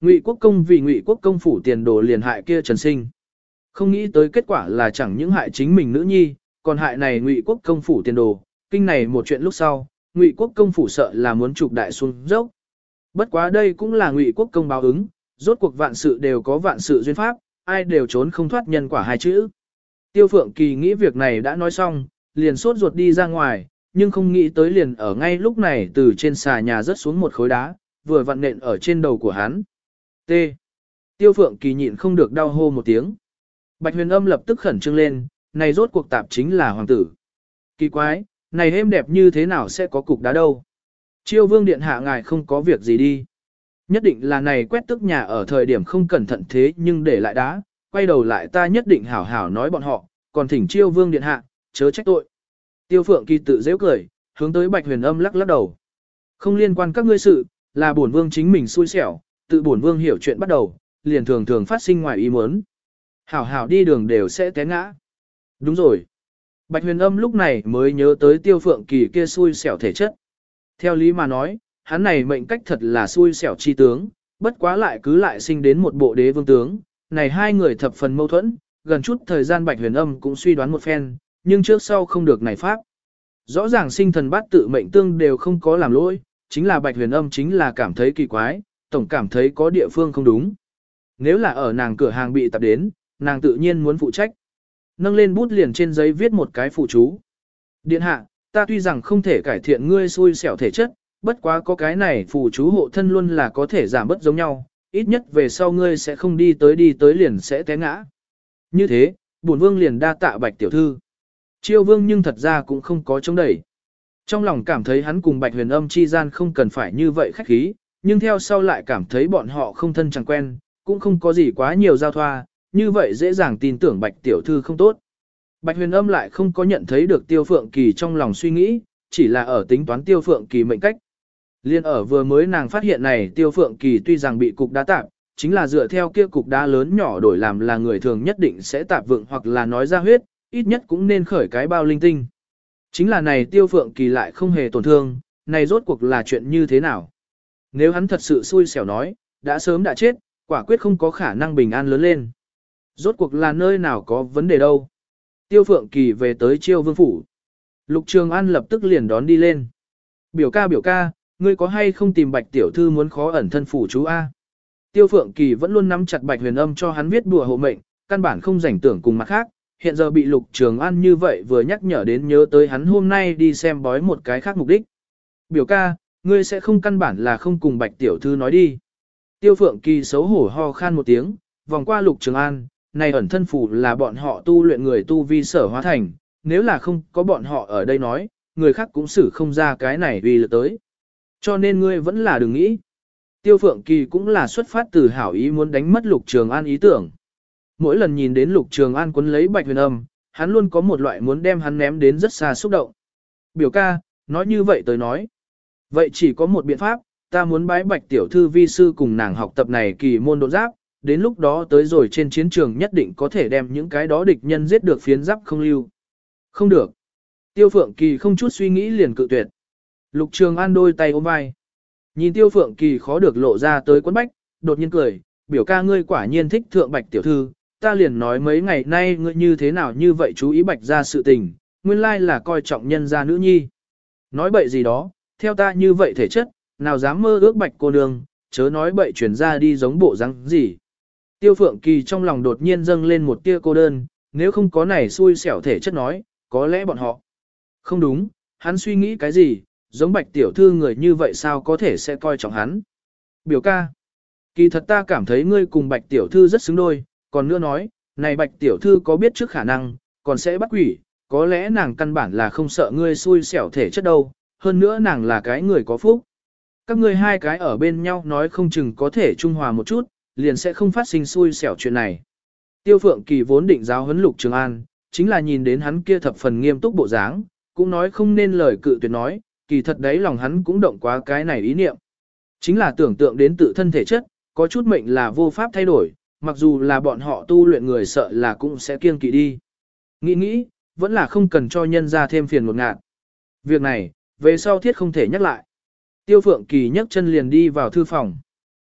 Ngụy quốc công vì ngụy quốc công phủ tiền đồ liền hại kia trần sinh. Không nghĩ tới kết quả là chẳng những hại chính mình nữ nhi, còn hại này ngụy quốc công phủ tiền đồ, kinh này một chuyện lúc sau, ngụy quốc công phủ sợ là muốn trục đại xuống dốc. Bất quá đây cũng là ngụy quốc công báo ứng, rốt cuộc vạn sự đều có vạn sự duyên pháp, ai đều trốn không thoát nhân quả hai chữ. Tiêu Phượng Kỳ nghĩ việc này đã nói xong, liền sốt ruột đi ra ngoài, nhưng không nghĩ tới liền ở ngay lúc này từ trên xà nhà rớt xuống một khối đá, vừa vặn nện ở trên đầu của hắn. T. Tiêu Phượng Kỳ nhịn không được đau hô một tiếng. Bạch huyền âm lập tức khẩn trương lên, này rốt cuộc tạp chính là hoàng tử. Kỳ quái, này êm đẹp như thế nào sẽ có cục đá đâu? Chiêu vương điện hạ ngài không có việc gì đi. Nhất định là này quét tức nhà ở thời điểm không cẩn thận thế nhưng để lại đá, quay đầu lại ta nhất định hảo hảo nói bọn họ, còn thỉnh chiêu vương điện hạ, chớ trách tội. Tiêu phượng kỳ tự dễ cười, hướng tới bạch huyền âm lắc lắc đầu. Không liên quan các ngươi sự, là bổn vương chính mình xui xẻo, tự bổn vương hiểu chuyện bắt đầu, liền thường thường phát sinh ngoài ý muốn. Hảo hảo đi đường đều sẽ té ngã. Đúng rồi. Bạch huyền âm lúc này mới nhớ tới tiêu phượng kỳ kia xui xẻo thể chất. Theo lý mà nói, hắn này mệnh cách thật là xui xẻo chi tướng, bất quá lại cứ lại sinh đến một bộ đế vương tướng. Này hai người thập phần mâu thuẫn, gần chút thời gian bạch huyền âm cũng suy đoán một phen, nhưng trước sau không được này pháp. Rõ ràng sinh thần bát tự mệnh tương đều không có làm lỗi, chính là bạch huyền âm chính là cảm thấy kỳ quái, tổng cảm thấy có địa phương không đúng. Nếu là ở nàng cửa hàng bị tập đến, nàng tự nhiên muốn phụ trách. Nâng lên bút liền trên giấy viết một cái phụ chú. Điện hạ, ta tuy rằng không thể cải thiện ngươi xui xẻo thể chất, bất quá có cái này phụ chú hộ thân luôn là có thể giảm bớt giống nhau, ít nhất về sau ngươi sẽ không đi tới đi tới liền sẽ té ngã. Như thế, bổn vương liền đa tạ bạch tiểu thư. Chiêu vương nhưng thật ra cũng không có chống đẩy. Trong lòng cảm thấy hắn cùng bạch huyền âm chi gian không cần phải như vậy khách khí, nhưng theo sau lại cảm thấy bọn họ không thân chẳng quen, cũng không có gì quá nhiều giao thoa, như vậy dễ dàng tin tưởng bạch tiểu thư không tốt. Bạch huyền âm lại không có nhận thấy được tiêu phượng kỳ trong lòng suy nghĩ, chỉ là ở tính toán tiêu phượng kỳ mệnh cách. Liên ở vừa mới nàng phát hiện này tiêu phượng kỳ tuy rằng bị cục đá tạp, chính là dựa theo kia cục đá lớn nhỏ đổi làm là người thường nhất định sẽ tạp vượng hoặc là nói ra huyết, ít nhất cũng nên khởi cái bao linh tinh. Chính là này tiêu phượng kỳ lại không hề tổn thương, này rốt cuộc là chuyện như thế nào? Nếu hắn thật sự xui xẻo nói, đã sớm đã chết, quả quyết không có khả năng bình an lớn lên. Rốt cuộc là nơi nào có vấn đề đâu. Tiêu phượng kỳ về tới chiêu vương phủ. Lục Trường An lập tức liền đón đi lên. Biểu ca biểu ca, ngươi có hay không tìm bạch tiểu thư muốn khó ẩn thân phủ chú A? Tiêu phượng kỳ vẫn luôn nắm chặt bạch huyền âm cho hắn viết đùa hộ mệnh, căn bản không rảnh tưởng cùng mặt khác, hiện giờ bị Lục Trường An như vậy vừa nhắc nhở đến nhớ tới hắn hôm nay đi xem bói một cái khác mục đích. Biểu ca, ngươi sẽ không căn bản là không cùng Bạch Tiểu Thư nói đi. Tiêu Phượng Kỳ xấu hổ ho khan một tiếng, vòng qua Lục Trường An, này ẩn thân phủ là bọn họ tu luyện người tu vi sở hóa thành, nếu là không có bọn họ ở đây nói, người khác cũng xử không ra cái này vì lực tới. Cho nên ngươi vẫn là đừng nghĩ. Tiêu Phượng Kỳ cũng là xuất phát từ hảo ý muốn đánh mất Lục Trường An ý tưởng mỗi lần nhìn đến Lục Trường An quấn lấy Bạch Huyền Âm, hắn luôn có một loại muốn đem hắn ném đến rất xa xúc động. Biểu ca, nói như vậy tới nói. Vậy chỉ có một biện pháp, ta muốn bái Bạch Tiểu Thư vi sư cùng nàng học tập này kỳ môn độ giáp, đến lúc đó tới rồi trên chiến trường nhất định có thể đem những cái đó địch nhân giết được phiến giáp không lưu. Không được. Tiêu Phượng Kỳ không chút suy nghĩ liền cự tuyệt. Lục Trường An đôi tay ôm vai. Nhìn Tiêu Phượng Kỳ khó được lộ ra tới quấn bách, đột nhiên cười, biểu ca ngươi quả nhiên thích thượng Bạch Tiểu Thư, ta liền nói mấy ngày nay ngươi như thế nào như vậy chú ý bạch ra sự tình, nguyên lai là coi trọng nhân gia nữ nhi. Nói bậy gì đó, theo ta như vậy thể chất, nào dám mơ ước bạch cô nương, chớ nói bậy chuyển ra đi giống bộ răng gì. Tiêu Phượng Kỳ trong lòng đột nhiên dâng lên một tia cô đơn, nếu không có này xui xẻo thể chất nói, có lẽ bọn họ. Không đúng, hắn suy nghĩ cái gì, giống bạch tiểu thư người như vậy sao có thể sẽ coi trọng hắn. Biểu ca, kỳ thật ta cảm thấy ngươi cùng bạch tiểu thư rất xứng đôi, còn nữa nói, này bạch tiểu thư có biết trước khả năng, còn sẽ bắt quỷ, có lẽ nàng căn bản là không sợ ngươi xui xẻo thể chất đâu, hơn nữa nàng là cái người có phúc. Các ngươi hai cái ở bên nhau nói không chừng có thể trung hòa một chút, liền sẽ không phát sinh xui xẻo chuyện này. Tiêu Phượng Kỳ vốn định giáo huấn Lục Trường An, chính là nhìn đến hắn kia thập phần nghiêm túc bộ dáng, cũng nói không nên lời cự tuyệt nói, kỳ thật đấy lòng hắn cũng động quá cái này ý niệm. Chính là tưởng tượng đến tự thân thể chất, có chút mệnh là vô pháp thay đổi, mặc dù là bọn họ tu luyện người sợ là cũng sẽ kiêng kỵ đi. Nghĩ nghĩ, vẫn là không cần cho nhân ra thêm phiền một ngạt. Việc này, về sau thiết không thể nhắc lại. Tiêu Phượng Kỳ nhấc chân liền đi vào thư phòng.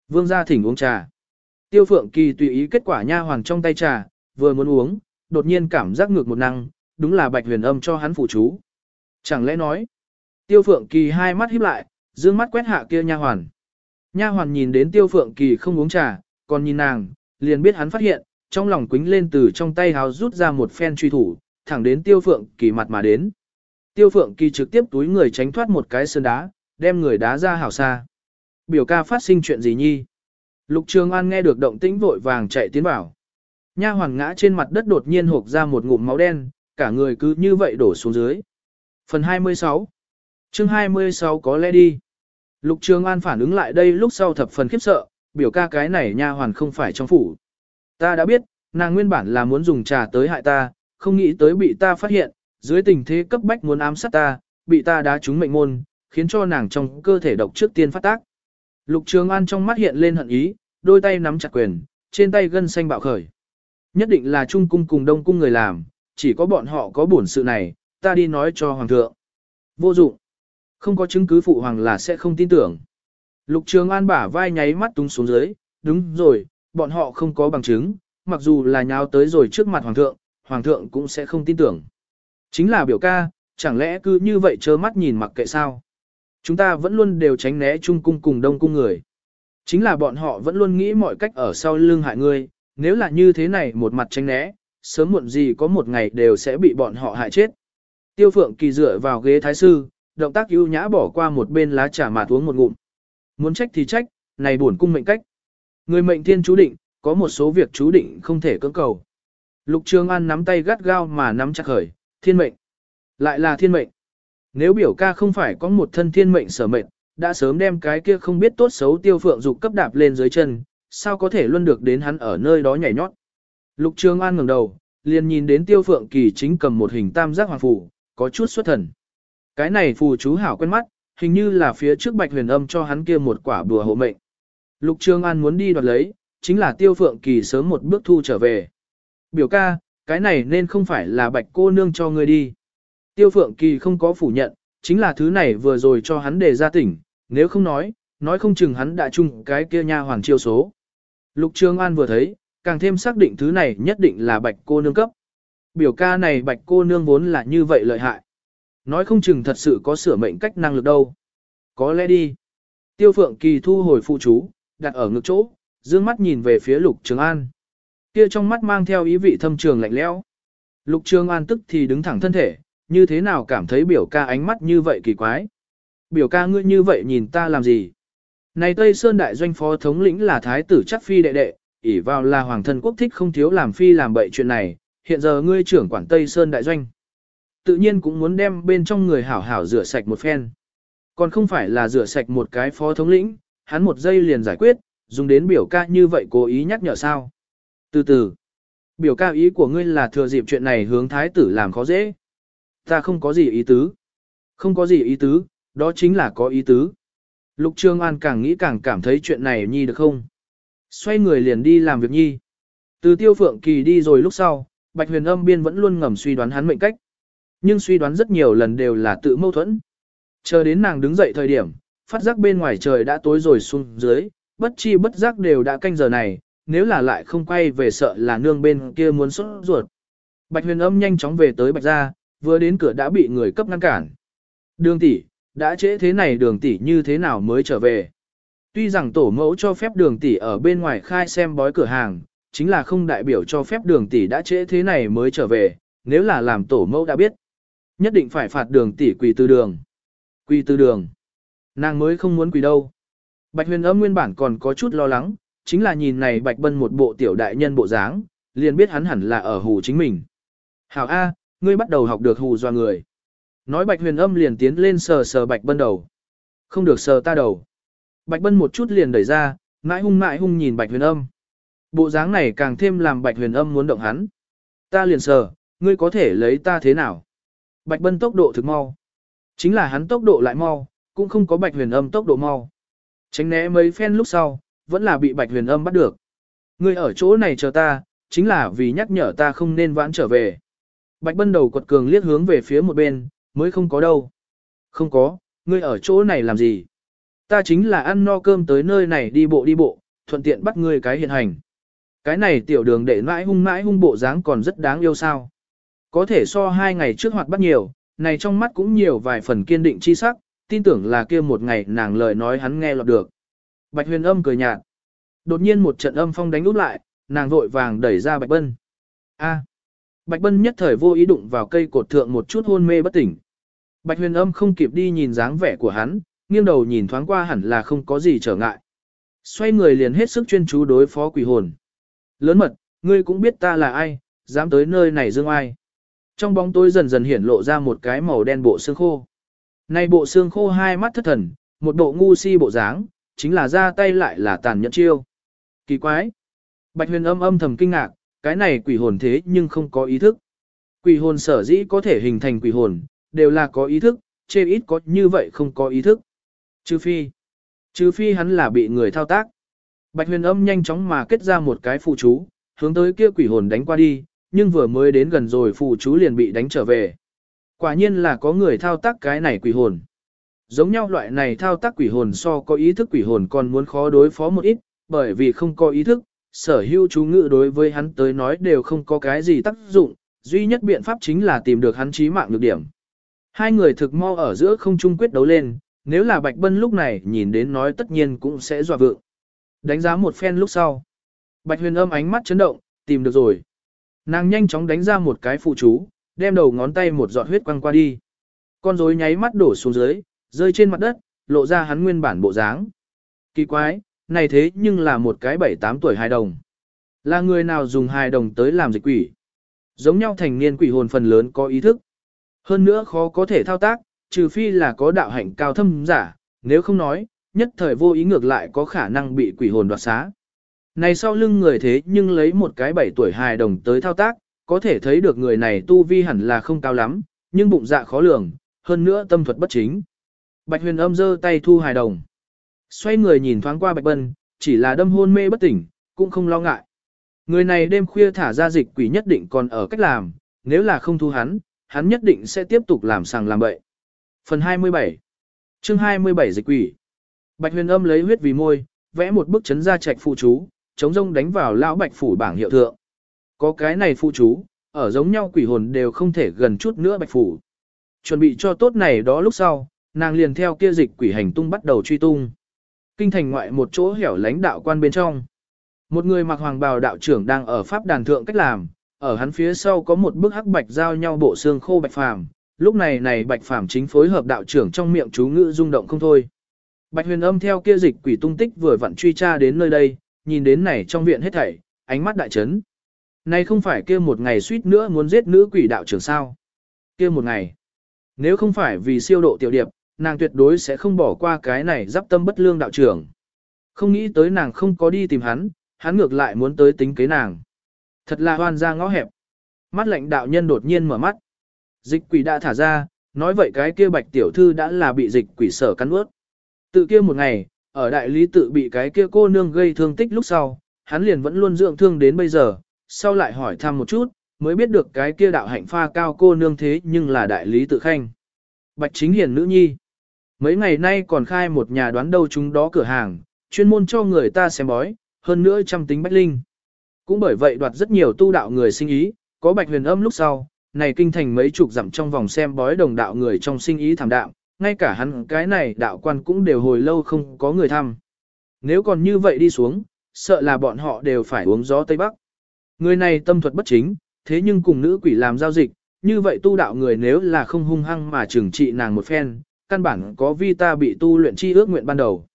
Vương gia thỉnh uống trà. Tiêu Phượng Kỳ tùy ý kết quả nha hoàng trong tay trà, vừa muốn uống, đột nhiên cảm giác ngược một năng, đúng là Bạch Huyền Âm cho hắn phụ chú. Chẳng lẽ nói, Tiêu Phượng Kỳ hai mắt híp lại, dương mắt quét hạ kia nha hoàn. Nha hoàn nhìn đến Tiêu Phượng Kỳ không uống trà, còn nhìn nàng, liền biết hắn phát hiện, trong lòng quính lên từ trong tay háo rút ra một phen truy thủ, thẳng đến Tiêu Phượng Kỳ mặt mà đến. Tiêu Phượng Kỳ trực tiếp túi người tránh thoát một cái sơn đá, đem người đá ra hảo xa. Biểu ca phát sinh chuyện gì nhi? Lục Trường An nghe được động tĩnh vội vàng chạy tiến vào. Nha hoàng ngã trên mặt đất đột nhiên hộp ra một ngụm máu đen, cả người cứ như vậy đổ xuống dưới. Phần 26 chương 26 có lẽ đi. Lục Trường An phản ứng lại đây lúc sau thập phần khiếp sợ, biểu ca cái này nha hoàn không phải trong phủ. Ta đã biết, nàng nguyên bản là muốn dùng trà tới hại ta, không nghĩ tới bị ta phát hiện, dưới tình thế cấp bách muốn ám sát ta, bị ta đá trúng mệnh môn, khiến cho nàng trong cơ thể độc trước tiên phát tác. Lục Trường An trong mắt hiện lên hận ý, đôi tay nắm chặt quyền, trên tay gân xanh bạo khởi. Nhất định là Trung Cung cùng Đông Cung người làm, chỉ có bọn họ có bổn sự này, ta đi nói cho Hoàng thượng. Vô dụng. Không có chứng cứ phụ hoàng là sẽ không tin tưởng. Lục Trường An bả vai nháy mắt tung xuống dưới, đúng rồi, bọn họ không có bằng chứng, mặc dù là nháo tới rồi trước mặt Hoàng thượng, Hoàng thượng cũng sẽ không tin tưởng. Chính là biểu ca, chẳng lẽ cứ như vậy trơ mắt nhìn mặc kệ sao? Chúng ta vẫn luôn đều tránh né Trung Cung cùng Đông Cung người. Chính là bọn họ vẫn luôn nghĩ mọi cách ở sau lưng hại ngươi, nếu là như thế này một mặt tránh né, sớm muộn gì có một ngày đều sẽ bị bọn họ hại chết. Tiêu Phượng Kỳ dựa vào ghế thái sư, động tác ưu nhã bỏ qua một bên lá trà mà uống một ngụm. Muốn trách thì trách, này buồn cung mệnh cách. Người mệnh thiên chú định, có một số việc chú định không thể cưỡng cầu. Lục Trường An nắm tay gắt gao mà nắm chặt khởi, thiên mệnh. Lại là thiên mệnh. Nếu biểu ca không phải có một thân thiên mệnh sở mệnh, đã sớm đem cái kia không biết tốt xấu tiêu phượng dục cấp đạp lên dưới chân, sao có thể luôn được đến hắn ở nơi đó nhảy nhót. Lục Trường An ngẩng đầu, liền nhìn đến tiêu phượng kỳ chính cầm một hình tam giác hoàng phủ, có chút xuất thần. Cái này phù chú hảo quen mắt, hình như là phía trước bạch huyền âm cho hắn kia một quả bùa hộ mệnh. Lục Trường An muốn đi đoạt lấy, chính là tiêu phượng kỳ sớm một bước thu trở về. Biểu ca, cái này nên không phải là bạch cô nương cho ngươi đi. Tiêu phượng kỳ không có phủ nhận, chính là thứ này vừa rồi cho hắn đề ra tỉnh, nếu không nói, nói không chừng hắn đã chung cái kia nha hoàng chiêu số. Lục Trường An vừa thấy, càng thêm xác định thứ này nhất định là bạch cô nương cấp. Biểu ca này bạch cô nương vốn là như vậy lợi hại. Nói không chừng thật sự có sửa mệnh cách năng lực đâu. Có lẽ đi. Tiêu Phượng Kỳ thu hồi phụ chú, đặt ở ngực chỗ, dương mắt nhìn về phía Lục Trường An. Kia trong mắt mang theo ý vị thâm trường lạnh lẽo. Lục Trường An tức thì đứng thẳng thân thể, như thế nào cảm thấy biểu ca ánh mắt như vậy kỳ quái. Biểu ca ngươi như vậy nhìn ta làm gì? Này Tây Sơn đại doanh phó thống lĩnh là thái tử chắc phi đệ đệ, ỷ vào là hoàng thân quốc thích không thiếu làm phi làm bậy chuyện này, hiện giờ ngươi trưởng quản Tây Sơn đại doanh. Tự nhiên cũng muốn đem bên trong người hảo hảo rửa sạch một phen. Còn không phải là rửa sạch một cái phó thống lĩnh, hắn một giây liền giải quyết, dùng đến biểu ca như vậy cố ý nhắc nhở sao. Từ từ, biểu ca ý của ngươi là thừa dịp chuyện này hướng thái tử làm khó dễ. Ta không có gì ý tứ. Không có gì ý tứ, đó chính là có ý tứ. Lục Trương An càng nghĩ càng cảm thấy chuyện này nhi được không? Xoay người liền đi làm việc nhi. Từ tiêu phượng kỳ đi rồi lúc sau, Bạch huyền âm biên vẫn luôn ngầm suy đoán hắn mệnh cách. Nhưng suy đoán rất nhiều lần đều là tự mâu thuẫn. Chờ đến nàng đứng dậy thời điểm, phát giác bên ngoài trời đã tối rồi xuống dưới, bất chi bất giác đều đã canh giờ này, nếu là lại không quay về sợ là nương bên kia muốn xuất ruột. Bạch huyền âm nhanh chóng về tới bạch gia, vừa đến cửa đã bị người cấp ngăn cản. Đường tỷ, đã trễ thế này đường tỷ như thế nào mới trở về. Tuy rằng tổ mẫu cho phép đường tỷ ở bên ngoài khai xem bói cửa hàng, chính là không đại biểu cho phép đường tỷ đã trễ thế này mới trở về, nếu là làm tổ mẫu đã biết. Nhất định phải phạt đường tỷ quỳ từ đường. Quỳ từ đường. Nàng mới không muốn quỳ đâu. Bạch huyền âm nguyên bản còn có chút lo lắng, chính là nhìn này bạch bân một bộ tiểu đại nhân bộ dáng, liền biết hắn hẳn là ở hù chính mình. Hảo A, ngươi bắt đầu học được hù doa người. Nói bạch huyền âm liền tiến lên sờ sờ bạch bân đầu. Không được sờ ta đầu. Bạch bân một chút liền đẩy ra, ngãi hung ngãi hung nhìn bạch huyền âm. Bộ dáng này càng thêm làm bạch huyền âm muốn động hắn. Ta liền sờ, ngươi có thể lấy ta thế nào? Bạch bân tốc độ thực mau. Chính là hắn tốc độ lại mau, cũng không có bạch huyền âm tốc độ mau. Tránh né mấy phen lúc sau, vẫn là bị bạch huyền âm bắt được. Ngươi ở chỗ này chờ ta, chính là vì nhắc nhở ta không nên vãn trở về. Bạch bân đầu quật cường liếc hướng về phía một bên, mới không có đâu. Không có, ngươi ở chỗ này làm gì? Ta chính là ăn no cơm tới nơi này đi bộ đi bộ, thuận tiện bắt ngươi cái hiện hành. Cái này tiểu đường đệ mãi hung mãi hung bộ dáng còn rất đáng yêu sao. Có thể so hai ngày trước hoạt bắt nhiều, này trong mắt cũng nhiều vài phần kiên định chi sắc, tin tưởng là kia một ngày nàng lời nói hắn nghe lọt được. Bạch huyền âm cười nhạt. Đột nhiên một trận âm phong đánh út lại, nàng vội vàng đẩy ra Bạch Bân. A. Bạch Bân nhất thời vô ý đụng vào cây cột thượng một chút hôn mê bất tỉnh. Bạch huyền âm không kịp đi nhìn dáng vẻ của hắn, nghiêng đầu nhìn thoáng qua hẳn là không có gì trở ngại. Xoay người liền hết sức chuyên chú đối phó quỷ hồn. Lớn mật, ngươi cũng biết ta là ai, dám tới nơi này dương ai. Trong bóng tối dần dần hiển lộ ra một cái màu đen bộ xương khô. Này bộ xương khô hai mắt thất thần, một bộ ngu si bộ dáng, chính là ra tay lại là tàn nhẫn chiêu. Kỳ quái. Bạch huyền âm âm thầm kinh ngạc, cái này quỷ hồn thế nhưng không có ý thức. Quỷ hồn sở dĩ có thể hình thành quỷ hồn, đều là có ý thức, chê ít có như vậy không có ý thức. Trừ phi, trừ phi hắn là bị người thao tác. Bạch huyền âm nhanh chóng mà kết ra một cái phụ chú, hướng tới kia quỷ hồn đánh qua đi, nhưng vừa mới đến gần rồi phụ chú liền bị đánh trở về. Quả nhiên là có người thao tác cái này quỷ hồn. Giống nhau loại này thao tác quỷ hồn so có ý thức quỷ hồn còn muốn khó đối phó một ít, bởi vì không có ý thức, sở hữu chú ngữ đối với hắn tới nói đều không có cái gì tác dụng, duy nhất biện pháp chính là tìm được hắn chí mạng được điểm. Hai người thực mau ở giữa không chung quyết đấu lên, nếu là Bạch Bân lúc này nhìn đến nói tất nhiên cũng sẽ dọa vượng. Đánh giá một phen lúc sau. Bạch huyền âm ánh mắt chấn động, tìm được rồi. Nàng nhanh chóng đánh ra một cái phụ chú, đem đầu ngón tay một giọt huyết quăng qua đi. Con rối nháy mắt đổ xuống dưới, rơi trên mặt đất, lộ ra hắn nguyên bản bộ dáng. Kỳ quái, này thế nhưng là một cái bảy tám tuổi hài đồng. Là người nào dùng hài đồng tới làm dịch quỷ. Giống nhau thành niên quỷ hồn phần lớn có ý thức. Hơn nữa khó có thể thao tác, trừ phi là có đạo hạnh cao thâm giả, nếu không nói, nhất thời vô ý ngược lại có khả năng bị quỷ hồn đoạt xá. Này sau lưng người thế nhưng lấy một cái bảy tuổi hài đồng tới thao tác, có thể thấy được người này tu vi hẳn là không cao lắm, nhưng bụng dạ khó lường, hơn nữa tâm thuật bất chính. Bạch huyền âm giơ tay thu hài đồng. Xoay người nhìn thoáng qua bạch bân, chỉ là đâm hôn mê bất tỉnh, cũng không lo ngại. Người này đêm khuya thả ra dịch quỷ nhất định còn ở cách làm, nếu là không thu hắn, hắn nhất định sẽ tiếp tục làm sàng làm bậy. Phần 27 chương 27 dịch quỷ Bạch huyền âm lấy huyết vì môi, vẽ một bức chấn ra trạch phụ chú, chống rông đánh vào lão bạch phủ bảng hiệu thượng. Có cái này phụ chú, ở giống nhau quỷ hồn đều không thể gần chút nữa bạch phủ. Chuẩn bị cho tốt này đó lúc sau, nàng liền theo kia dịch quỷ hành tung bắt đầu truy tung. Kinh thành ngoại một chỗ hẻo lánh đạo quan bên trong. Một người mặc hoàng bào đạo trưởng đang ở pháp đàn thượng cách làm, ở hắn phía sau có một bức hắc bạch giao nhau bộ xương khô bạch phàm. Lúc này này bạch phàm chính phối hợp đạo trưởng trong miệng chú ngữ rung động không thôi. Bạch huyền âm theo kia dịch quỷ tung tích vừa vặn truy tra đến nơi đây, nhìn đến này trong viện hết thảy, ánh mắt đại chấn. Này không phải kia một ngày suýt nữa muốn giết nữ quỷ đạo trưởng sao. Kia một ngày. Nếu không phải vì siêu độ tiểu điệp, nàng tuyệt đối sẽ không bỏ qua cái này giáp tâm bất lương đạo trưởng. Không nghĩ tới nàng không có đi tìm hắn, hắn ngược lại muốn tới tính kế nàng. Thật là hoan ra ngõ hẹp. Mắt lạnh đạo nhân đột nhiên mở mắt. Dịch quỷ đã thả ra, nói vậy cái kia bạch tiểu thư đã là bị dịch quỷ sở cắn ướt. Tự kia một ngày, ở đại lý tự bị cái kia cô nương gây thương tích lúc sau, hắn liền vẫn luôn dưỡng thương đến bây giờ, sau lại hỏi thăm một chút, mới biết được cái kia đạo hạnh pha cao cô nương thế nhưng là đại lý tự khanh. Bạch chính hiền nữ nhi. Mấy ngày nay còn khai một nhà đoán đâu chúng đó cửa hàng, chuyên môn cho người ta xem bói, hơn nữa trăm tính bách linh. Cũng bởi vậy đoạt rất nhiều tu đạo người sinh ý, có bạch huyền âm lúc sau, này kinh thành mấy chục dặm trong vòng xem bói đồng đạo người trong sinh ý thảm đạo, ngay cả hắn cái này đạo quan cũng đều hồi lâu không có người thăm. Nếu còn như vậy đi xuống, sợ là bọn họ đều phải uống gió Tây Bắc. Người này tâm thuật bất chính, thế nhưng cùng nữ quỷ làm giao dịch, như vậy tu đạo người nếu là không hung hăng mà trừng trị nàng một phen, căn bản có vi ta bị tu luyện chi ước nguyện ban đầu.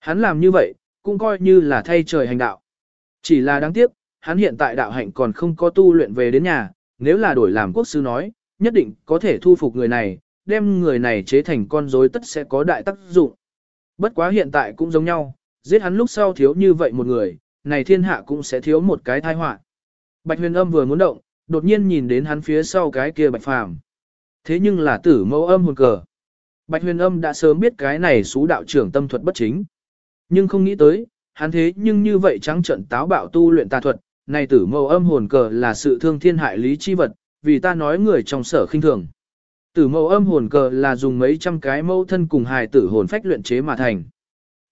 Hắn làm như vậy, cũng coi như là thay trời hành đạo. Chỉ là đáng tiếc, hắn hiện tại đạo hạnh còn không có tu luyện về đến nhà, nếu là đổi làm quốc sư nói, nhất định có thể thu phục người này, đem người này chế thành con rối tất sẽ có đại tác dụng. Bất quá hiện tại cũng giống nhau, giết hắn lúc sau thiếu như vậy một người, này thiên hạ cũng sẽ thiếu một cái tai họa. Bạch huyền âm vừa muốn động, đột nhiên nhìn đến hắn phía sau cái kia bạch phàm. Thế nhưng là tử mẫu âm hồn cờ. Bạch huyền âm đã sớm biết cái này xú đạo trưởng tâm thuật bất chính. Nhưng không nghĩ tới, hắn thế nhưng như vậy trắng trận táo bạo tu luyện tà thuật, này tử mâu âm hồn cờ là sự thương thiên hại lý chi vật, vì ta nói người trong sở khinh thường. Tử mâu âm hồn cờ là dùng mấy trăm cái mâu thân cùng hài tử hồn phách luyện chế mà thành.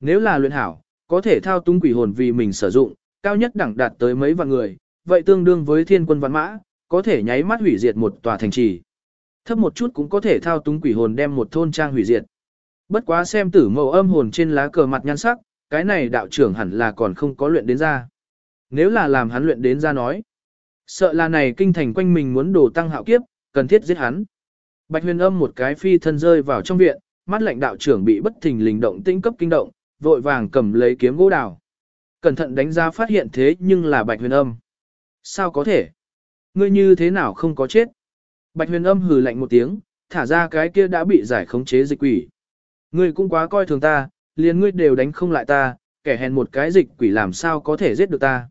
Nếu là luyện hảo, có thể thao túng quỷ hồn vì mình sử dụng, cao nhất đẳng đạt tới mấy vạn người, vậy tương đương với thiên quân văn mã, có thể nháy mắt hủy diệt một tòa thành trì. Thấp một chút cũng có thể thao túng quỷ hồn đem một thôn trang hủy diệt. Bất quá xem tử mẫu âm hồn trên lá cờ mặt nhan sắc, cái này đạo trưởng hẳn là còn không có luyện đến ra. Nếu là làm hắn luyện đến ra nói, sợ là này kinh thành quanh mình muốn đổ tăng hạo kiếp, cần thiết giết hắn. Bạch huyền âm một cái phi thân rơi vào trong viện, mắt lạnh đạo trưởng bị bất thình lình động tĩnh cấp kinh động, vội vàng cầm lấy kiếm gỗ đào. Cẩn thận đánh giá phát hiện thế nhưng là bạch huyền âm. Sao có thể? Ngươi như thế nào không có chết? Bạch huyền âm hừ lạnh một tiếng, thả ra cái kia đã bị giải khống chế dịch quỷ. Ngươi cũng quá coi thường ta, liền ngươi đều đánh không lại ta, kẻ hèn một cái dịch quỷ làm sao có thể giết được ta.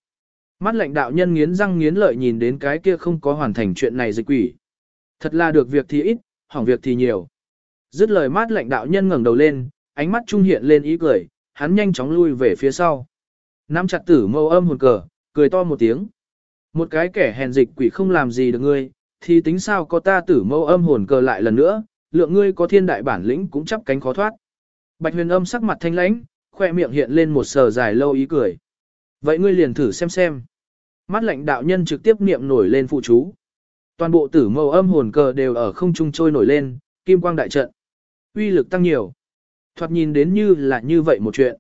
Mắt lạnh đạo nhân nghiến răng nghiến lợi nhìn đến cái kia không có hoàn thành chuyện này dịch quỷ. Thật là được việc thì ít, hỏng việc thì nhiều. Dứt lời mát lạnh đạo nhân ngẩng đầu lên, ánh mắt trung hiện lên ý cười, hắn nhanh chóng lui về phía sau. Nắm chặt tử mâu âm hồn cờ, cười to một tiếng. Một cái kẻ hèn dịch quỷ không làm gì được ngươi, thì tính sao có ta tử mâu âm hồn cờ lại lần nữa, lượng ngươi có thiên đại bản lĩnh cũng chắp cánh khó thoát. Bạch huyền âm sắc mặt thanh lãnh, khoe miệng hiện lên một sờ dài lâu ý cười. Vậy ngươi liền thử xem xem. Mắt lạnh đạo nhân trực tiếp niệm nổi lên phụ chú. Toàn bộ tử mâu âm hồn cờ đều ở không trung trôi nổi lên, kim quang đại trận. uy lực tăng nhiều. Thoạt nhìn đến như là như vậy một chuyện.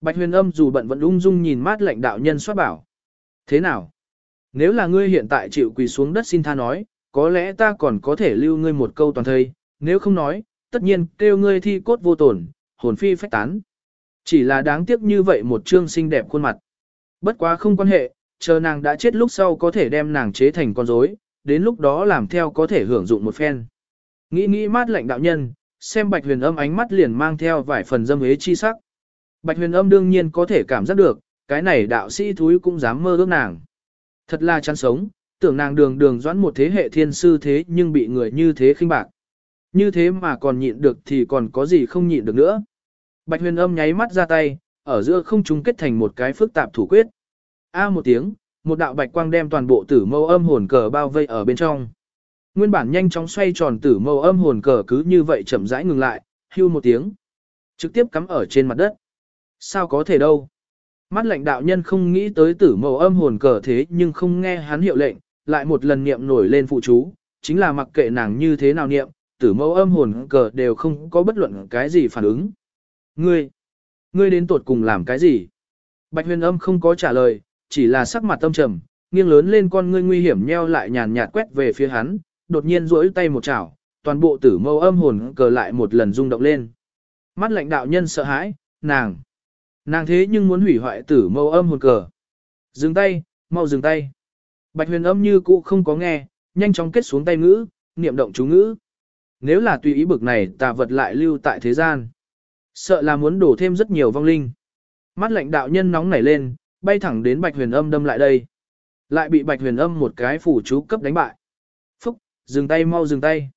Bạch huyền âm dù bận vẫn ung dung nhìn mát lạnh đạo nhân soát bảo. Thế nào? Nếu là ngươi hiện tại chịu quỳ xuống đất xin tha nói, có lẽ ta còn có thể lưu ngươi một câu toàn thây, nếu không nói, tất nhiên kêu ngươi thi cốt vô tổn, hồn phi phách tán. Chỉ là đáng tiếc như vậy một trương xinh đẹp khuôn mặt. Bất quá không quan hệ, chờ nàng đã chết lúc sau có thể đem nàng chế thành con rối, đến lúc đó làm theo có thể hưởng dụng một phen. Nghĩ nghĩ mát lạnh đạo nhân, xem bạch huyền âm ánh mắt liền mang theo vài phần dâm hế chi sắc. Bạch huyền âm đương nhiên có thể cảm giác được, cái này đạo sĩ thúi cũng dám mơ ước nàng. Thật là chăn sống, tưởng nàng đường đường doãn một thế hệ thiên sư thế nhưng bị người như thế khinh bạc. Như thế mà còn nhịn được thì còn có gì không nhịn được nữa. Bạch huyền âm nháy mắt ra tay, ở giữa không trung kết thành một cái phức tạp thủ quyết. A một tiếng, một đạo bạch quang đem toàn bộ tử mâu âm hồn cờ bao vây ở bên trong. Nguyên bản nhanh chóng xoay tròn tử mâu âm hồn cờ cứ như vậy chậm rãi ngừng lại, hưu một tiếng. Trực tiếp cắm ở trên mặt đất. Sao có thể đâu? Mắt lạnh đạo nhân không nghĩ tới tử mâu âm hồn cờ thế nhưng không nghe hắn hiệu lệnh, lại một lần niệm nổi lên phụ chú, chính là mặc kệ nàng như thế nào niệm, tử mâu âm hồn cờ đều không có bất luận cái gì phản ứng. Ngươi, ngươi đến tuột cùng làm cái gì? Bạch huyền âm không có trả lời, chỉ là sắc mặt tâm trầm, nghiêng lớn lên con ngươi nguy hiểm nheo lại nhàn nhạt quét về phía hắn, đột nhiên duỗi tay một chảo, toàn bộ tử mâu âm hồn cờ lại một lần rung động lên. Mắt lạnh đạo nhân sợ hãi, nàng, nàng thế nhưng muốn hủy hoại tử mâu âm hồn cờ. Dừng tay, mau dừng tay. Bạch huyền âm như cũ không có nghe, nhanh chóng kết xuống tay ngữ, niệm động chú ngữ. Nếu là tùy ý bực này tà vật lại lưu tại thế gian. Sợ là muốn đổ thêm rất nhiều vong linh. Mắt lạnh đạo nhân nóng nảy lên, bay thẳng đến bạch huyền âm đâm lại đây. Lại bị bạch huyền âm một cái phủ chú cấp đánh bại. Phúc, dừng tay mau dừng tay.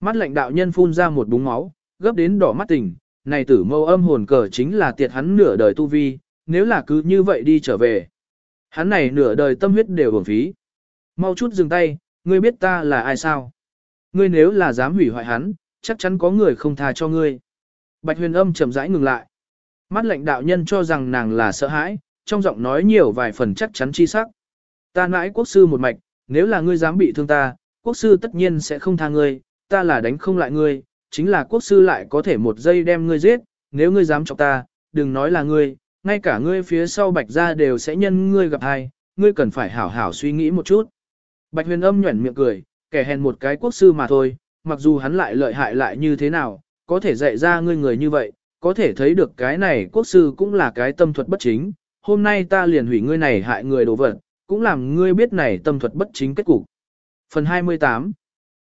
Mắt lạnh đạo nhân phun ra một búng máu, gấp đến đỏ mắt tỉnh. Này tử mâu âm hồn cờ chính là tiệt hắn nửa đời tu vi, nếu là cứ như vậy đi trở về. Hắn này nửa đời tâm huyết đều hưởng phí. Mau chút dừng tay, ngươi biết ta là ai sao? Ngươi nếu là dám hủy hoại hắn, chắc chắn có người không tha cho ngươi. Bạch huyền âm chậm rãi ngừng lại. Mắt lệnh đạo nhân cho rằng nàng là sợ hãi, trong giọng nói nhiều vài phần chắc chắn chi sắc. Ta nãi quốc sư một mạch, nếu là ngươi dám bị thương ta, quốc sư tất nhiên sẽ không tha ngươi, ta là đánh không lại ngươi, chính là quốc sư lại có thể một giây đem ngươi giết, nếu ngươi dám chọc ta, đừng nói là ngươi, ngay cả ngươi phía sau bạch gia đều sẽ nhân ngươi gặp ai, ngươi cần phải hảo hảo suy nghĩ một chút. Bạch huyền âm nhuẩn miệng cười, kẻ hèn một cái quốc sư mà thôi, mặc dù hắn lại lợi hại lại như thế nào, có thể dạy ra ngươi người như vậy, có thể thấy được cái này quốc sư cũng là cái tâm thuật bất chính, hôm nay ta liền hủy ngươi này hại người đồ vật, cũng làm ngươi biết này tâm thuật bất chính kết cục. Phần 28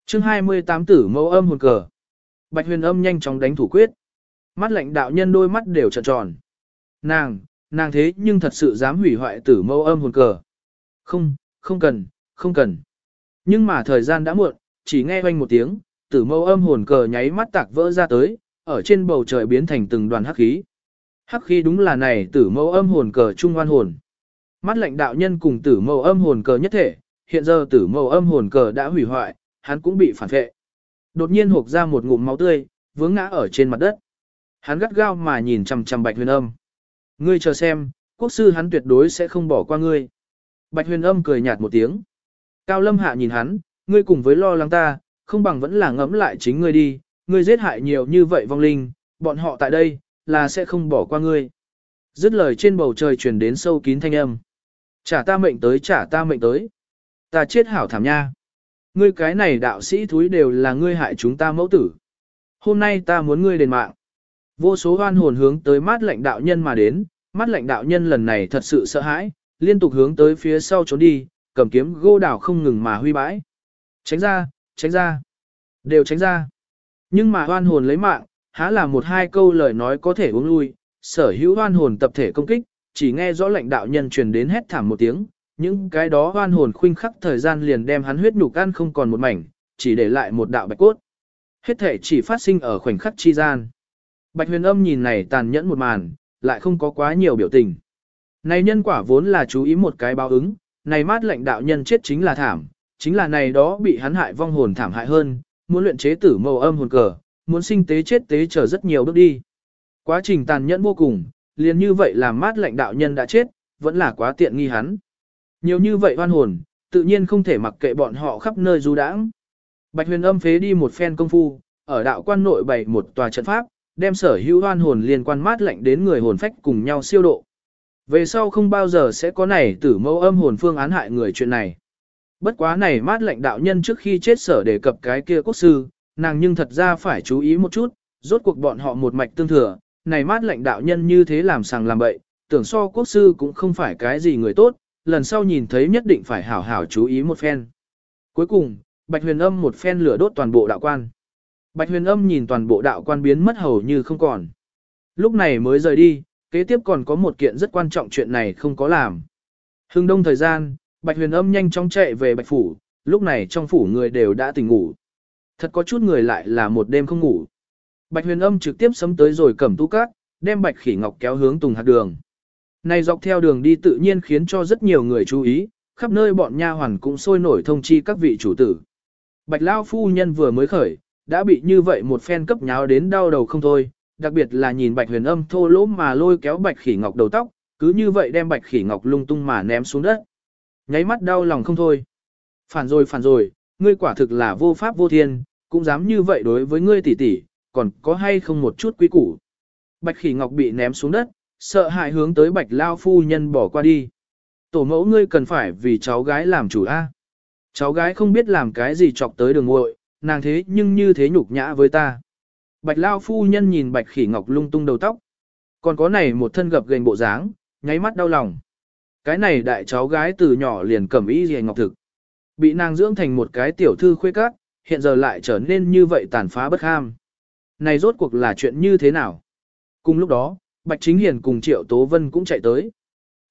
chương 28 tử mẫu âm hồn cờ Bạch huyền âm nhanh chóng đánh thủ quyết. Mắt lạnh đạo nhân đôi mắt đều trợn tròn. Nàng, nàng thế nhưng thật sự dám hủy hoại tử mâu âm hồn cờ. Không, không cần, không cần. Nhưng mà thời gian đã muộn, chỉ nghe hoanh một tiếng, tử mâu âm hồn cờ nháy mắt tạc vỡ ra tới, ở trên bầu trời biến thành từng đoàn hắc khí. Hắc khí đúng là này tử mâu âm hồn cờ trung oan hồn. Mắt lệnh đạo nhân cùng tử mâu âm hồn cờ nhất thể, hiện giờ tử mâu âm hồn cờ đã hủy hoại, hắn cũng bị phản vệ. Đột nhiên hộp ra một ngụm máu tươi, vướng ngã ở trên mặt đất. Hắn gắt gao mà nhìn chằm chằm Bạch Huyền Âm. Ngươi chờ xem, quốc sư hắn tuyệt đối sẽ không bỏ qua ngươi. Bạch Huyền Âm cười nhạt một tiếng. Cao Lâm Hạ nhìn hắn, ngươi cùng với lo lắng ta, không bằng vẫn là ngẫm lại chính ngươi đi, ngươi giết hại nhiều như vậy vong linh, bọn họ tại đây, là sẽ không bỏ qua ngươi. Dứt lời trên bầu trời truyền đến sâu kín thanh âm. Trả ta mệnh tới trả ta mệnh tới. Ta chết hảo thảm nha. Ngươi cái này đạo sĩ thúi đều là ngươi hại chúng ta mẫu tử. Hôm nay ta muốn ngươi đền mạng. Vô số hoan hồn hướng tới mát lệnh đạo nhân mà đến, mắt lãnh đạo nhân lần này thật sự sợ hãi, liên tục hướng tới phía sau trốn đi, cầm kiếm gô đảo không ngừng mà huy bãi. Tránh ra, tránh ra, đều tránh ra. Nhưng mà hoan hồn lấy mạng, há là một hai câu lời nói có thể uống lui, sở hữu hoan hồn tập thể công kích, chỉ nghe rõ lệnh đạo nhân truyền đến hét thảm một tiếng, những cái đó hoan hồn khuynh khắc thời gian liền đem hắn huyết nhục ăn không còn một mảnh, chỉ để lại một đạo bạch cốt. Hết thể chỉ phát sinh ở khoảnh khắc chi gian. Bạch huyền âm nhìn này tàn nhẫn một màn, lại không có quá nhiều biểu tình. Này nhân quả vốn là chú ý một cái báo ứng, này mát lệnh đạo nhân chết chính là thảm, chính là này đó bị hắn hại vong hồn thảm hại hơn, muốn luyện chế tử màu âm hồn cờ, muốn sinh tế chết tế chờ rất nhiều bước đi. Quá trình tàn nhẫn vô cùng, liền như vậy làm mát lệnh đạo nhân đã chết, vẫn là quá tiện nghi hắn. Nhiều như vậy oan hồn, tự nhiên không thể mặc kệ bọn họ khắp nơi du đãng. Bạch huyền âm phế đi một phen công phu, ở đạo quan nội bày một tòa trận pháp, đem sở hữu hoan hồn liên quan mát lệnh đến người hồn phách cùng nhau siêu độ. Về sau không bao giờ sẽ có này tử mâu âm hồn phương án hại người chuyện này. Bất quá này mát lệnh đạo nhân trước khi chết sở đề cập cái kia quốc sư, nàng nhưng thật ra phải chú ý một chút, rốt cuộc bọn họ một mạch tương thừa, này mát lệnh đạo nhân như thế làm sàng làm bậy, tưởng so quốc sư cũng không phải cái gì người tốt, lần sau nhìn thấy nhất định phải hảo hảo chú ý một phen. Cuối cùng, Bạch Huyền Âm một phen lửa đốt toàn bộ đạo quan. Bạch huyền âm nhìn toàn bộ đạo quan biến mất hầu như không còn. Lúc này mới rời đi, kế tiếp còn có một kiện rất quan trọng chuyện này không có làm. Hưng đông thời gian, Bạch huyền âm nhanh chóng chạy về Bạch Phủ, lúc này trong phủ người đều đã tỉnh ngủ. Thật có chút người lại là một đêm không ngủ. Bạch huyền âm trực tiếp sấm tới rồi cầm tu cát, đem Bạch khỉ ngọc kéo hướng tùng hạt đường. Này dọc theo đường đi tự nhiên khiến cho rất nhiều người chú ý, khắp nơi bọn nha hoàn cũng sôi nổi thông chi các vị chủ tử. Bạch Lao phu nhân vừa mới khởi, đã bị như vậy một phen cấp nháo đến đau đầu không thôi, đặc biệt là nhìn bạch huyền âm thô lỗ mà lôi kéo bạch khỉ ngọc đầu tóc, cứ như vậy đem bạch khỉ ngọc lung tung mà ném xuống đất. Nháy mắt đau lòng không thôi. Phản rồi phản rồi, ngươi quả thực là vô pháp vô thiên, cũng dám như vậy đối với ngươi tỷ tỷ, còn có hay không một chút quý củ. Bạch khỉ ngọc bị ném xuống đất, sợ hãi hướng tới bạch lao phu nhân bỏ qua đi. Tổ mẫu ngươi cần phải vì cháu gái làm chủ a. Cháu gái không biết làm cái gì chọc tới đường muội nàng thế nhưng như thế nhục nhã với ta. Bạch Lao phu nhân nhìn Bạch Khỉ Ngọc lung tung đầu tóc. Còn có này một thân gập gềnh bộ dáng, nháy mắt đau lòng. Cái này đại cháu gái từ nhỏ liền cầm ý gì ngọc thực. Bị nàng dưỡng thành một cái tiểu thư khuê cát, hiện giờ lại trở nên như vậy tàn phá bất ham. Này rốt cuộc là chuyện như thế nào? Cùng lúc đó, Bạch Chính Hiền cùng Triệu Tố Vân cũng chạy tới.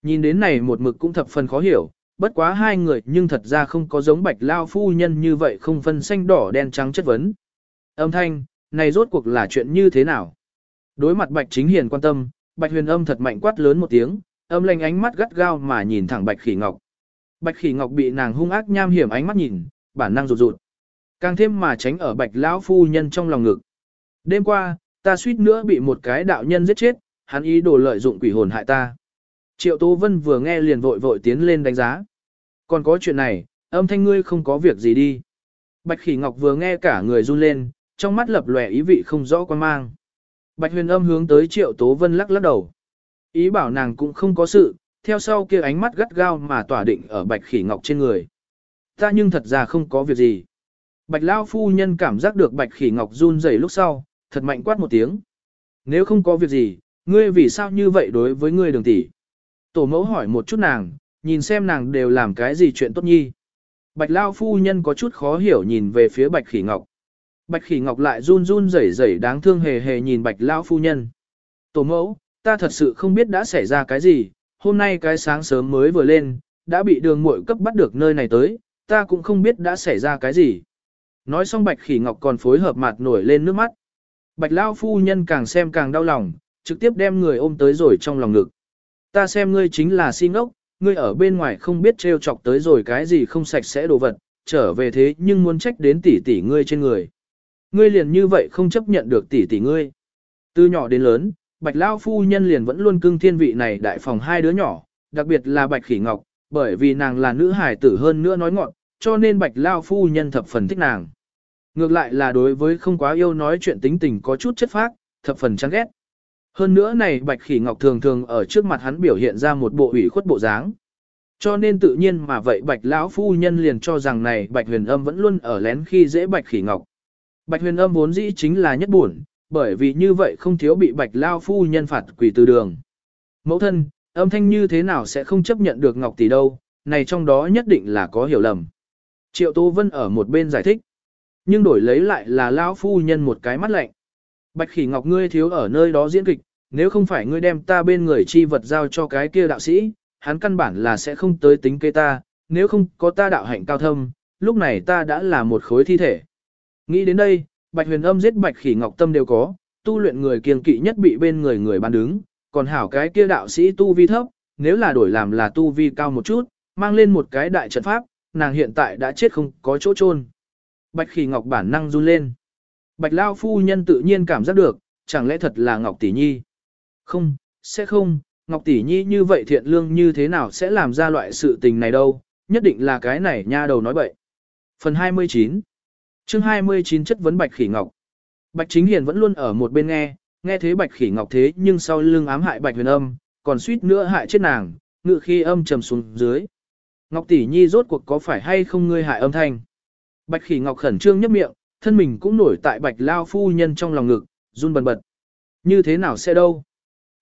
Nhìn đến này một mực cũng thập phần khó hiểu, bất quá hai người nhưng thật ra không có giống bạch lao phu nhân như vậy không phân xanh đỏ đen trắng chất vấn. Âm thanh, này rốt cuộc là chuyện như thế nào? Đối mặt bạch chính hiền quan tâm, bạch huyền âm thật mạnh quát lớn một tiếng, âm lanh ánh mắt gắt gao mà nhìn thẳng bạch khỉ ngọc. Bạch khỉ ngọc bị nàng hung ác nham hiểm ánh mắt nhìn, bản năng rụt rụt. Càng thêm mà tránh ở bạch lão phu nhân trong lòng ngực. Đêm qua, ta suýt nữa bị một cái đạo nhân giết chết, hắn ý đồ lợi dụng quỷ hồn hại ta. Triệu Tố Vân vừa nghe liền vội vội tiến lên đánh giá. Còn có chuyện này, âm thanh ngươi không có việc gì đi. Bạch Khỉ Ngọc vừa nghe cả người run lên, trong mắt lập lòe ý vị không rõ quan mang. Bạch Huyền Âm hướng tới Triệu Tố Vân lắc lắc đầu. Ý bảo nàng cũng không có sự, theo sau kia ánh mắt gắt gao mà tỏa định ở Bạch Khỉ Ngọc trên người. Ta nhưng thật ra không có việc gì. Bạch Lao phu nhân cảm giác được Bạch Khỉ Ngọc run rẩy lúc sau, thật mạnh quát một tiếng. Nếu không có việc gì, ngươi vì sao như vậy đối với ngươi đường tỷ? Tổ mẫu hỏi một chút nàng, nhìn xem nàng đều làm cái gì chuyện tốt nhi. Bạch Lao phu nhân có chút khó hiểu nhìn về phía Bạch Khỉ Ngọc. Bạch Khỉ Ngọc lại run run rẩy rẩy đáng thương hề hề nhìn Bạch Lao phu nhân. Tổ mẫu, ta thật sự không biết đã xảy ra cái gì, hôm nay cái sáng sớm mới vừa lên, đã bị đường muội cấp bắt được nơi này tới, ta cũng không biết đã xảy ra cái gì. Nói xong Bạch Khỉ Ngọc còn phối hợp mặt nổi lên nước mắt. Bạch Lao phu nhân càng xem càng đau lòng, trực tiếp đem người ôm tới rồi trong lòng ngực. Ta xem ngươi chính là si ngốc, ngươi ở bên ngoài không biết trêu chọc tới rồi cái gì không sạch sẽ đồ vật, trở về thế nhưng muốn trách đến tỷ tỷ ngươi trên người. Ngươi liền như vậy không chấp nhận được tỷ tỷ ngươi. Từ nhỏ đến lớn, Bạch Lao phu nhân liền vẫn luôn cưng thiên vị này đại phòng hai đứa nhỏ, đặc biệt là Bạch Khỉ Ngọc, bởi vì nàng là nữ hài tử hơn nữa nói ngọn, cho nên Bạch Lao phu nhân thập phần thích nàng. Ngược lại là đối với không quá yêu nói chuyện tính tình có chút chất phác, thập phần chán ghét. Hơn nữa này Bạch Khỉ Ngọc thường thường ở trước mặt hắn biểu hiện ra một bộ ủy khuất bộ dáng. Cho nên tự nhiên mà vậy Bạch lão phu nhân liền cho rằng này Bạch Huyền Âm vẫn luôn ở lén khi dễ Bạch Khỉ Ngọc. Bạch Huyền Âm vốn dĩ chính là nhất buồn, bởi vì như vậy không thiếu bị Bạch lão phu nhân phạt quỷ từ đường. Mẫu thân, âm thanh như thế nào sẽ không chấp nhận được Ngọc tỷ đâu, này trong đó nhất định là có hiểu lầm. Triệu Tô Vân ở một bên giải thích, nhưng đổi lấy lại là lão phu nhân một cái mắt lạnh. Bạch Khỉ Ngọc ngươi thiếu ở nơi đó diễn kịch, nếu không phải ngươi đem ta bên người chi vật giao cho cái kia đạo sĩ, hắn căn bản là sẽ không tới tính kế ta, nếu không có ta đạo hạnh cao thâm, lúc này ta đã là một khối thi thể. Nghĩ đến đây, Bạch Huyền Âm giết Bạch Khỉ Ngọc Tâm đều có, tu luyện người kiêng kỵ nhất bị bên người người ban đứng, còn hảo cái kia đạo sĩ tu vi thấp, nếu là đổi làm là tu vi cao một chút, mang lên một cái đại trận pháp, nàng hiện tại đã chết không có chỗ chôn. Bạch Khỉ Ngọc bản năng run lên. Bạch Lao phu nhân tự nhiên cảm giác được, chẳng lẽ thật là Ngọc Tỷ Nhi? Không, sẽ không, Ngọc Tỷ Nhi như vậy thiện lương như thế nào sẽ làm ra loại sự tình này đâu, nhất định là cái này nha đầu nói bậy. Phần 29 chương 29 chất vấn Bạch Khỉ Ngọc Bạch Chính Hiền vẫn luôn ở một bên nghe, nghe thế Bạch Khỉ Ngọc thế nhưng sau lưng ám hại Bạch Huyền Âm, còn suýt nữa hại chết nàng, ngự khi âm trầm xuống dưới. Ngọc Tỷ Nhi rốt cuộc có phải hay không ngươi hại âm thanh? Bạch Khỉ Ngọc khẩn trương nhấp miệng, thân mình cũng nổi tại Bạch Lao phu nhân trong lòng ngực, run bần bật. Như thế nào sẽ đâu?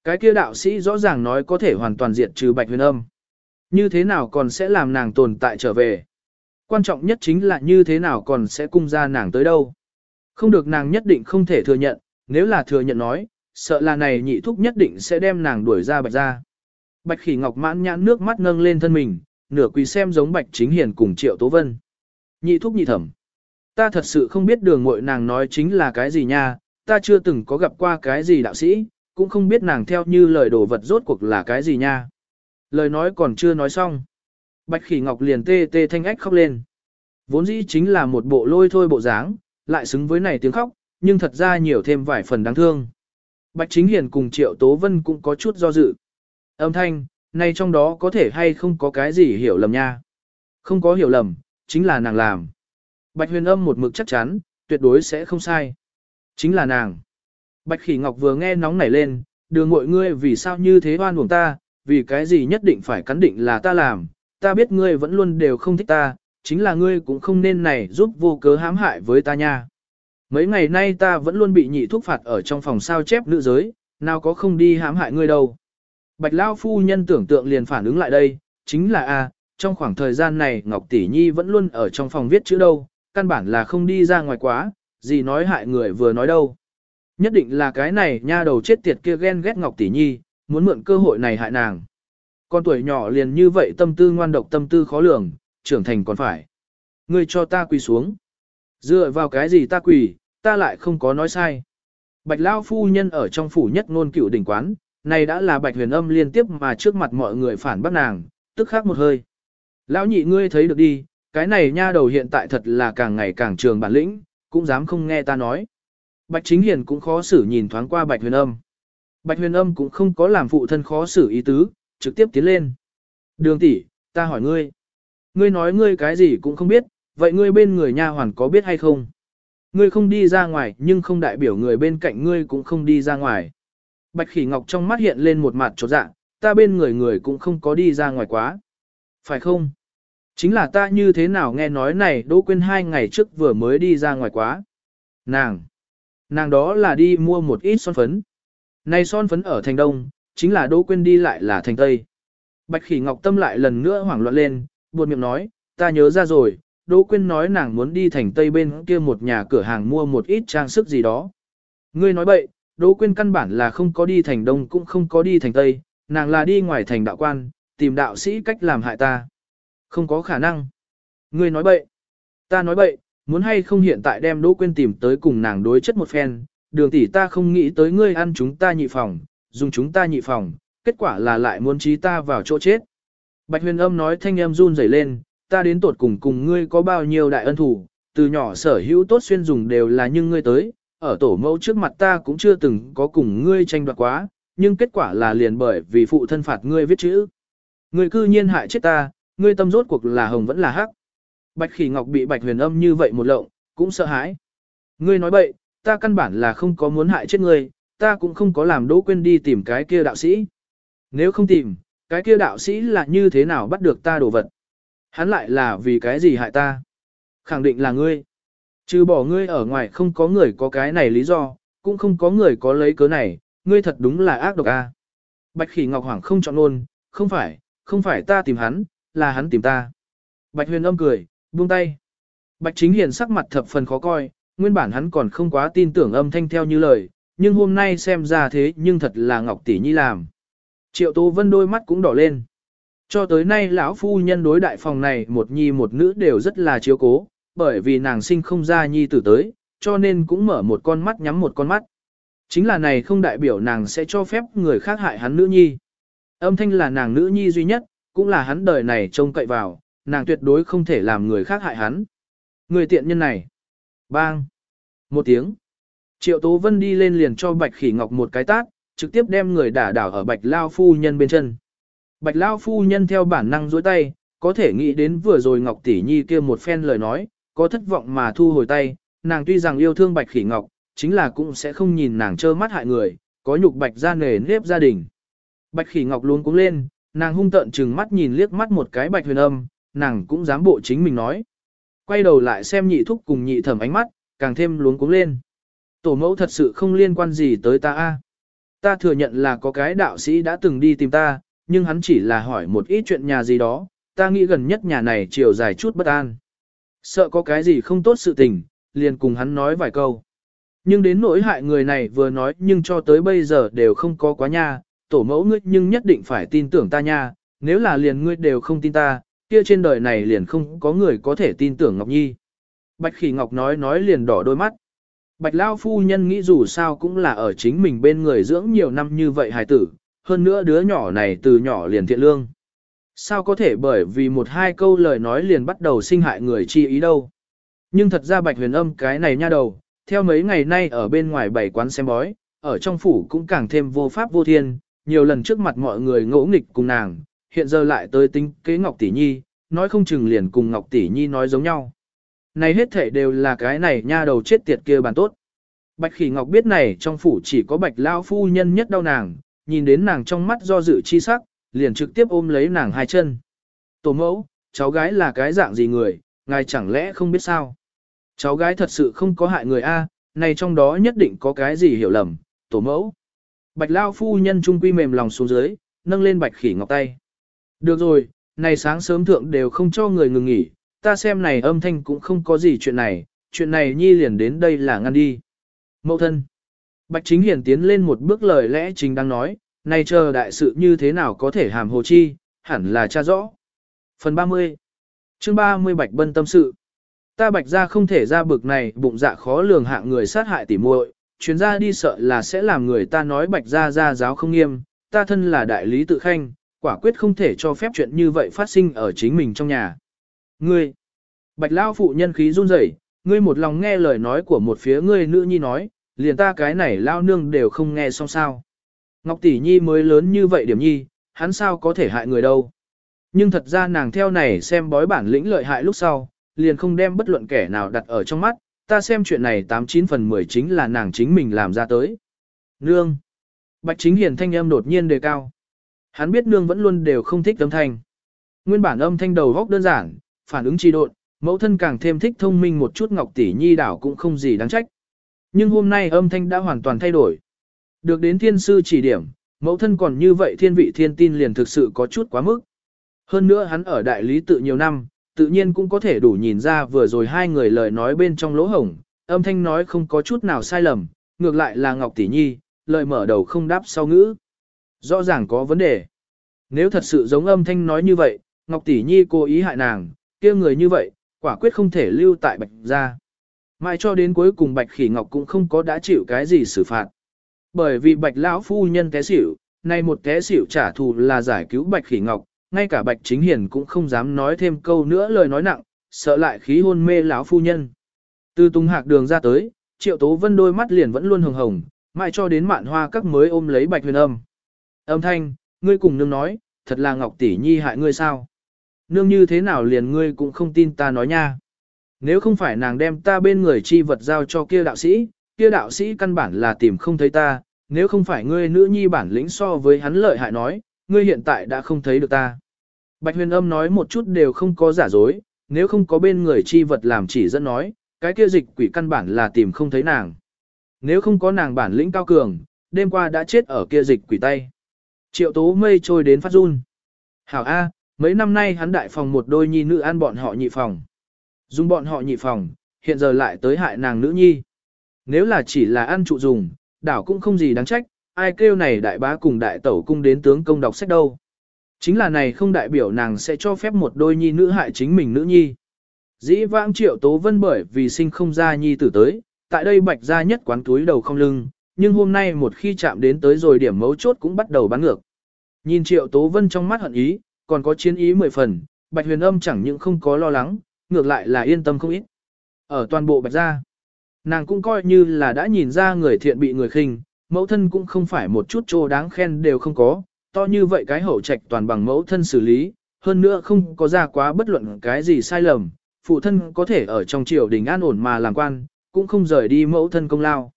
Cái kia đạo sĩ rõ ràng nói có thể hoàn toàn diệt trừ bạch huyền âm. Như thế nào còn sẽ làm nàng tồn tại trở về? Quan trọng nhất chính là như thế nào còn sẽ cung ra nàng tới đâu? Không được nàng nhất định không thể thừa nhận, nếu là thừa nhận nói, sợ là này nhị thúc nhất định sẽ đem nàng đuổi ra bạch ra. Bạch khỉ ngọc mãn nhãn nước mắt nâng lên thân mình, nửa quỳ xem giống bạch chính hiền cùng triệu tố vân. Nhị thúc nhị thẩm. Ta thật sự không biết đường muội nàng nói chính là cái gì nha, ta chưa từng có gặp qua cái gì đạo sĩ, cũng không biết nàng theo như lời đồ vật rốt cuộc là cái gì nha. Lời nói còn chưa nói xong. Bạch khỉ ngọc liền tê tê thanh ách khóc lên. Vốn dĩ chính là một bộ lôi thôi bộ dáng, lại xứng với này tiếng khóc, nhưng thật ra nhiều thêm vài phần đáng thương. Bạch chính hiền cùng triệu tố vân cũng có chút do dự. Âm thanh, này trong đó có thể hay không có cái gì hiểu lầm nha. Không có hiểu lầm, chính là nàng làm. Bạch huyền âm một mực chắc chắn, tuyệt đối sẽ không sai. Chính là nàng. Bạch Khỉ Ngọc vừa nghe nóng nảy lên, đường mọi ngươi vì sao như thế oan uổng ta, vì cái gì nhất định phải cắn định là ta làm, ta biết ngươi vẫn luôn đều không thích ta, chính là ngươi cũng không nên này giúp vô cớ hãm hại với ta nha. Mấy ngày nay ta vẫn luôn bị nhị thúc phạt ở trong phòng sao chép nữ giới, nào có không đi hãm hại ngươi đâu. Bạch Lao phu nhân tưởng tượng liền phản ứng lại đây, chính là a trong khoảng thời gian này Ngọc Tỷ Nhi vẫn luôn ở trong phòng viết chữ đâu, căn bản là không đi ra ngoài quá, gì nói hại người vừa nói đâu. Nhất định là cái này nha đầu chết tiệt kia ghen ghét Ngọc Tỷ Nhi, muốn mượn cơ hội này hại nàng. Con tuổi nhỏ liền như vậy tâm tư ngoan độc tâm tư khó lường, trưởng thành còn phải. Ngươi cho ta quỳ xuống. Dựa vào cái gì ta quỳ, ta lại không có nói sai. Bạch Lao phu nhân ở trong phủ nhất ngôn cựu đỉnh quán, này đã là bạch huyền âm liên tiếp mà trước mặt mọi người phản bác nàng, tức khắc một hơi. Lão nhị ngươi thấy được đi, cái này nha đầu hiện tại thật là càng ngày càng trường bản lĩnh, cũng dám không nghe ta nói. Bạch Chính Hiền cũng khó xử nhìn thoáng qua Bạch Huyền Âm. Bạch Huyền Âm cũng không có làm phụ thân khó xử ý tứ, trực tiếp tiến lên. Đường tỷ, ta hỏi ngươi. Ngươi nói ngươi cái gì cũng không biết, vậy ngươi bên người nha hoàn có biết hay không? Ngươi không đi ra ngoài nhưng không đại biểu người bên cạnh ngươi cũng không đi ra ngoài. Bạch Khỉ Ngọc trong mắt hiện lên một mặt chột dạ, ta bên người người cũng không có đi ra ngoài quá. Phải không? Chính là ta như thế nào nghe nói này Đỗ Quyên hai ngày trước vừa mới đi ra ngoài quá. Nàng! Nàng đó là đi mua một ít son phấn. Này son phấn ở thành đông, chính là Đỗ Quyên đi lại là thành tây. Bạch Khỉ Ngọc Tâm lại lần nữa hoảng loạn lên, buồn miệng nói, ta nhớ ra rồi, Đỗ Quyên nói nàng muốn đi thành tây bên kia một nhà cửa hàng mua một ít trang sức gì đó. Ngươi nói bậy, Đỗ Quyên căn bản là không có đi thành đông cũng không có đi thành tây, nàng là đi ngoài thành đạo quan, tìm đạo sĩ cách làm hại ta. Không có khả năng. Ngươi nói bậy. Ta nói bậy, muốn hay không hiện tại đem Đỗ Quyên tìm tới cùng nàng đối chất một phen, đường tỷ ta không nghĩ tới ngươi ăn chúng ta nhị phòng, dùng chúng ta nhị phòng, kết quả là lại muốn trí ta vào chỗ chết. Bạch huyền âm nói thanh em run rẩy lên, ta đến tột cùng cùng ngươi có bao nhiêu đại ân thủ, từ nhỏ sở hữu tốt xuyên dùng đều là nhưng ngươi tới, ở tổ mẫu trước mặt ta cũng chưa từng có cùng ngươi tranh đoạt quá, nhưng kết quả là liền bởi vì phụ thân phạt ngươi viết chữ. Ngươi cư nhiên hại chết ta, ngươi tâm rốt cuộc là hồng vẫn là hắc. Bạch khỉ ngọc bị bạch huyền âm như vậy một lộng, cũng sợ hãi. Ngươi nói bậy, ta căn bản là không có muốn hại chết ngươi, ta cũng không có làm đỗ quên đi tìm cái kia đạo sĩ. Nếu không tìm, cái kia đạo sĩ là như thế nào bắt được ta đồ vật? Hắn lại là vì cái gì hại ta? Khẳng định là ngươi. Trừ bỏ ngươi ở ngoài không có người có cái này lý do, cũng không có người có lấy cớ này, ngươi thật đúng là ác độc a. Bạch khỉ ngọc hoảng không chọn luôn, không phải, không phải ta tìm hắn, là hắn tìm ta. Bạch huyền âm cười, buông tay. Bạch chính hiền sắc mặt thập phần khó coi, nguyên bản hắn còn không quá tin tưởng âm thanh theo như lời, nhưng hôm nay xem ra thế nhưng thật là Ngọc Tỷ Nhi làm. Triệu Tố Vân đôi mắt cũng đỏ lên. Cho tới nay lão phu nhân đối đại phòng này một nhi một nữ đều rất là chiếu cố, bởi vì nàng sinh không ra nhi tử tới, cho nên cũng mở một con mắt nhắm một con mắt. Chính là này không đại biểu nàng sẽ cho phép người khác hại hắn nữ nhi. Âm thanh là nàng nữ nhi duy nhất, cũng là hắn đời này trông cậy vào, nàng tuyệt đối không thể làm người khác hại hắn. Người tiện nhân này. Bang. Một tiếng. Triệu Tố Vân đi lên liền cho Bạch Khỉ Ngọc một cái tát, trực tiếp đem người đả đảo ở Bạch Lao Phu Nhân bên chân. Bạch Lao Phu Nhân theo bản năng dối tay, có thể nghĩ đến vừa rồi Ngọc Tỷ Nhi kia một phen lời nói, có thất vọng mà thu hồi tay, nàng tuy rằng yêu thương Bạch Khỉ Ngọc, chính là cũng sẽ không nhìn nàng trơ mắt hại người, có nhục Bạch ra nề nếp gia đình. Bạch Khỉ Ngọc luôn cũng lên, nàng hung tợn chừng mắt nhìn liếc mắt một cái Bạch Huyền Âm, nàng cũng dám bộ chính mình nói. Quay đầu lại xem nhị thúc cùng nhị thẩm ánh mắt, càng thêm luống cuống lên. Tổ mẫu thật sự không liên quan gì tới ta a. Ta thừa nhận là có cái đạo sĩ đã từng đi tìm ta, nhưng hắn chỉ là hỏi một ít chuyện nhà gì đó, ta nghĩ gần nhất nhà này chiều dài chút bất an. Sợ có cái gì không tốt sự tình, liền cùng hắn nói vài câu. Nhưng đến nỗi hại người này vừa nói nhưng cho tới bây giờ đều không có quá nha, tổ mẫu ngươi nhưng nhất định phải tin tưởng ta nha, nếu là liền ngươi đều không tin ta, kia trên đời này liền không có người có thể tin tưởng Ngọc Nhi. Bạch Khỉ Ngọc nói nói liền đỏ đôi mắt. Bạch Lao phu nhân nghĩ dù sao cũng là ở chính mình bên người dưỡng nhiều năm như vậy hài tử, hơn nữa đứa nhỏ này từ nhỏ liền thiện lương. Sao có thể bởi vì một hai câu lời nói liền bắt đầu sinh hại người chi ý đâu. Nhưng thật ra Bạch Huyền Âm cái này nha đầu, theo mấy ngày nay ở bên ngoài bảy quán xem bói, ở trong phủ cũng càng thêm vô pháp vô thiên, nhiều lần trước mặt mọi người ngỗ nghịch cùng nàng, hiện giờ lại tới tính kế Ngọc Tỷ Nhi, nói không chừng liền cùng Ngọc Tỷ Nhi nói giống nhau. Này hết thể đều là cái này nha đầu chết tiệt kia bàn tốt. Bạch Khỉ Ngọc biết này trong phủ chỉ có Bạch Lao phu nhân nhất đau nàng, nhìn đến nàng trong mắt do dự chi sắc, liền trực tiếp ôm lấy nàng hai chân. Tổ mẫu, cháu gái là cái dạng gì người, ngài chẳng lẽ không biết sao? Cháu gái thật sự không có hại người A, này trong đó nhất định có cái gì hiểu lầm, tổ mẫu. Bạch Lao phu nhân trung quy mềm lòng xuống dưới, nâng lên Bạch Khỉ Ngọc tay. Được rồi, này sáng sớm thượng đều không cho người ngừng nghỉ, ta xem này âm thanh cũng không có gì chuyện này, chuyện này nhi liền đến đây là ngăn đi. Mậu thân. Bạch Chính Hiển tiến lên một bước lời lẽ chính đang nói, này chờ đại sự như thế nào có thể hàm hồ chi, hẳn là cha rõ. Phần 30 chương 30 Bạch Bân tâm sự Ta Bạch ra không thể ra bực này bụng dạ khó lường hạng người sát hại tỉ muội chuyến ra đi sợ là sẽ làm người ta nói Bạch ra ra giáo không nghiêm, ta thân là đại lý tự khanh, quả quyết không thể cho phép chuyện như vậy phát sinh ở chính mình trong nhà. Ngươi, bạch lao phụ nhân khí run rẩy, ngươi một lòng nghe lời nói của một phía ngươi nữ nhi nói, liền ta cái này lao nương đều không nghe xong sao. Ngọc tỷ nhi mới lớn như vậy điểm nhi, hắn sao có thể hại người đâu. Nhưng thật ra nàng theo này xem bói bản lĩnh lợi hại lúc sau, liền không đem bất luận kẻ nào đặt ở trong mắt, ta xem chuyện này 89 phần 10 chính là nàng chính mình làm ra tới. Nương. Bạch chính hiền thanh âm đột nhiên đề cao. Hắn biết nương vẫn luôn đều không thích âm thanh. Nguyên bản âm thanh đầu góc đơn giản, phản ứng trì độn, mẫu thân càng thêm thích thông minh một chút ngọc tỷ nhi đảo cũng không gì đáng trách. Nhưng hôm nay âm thanh đã hoàn toàn thay đổi. Được đến thiên sư chỉ điểm, mẫu thân còn như vậy thiên vị thiên tin liền thực sự có chút quá mức. Hơn nữa hắn ở đại lý tự nhiều năm, tự nhiên cũng có thể đủ nhìn ra vừa rồi hai người lời nói bên trong lỗ hổng, âm thanh nói không có chút nào sai lầm, ngược lại là Ngọc Tỷ Nhi, lời mở đầu không đáp sau ngữ. Rõ ràng có vấn đề. Nếu thật sự giống âm thanh nói như vậy, Ngọc Tỷ Nhi cố ý hại nàng, kia người như vậy, quả quyết không thể lưu tại Bạch gia. Mai cho đến cuối cùng Bạch Khỉ Ngọc cũng không có đã chịu cái gì xử phạt. Bởi vì Bạch lão phu nhân té xỉu, nay một té xỉu trả thù là giải cứu Bạch Khỉ Ngọc, ngay cả Bạch Chính Hiền cũng không dám nói thêm câu nữa lời nói nặng, sợ lại khí hôn mê lão phu nhân. Từ tung hạc đường ra tới, triệu tố vân đôi mắt liền vẫn luôn hồng hồng, mãi cho đến mạn hoa các mới ôm lấy bạch huyền âm. Âm thanh, ngươi cùng nương nói, thật là ngọc tỷ nhi hại ngươi sao? Nương như thế nào liền ngươi cũng không tin ta nói nha. Nếu không phải nàng đem ta bên người chi vật giao cho kia đạo sĩ, kia đạo sĩ căn bản là tìm không thấy ta, nếu không phải ngươi nữ nhi bản lĩnh so với hắn lợi hại nói, ngươi hiện tại đã không thấy được ta. Bạch huyền âm nói một chút đều không có giả dối, nếu không có bên người chi vật làm chỉ dẫn nói, cái kia dịch quỷ căn bản là tìm không thấy nàng. Nếu không có nàng bản lĩnh cao cường, đêm qua đã chết ở kia dịch quỷ tay. Triệu tố mây trôi đến phát run. Hảo A, mấy năm nay hắn đại phòng một đôi nhi nữ ăn bọn họ nhị phòng. Dùng bọn họ nhị phòng, hiện giờ lại tới hại nàng nữ nhi. Nếu là chỉ là ăn trụ dùng, đảo cũng không gì đáng trách, ai kêu này đại bá cùng đại tẩu cung đến tướng công đọc sách đâu. Chính là này không đại biểu nàng sẽ cho phép một đôi nhi nữ hại chính mình nữ nhi. Dĩ vãng triệu tố vân bởi vì sinh không ra nhi tử tới, tại đây bạch ra nhất quán túi đầu không lưng, nhưng hôm nay một khi chạm đến tới rồi điểm mấu chốt cũng bắt đầu bán ngược. Nhìn triệu tố vân trong mắt hận ý, còn có chiến ý mười phần, bạch huyền âm chẳng những không có lo lắng, ngược lại là yên tâm không ít. Ở toàn bộ bạch gia, nàng cũng coi như là đã nhìn ra người thiện bị người khinh, mẫu thân cũng không phải một chút chỗ đáng khen đều không có, to như vậy cái hậu trạch toàn bằng mẫu thân xử lý, hơn nữa không có ra quá bất luận cái gì sai lầm, phụ thân có thể ở trong triều đình an ổn mà làm quan, cũng không rời đi mẫu thân công lao.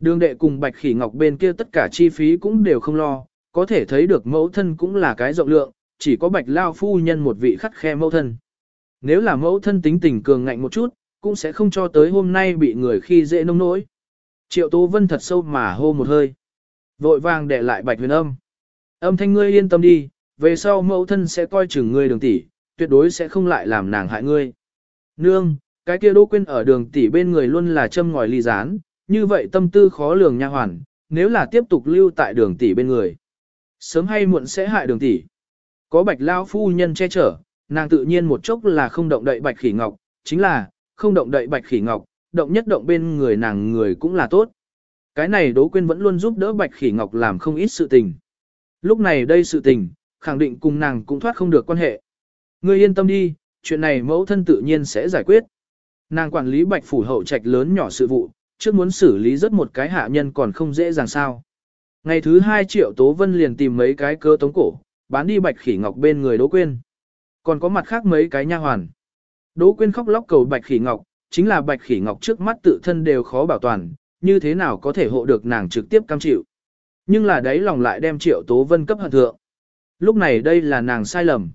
Đường đệ cùng Bạch Khỉ Ngọc bên kia tất cả chi phí cũng đều không lo, có thể thấy được mẫu thân cũng là cái rộng lượng, chỉ có Bạch Lao phu nhân một vị khắt khe mẫu thân. Nếu là mẫu thân tính tình cường ngạnh một chút, cũng sẽ không cho tới hôm nay bị người khi dễ nông nỗi. Triệu Tố Vân thật sâu mà hô một hơi. Vội vàng để lại Bạch Huyền Âm. Âm thanh ngươi yên tâm đi, về sau mẫu thân sẽ coi chừng ngươi đường tỷ, tuyệt đối sẽ không lại làm nàng hại ngươi. Nương, cái kia Đỗ Quyên ở đường tỷ bên người luôn là châm ngòi ly gián, như vậy tâm tư khó lường nha hoàn, nếu là tiếp tục lưu tại đường tỷ bên người. Sớm hay muộn sẽ hại đường tỷ. Có bạch lao phu nhân che chở, nàng tự nhiên một chốc là không động đậy bạch khỉ ngọc, chính là, không động đậy bạch khỉ ngọc, động nhất động bên người nàng người cũng là tốt. Cái này Đỗ Quyên vẫn luôn giúp đỡ bạch khỉ ngọc làm không ít sự tình. Lúc này đây sự tình, khẳng định cùng nàng cũng thoát không được quan hệ. Ngươi yên tâm đi, chuyện này mẫu thân tự nhiên sẽ giải quyết. Nàng quản lý bạch phủ hậu trạch lớn nhỏ sự vụ, trước muốn xử lý rất một cái hạ nhân còn không dễ dàng sao. Ngày thứ hai triệu Tố Vân liền tìm mấy cái cơ tống cổ, bán đi bạch khỉ ngọc bên người Đỗ Quyên. Còn có mặt khác mấy cái nha hoàn. Đỗ Quyên khóc lóc cầu bạch khỉ ngọc, chính là bạch khỉ ngọc trước mắt tự thân đều khó bảo toàn, như thế nào có thể hộ được nàng trực tiếp cam chịu. Nhưng là đấy lòng lại đem triệu Tố Vân cấp hận thượng. Lúc này đây là nàng sai lầm.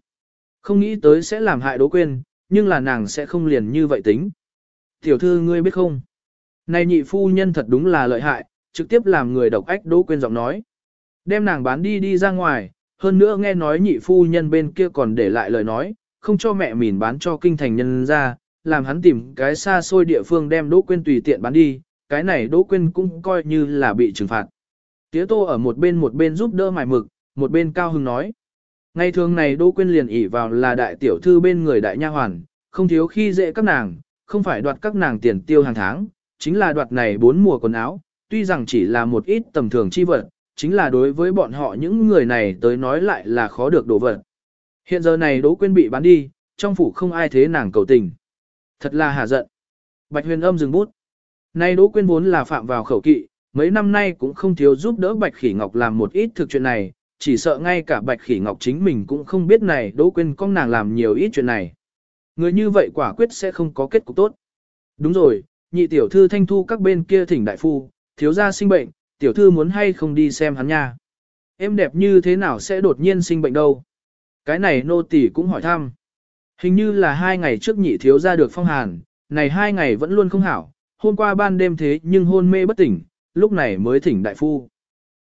Không nghĩ tới sẽ làm hại Đỗ Quyên, nhưng là nàng sẽ không liền như vậy tính. Tiểu thư ngươi biết không? Này nhị phu nhân thật đúng là lợi hại, trực tiếp làm người độc ách Đỗ Quyên giọng nói. Đem nàng bán đi đi ra ngoài, hơn nữa nghe nói nhị phu nhân bên kia còn để lại lời nói, không cho mẹ mìn bán cho kinh thành nhân ra, làm hắn tìm cái xa xôi địa phương đem Đỗ Quyên tùy tiện bán đi, cái này Đỗ Quyên cũng coi như là bị trừng phạt. Tía Tô ở một bên một bên giúp đỡ mài mực, một bên cao hưng nói. Ngày thường này Đỗ Quyên liền ỉ vào là đại tiểu thư bên người đại nha hoàn, không thiếu khi dễ các nàng, không phải đoạt các nàng tiền tiêu hàng tháng, chính là đoạt này bốn mùa quần áo, tuy rằng chỉ là một ít tầm thường chi vật, chính là đối với bọn họ những người này tới nói lại là khó được đổ vật. Hiện giờ này Đỗ Quyên bị bán đi, trong phủ không ai thế nàng cầu tình. Thật là hà giận. Bạch huyền âm dừng bút. Nay Đỗ Quyên vốn là phạm vào khẩu kỵ, mấy năm nay cũng không thiếu giúp đỡ Bạch Khỉ Ngọc làm một ít thực chuyện này, chỉ sợ ngay cả Bạch Khỉ Ngọc chính mình cũng không biết này Đỗ Quyên con nàng làm nhiều ít chuyện này. Người như vậy quả quyết sẽ không có kết cục tốt. Đúng rồi, nhị tiểu thư thanh thu các bên kia thỉnh đại phu, thiếu gia sinh bệnh, tiểu thư muốn hay không đi xem hắn nha. Em đẹp như thế nào sẽ đột nhiên sinh bệnh đâu? Cái này nô tỳ cũng hỏi thăm. Hình như là hai ngày trước nhị thiếu gia được phong hàn, này hai ngày vẫn luôn không hảo, hôm qua ban đêm thế nhưng hôn mê bất tỉnh, lúc này mới thỉnh đại phu.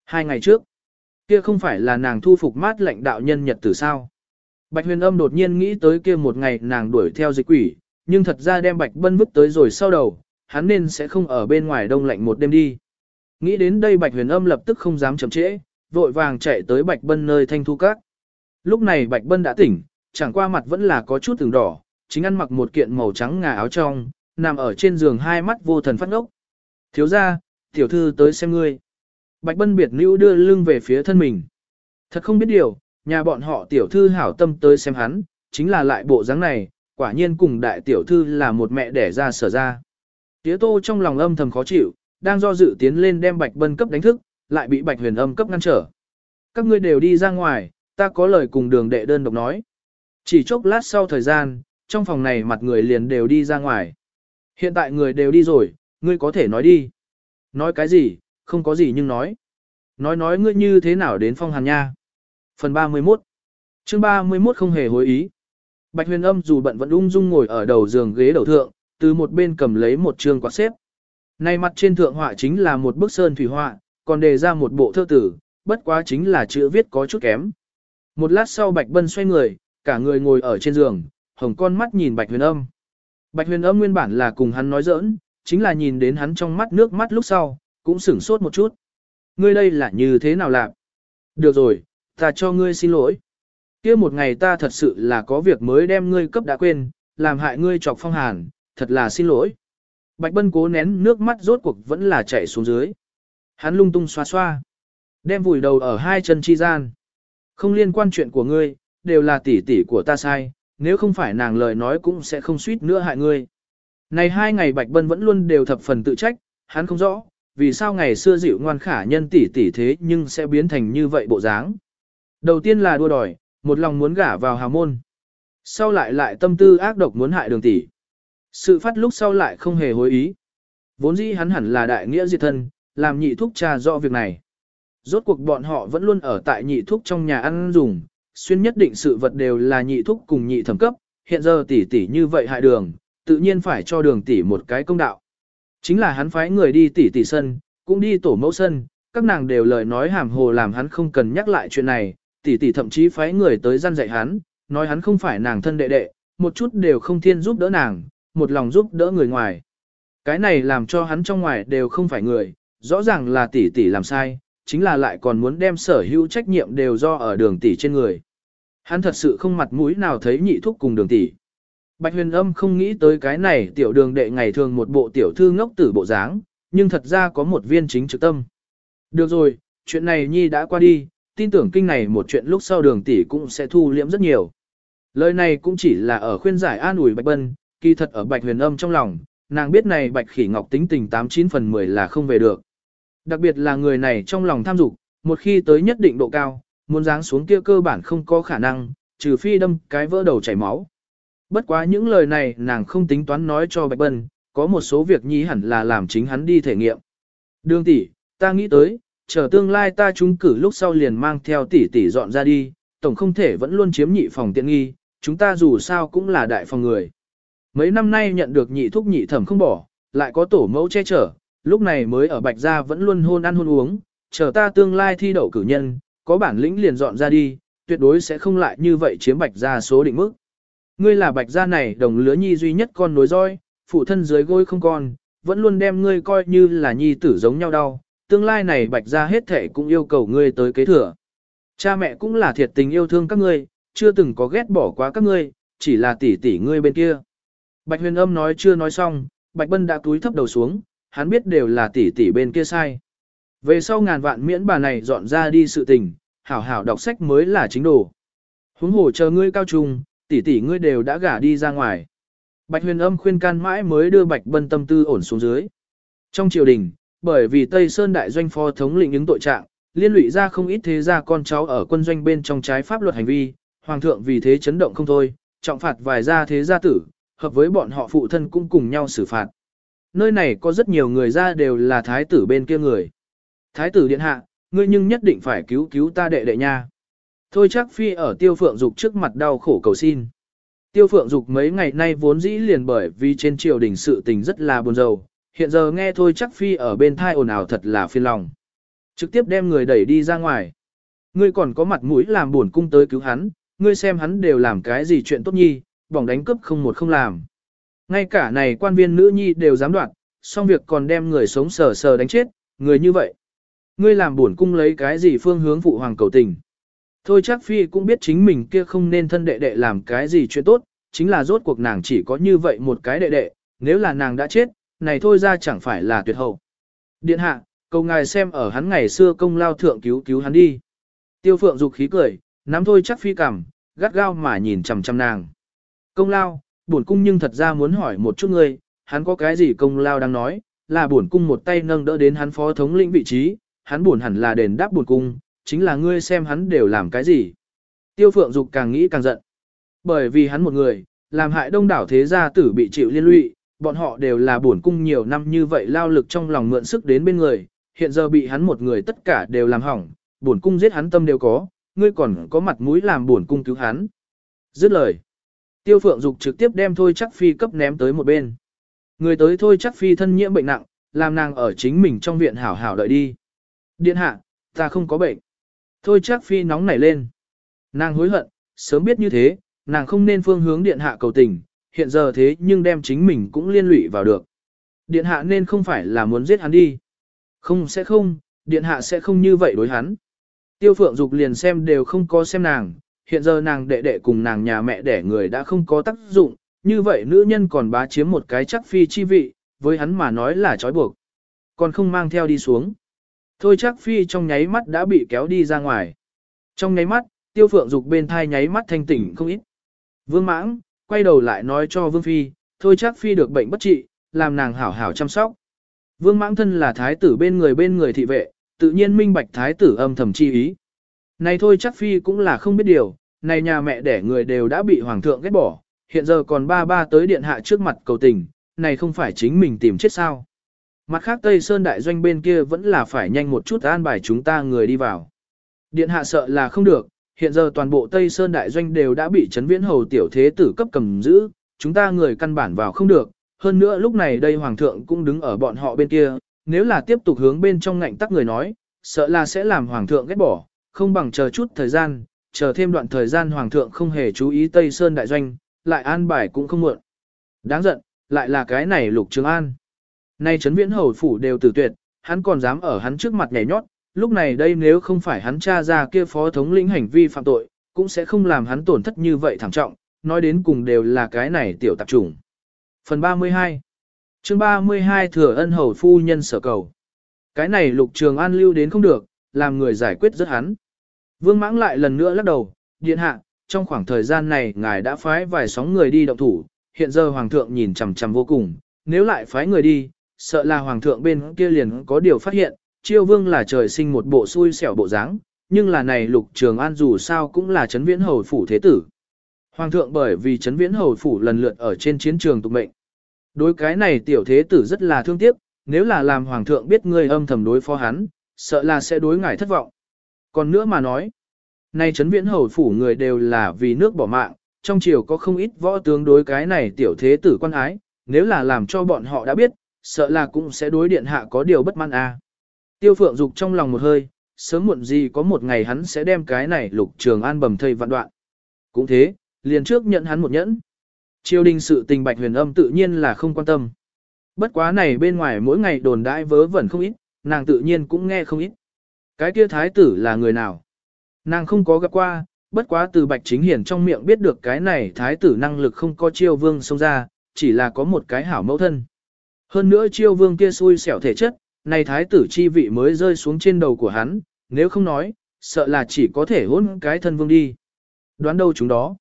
Hai ngày trước, kia không phải là nàng thu phục mát lệnh đạo nhân nhật tử sao. Bạch huyền âm đột nhiên nghĩ tới kia một ngày nàng đuổi theo dịch quỷ, nhưng thật ra đem Bạch Bân vứt tới rồi sau đầu, hắn nên sẽ không ở bên ngoài đông lạnh một đêm đi. Nghĩ đến đây Bạch huyền âm lập tức không dám chậm trễ, vội vàng chạy tới Bạch Bân nơi thanh thu các. Lúc này Bạch Bân đã tỉnh, chẳng qua mặt vẫn là có chút từng đỏ, chính ăn mặc một kiện màu trắng ngà áo trong, nằm ở trên giường hai mắt vô thần phát ngốc. Thiếu ra, tiểu thư tới xem ngươi. Bạch Bân biệt nữ đưa lưng về phía thân mình. Thật không biết điều, nhà bọn họ tiểu thư hảo tâm tới xem hắn, chính là lại bộ dáng này, quả nhiên cùng đại tiểu thư là một mẹ đẻ ra sở ra. Tía tô trong lòng âm thầm khó chịu, đang do dự tiến lên đem Bạch Bân cấp đánh thức, lại bị Bạch Huyền âm cấp ngăn trở. Các ngươi đều đi ra ngoài, ta có lời cùng đường đệ đơn độc nói. Chỉ chốc lát sau thời gian, trong phòng này mặt người liền đều đi ra ngoài. Hiện tại người đều đi rồi, ngươi có thể nói đi. Nói cái gì, không có gì nhưng nói. Nói nói ngươi như thế nào đến phong hàn nha. Phần 31 chương 31 không hề hối ý. Bạch huyền âm dù bận vẫn ung dung ngồi ở đầu giường ghế đầu thượng, từ một bên cầm lấy một trường quạt xếp. này mặt trên thượng họa chính là một bức sơn thủy họa, còn đề ra một bộ thơ tử, bất quá chính là chữ viết có chút kém. Một lát sau Bạch Bân xoay người, cả người ngồi ở trên giường, hồng con mắt nhìn Bạch Huyền Âm. Bạch Huyền Âm nguyên bản là cùng hắn nói giỡn, chính là nhìn đến hắn trong mắt nước mắt lúc sau, cũng sửng sốt một chút. Ngươi đây là như thế nào làm? Được rồi, ta cho ngươi xin lỗi. kia một ngày ta thật sự là có việc mới đem ngươi cấp đã quên, làm hại ngươi chọc phong hàn, thật là xin lỗi. Bạch Bân cố nén nước mắt rốt cuộc vẫn là chảy xuống dưới. Hắn lung tung xoa xoa. Đem vùi đầu ở hai chân chi gian. Không liên quan chuyện của ngươi, đều là tỷ tỷ của ta sai, nếu không phải nàng lời nói cũng sẽ không suýt nữa hại ngươi. Này hai ngày Bạch Bân vẫn luôn đều thập phần tự trách, hắn không rõ, vì sao ngày xưa dịu ngoan khả nhân tỷ tỷ thế nhưng sẽ biến thành như vậy bộ dáng. Đầu tiên là đua đòi, một lòng muốn gả vào hào môn. Sau lại lại tâm tư ác độc muốn hại đường tỷ. Sự phát lúc sau lại không hề hối ý. Vốn dĩ hắn hẳn là đại nghĩa diệt thân, làm nhị thúc cha rõ việc này. Rốt cuộc bọn họ vẫn luôn ở tại nhị thúc trong nhà ăn dùng, xuyên nhất định sự vật đều là nhị thúc cùng nhị thẩm cấp, hiện giờ tỷ tỷ như vậy hại đường, tự nhiên phải cho đường tỷ một cái công đạo. Chính là hắn phái người đi tỷ tỷ sân, cũng đi tổ mẫu sân, các nàng đều lời nói hàm hồ làm hắn không cần nhắc lại chuyện này, tỷ tỷ thậm chí phái người tới gian dạy hắn, nói hắn không phải nàng thân đệ đệ, một chút đều không thiên giúp đỡ nàng, một lòng giúp đỡ người ngoài. Cái này làm cho hắn trong ngoài đều không phải người, rõ ràng là tỷ tỷ làm sai, chính là lại còn muốn đem sở hữu trách nhiệm đều do ở đường tỷ trên người. Hắn thật sự không mặt mũi nào thấy nhị thúc cùng đường tỷ. Bạch huyền âm không nghĩ tới cái này tiểu đường đệ ngày thường một bộ tiểu thư ngốc tử bộ dáng, nhưng thật ra có một viên chính trực tâm. Được rồi, chuyện này nhi đã qua đi, tin tưởng kinh này một chuyện lúc sau đường tỷ cũng sẽ thu liễm rất nhiều. Lời này cũng chỉ là ở khuyên giải an ủi Bạch Bân, kỳ thật ở Bạch huyền âm trong lòng, nàng biết này Bạch khỉ ngọc tính tình 89 phần 10 là không về được. Đặc biệt là người này trong lòng tham dục, một khi tới nhất định độ cao, muốn giáng xuống kia cơ bản không có khả năng, trừ phi đâm cái vỡ đầu chảy máu. Bất quá những lời này nàng không tính toán nói cho Bạch Bân, có một số việc nhi hẳn là làm chính hắn đi thể nghiệm. Đường tỷ, ta nghĩ tới, chờ tương lai ta trúng cử lúc sau liền mang theo tỷ tỷ dọn ra đi, tổng không thể vẫn luôn chiếm nhị phòng tiện nghi, chúng ta dù sao cũng là đại phòng người. Mấy năm nay nhận được nhị thúc nhị thẩm không bỏ, lại có tổ mẫu che chở, lúc này mới ở Bạch Gia vẫn luôn hôn ăn hôn uống, chờ ta tương lai thi đậu cử nhân, có bản lĩnh liền dọn ra đi, tuyệt đối sẽ không lại như vậy chiếm Bạch Gia số định mức. Ngươi là Bạch Gia này đồng lứa nhi duy nhất con nối roi, phụ thân dưới gối không còn vẫn luôn đem ngươi coi như là nhi tử giống nhau đau, tương lai này Bạch Gia hết thể cũng yêu cầu ngươi tới kế thừa. Cha mẹ cũng là thiệt tình yêu thương các ngươi, chưa từng có ghét bỏ quá các ngươi, chỉ là tỷ tỷ ngươi bên kia. Bạch huyền âm nói chưa nói xong, Bạch Bân đã túi thấp đầu xuống, hắn biết đều là tỷ tỷ bên kia sai. Về sau ngàn vạn miễn bà này dọn ra đi sự tình, hảo hảo đọc sách mới là chính đồ. Huống hồ chờ ngươi cao trung, tỷ tỷ ngươi đều đã gả đi ra ngoài. Bạch huyền âm khuyên can mãi mới đưa Bạch Bân tâm tư ổn xuống dưới. Trong triều đình, bởi vì Tây Sơn đại doanh phó thống lĩnh những tội trạng, liên lụy ra không ít thế gia con cháu ở quân doanh bên trong trái pháp luật hành vi, hoàng thượng vì thế chấn động không thôi, trọng phạt vài gia thế gia tử, hợp với bọn họ phụ thân cũng cùng nhau xử phạt. Nơi này có rất nhiều người ra đều là thái tử bên kia người. Thái tử điện hạ, ngươi nhưng nhất định phải cứu cứu ta đệ đệ nha. Thôi chắc phi ở tiêu phượng dục trước mặt đau khổ cầu xin. Tiêu phượng dục mấy ngày nay vốn dĩ liền bởi vì trên triều đình sự tình rất là buồn rầu, hiện giờ nghe thôi chắc phi ở bên thai ồn ào thật là phiền lòng. Trực tiếp đem người đẩy đi ra ngoài. Ngươi còn có mặt mũi làm buồn cung tới cứu hắn, ngươi xem hắn đều làm cái gì chuyện tốt nhi, bỏng đánh cướp không một không làm. Ngay cả này quan viên nữ nhi đều dám đoạt, xong việc còn đem người sống sờ sờ đánh chết, người như vậy. Ngươi làm buồn cung lấy cái gì phương hướng phụ hoàng cầu tình. Thôi chắc phi cũng biết chính mình kia không nên thân đệ đệ làm cái gì chuyện tốt, chính là rốt cuộc nàng chỉ có như vậy một cái đệ đệ, nếu là nàng đã chết, này thôi ra chẳng phải là tuyệt hậu. Điện hạ, cầu ngài xem ở hắn ngày xưa công lao thượng cứu cứu hắn đi. Tiêu phượng dục khí cười, nắm thôi chắc phi cằm, gắt gao mà nhìn chằm chằm nàng. Công lao, bổn cung nhưng thật ra muốn hỏi một chút ngươi, hắn có cái gì công lao đang nói, là bổn cung một tay nâng đỡ đến hắn phó thống lĩnh vị trí, hắn buồn hẳn là đền đáp bổn cung, chính là ngươi xem hắn đều làm cái gì. Tiêu Phượng Dục càng nghĩ càng giận. Bởi vì hắn một người, làm hại đông đảo thế gia tử bị chịu liên lụy, bọn họ đều là bổn cung nhiều năm như vậy lao lực trong lòng mượn sức đến bên người, hiện giờ bị hắn một người tất cả đều làm hỏng, bổn cung giết hắn tâm đều có, ngươi còn có mặt mũi làm bổn cung cứu hắn. Dứt lời. Tiêu Phượng Dục trực tiếp đem Thôi Chắc Phi cấp ném tới một bên. Người tới Thôi Chắc Phi thân nhiễm bệnh nặng, làm nàng ở chính mình trong viện hảo hảo đợi đi. Điện hạ, ta không có bệnh. Thôi Chắc Phi nóng nảy lên. Nàng hối hận, sớm biết như thế, nàng không nên phương hướng điện hạ cầu tình, hiện giờ thế nhưng đem chính mình cũng liên lụy vào được. Điện hạ nên không phải là muốn giết hắn đi. Không sẽ không, điện hạ sẽ không như vậy đối hắn. Tiêu phượng dục liền xem đều không có xem nàng, hiện giờ nàng đệ đệ cùng nàng nhà mẹ đẻ người đã không có tác dụng, như vậy nữ nhân còn bá chiếm một cái chắc phi chi vị, với hắn mà nói là trói buộc. Còn không mang theo đi xuống. Thôi chắc phi trong nháy mắt đã bị kéo đi ra ngoài. Trong nháy mắt, tiêu phượng dục bên thai nháy mắt thanh tỉnh không ít. Vương mãng, quay đầu lại nói cho Vương Phi, thôi chắc Phi được bệnh bất trị, làm nàng hảo hảo chăm sóc. Vương mãng thân là thái tử bên người bên người thị vệ, tự nhiên minh bạch thái tử âm thầm chi ý. Này thôi chắc Phi cũng là không biết điều, này nhà mẹ đẻ người đều đã bị hoàng thượng ghét bỏ, hiện giờ còn ba ba tới điện hạ trước mặt cầu tình, này không phải chính mình tìm chết sao. Mặt khác Tây Sơn Đại Doanh bên kia vẫn là phải nhanh một chút an bài chúng ta người đi vào. Điện hạ sợ là không được, hiện giờ toàn bộ Tây Sơn Đại Doanh đều đã bị Trấn Viễn Hầu tiểu thế tử cấp cầm giữ, chúng ta người căn bản vào không được, hơn nữa lúc này đây Hoàng thượng cũng đứng ở bọn họ bên kia, nếu là tiếp tục hướng bên trong ngạnh tắc người nói, sợ là sẽ làm Hoàng thượng ghét bỏ, không bằng chờ chút thời gian, chờ thêm đoạn thời gian Hoàng thượng không hề chú ý Tây Sơn Đại Doanh, lại an bài cũng không muộn. Đáng giận, lại là cái này Lục Trường An. Nay Trấn Viễn Hầu phủ đều tử tuyệt, hắn còn dám ở hắn trước mặt nhảy nhót, lúc này đây nếu không phải hắn cha ra kia phó thống lĩnh hành vi phạm tội, cũng sẽ không làm hắn tổn thất như vậy thảm trọng, nói đến cùng đều là cái này tiểu tạp trùng. Phần 32 chương 32 Thừa ân hầu phu nhân sở cầu. Cái này lục trường an lưu đến không được, làm người giải quyết rất hắn. Vương mãng lại lần nữa lắc đầu, điện hạ, trong khoảng thời gian này ngài đã phái vài sóng người đi động thủ, hiện giờ hoàng thượng nhìn chằm chằm vô cùng, nếu lại phái người đi, sợ là hoàng thượng bên kia liền có điều phát hiện, chiêu vương là trời sinh một bộ xui xẻo bộ dáng, nhưng là này lục trường an dù sao cũng là chấn viễn hầu phủ thế tử. Hoàng thượng bởi vì chấn viễn hầu phủ lần lượt ở trên chiến trường tục mệnh. Đối cái này tiểu thế tử rất là thương tiếc, nếu là làm hoàng thượng biết ngươi âm thầm đối phó hắn, sợ là sẽ đối ngài thất vọng. Còn nữa mà nói, nay chấn viễn hầu phủ người đều là vì nước bỏ mạng, trong triều có không ít võ tướng đối cái này tiểu thế tử quan ái, nếu là làm cho bọn họ đã biết, sợ là cũng sẽ đối điện hạ có điều bất mãn a. À. Tiêu phượng dục trong lòng một hơi, sớm muộn gì có một ngày hắn sẽ đem cái này lục trường an bầm thây vạn đoạn. Cũng thế, liền trước nhận hắn một nhẫn. Triều đình sự tình bạch huyền âm tự nhiên là không quan tâm. Bất quá này bên ngoài mỗi ngày đồn đãi vớ vẩn không ít, nàng tự nhiên cũng nghe không ít. Cái kia thái tử là người nào? Nàng không có gặp qua, bất quá từ bạch chính hiển trong miệng biết được cái này thái tử năng lực không có chiêu vương xông ra, chỉ là có một cái hảo mẫu thân. Hơn nữa chiêu vương kia xui xẻo thể chất, này thái tử chi vị mới rơi xuống trên đầu của hắn, nếu không nói, sợ là chỉ có thể hôn cái thân vương đi. Đoán đâu chúng đó.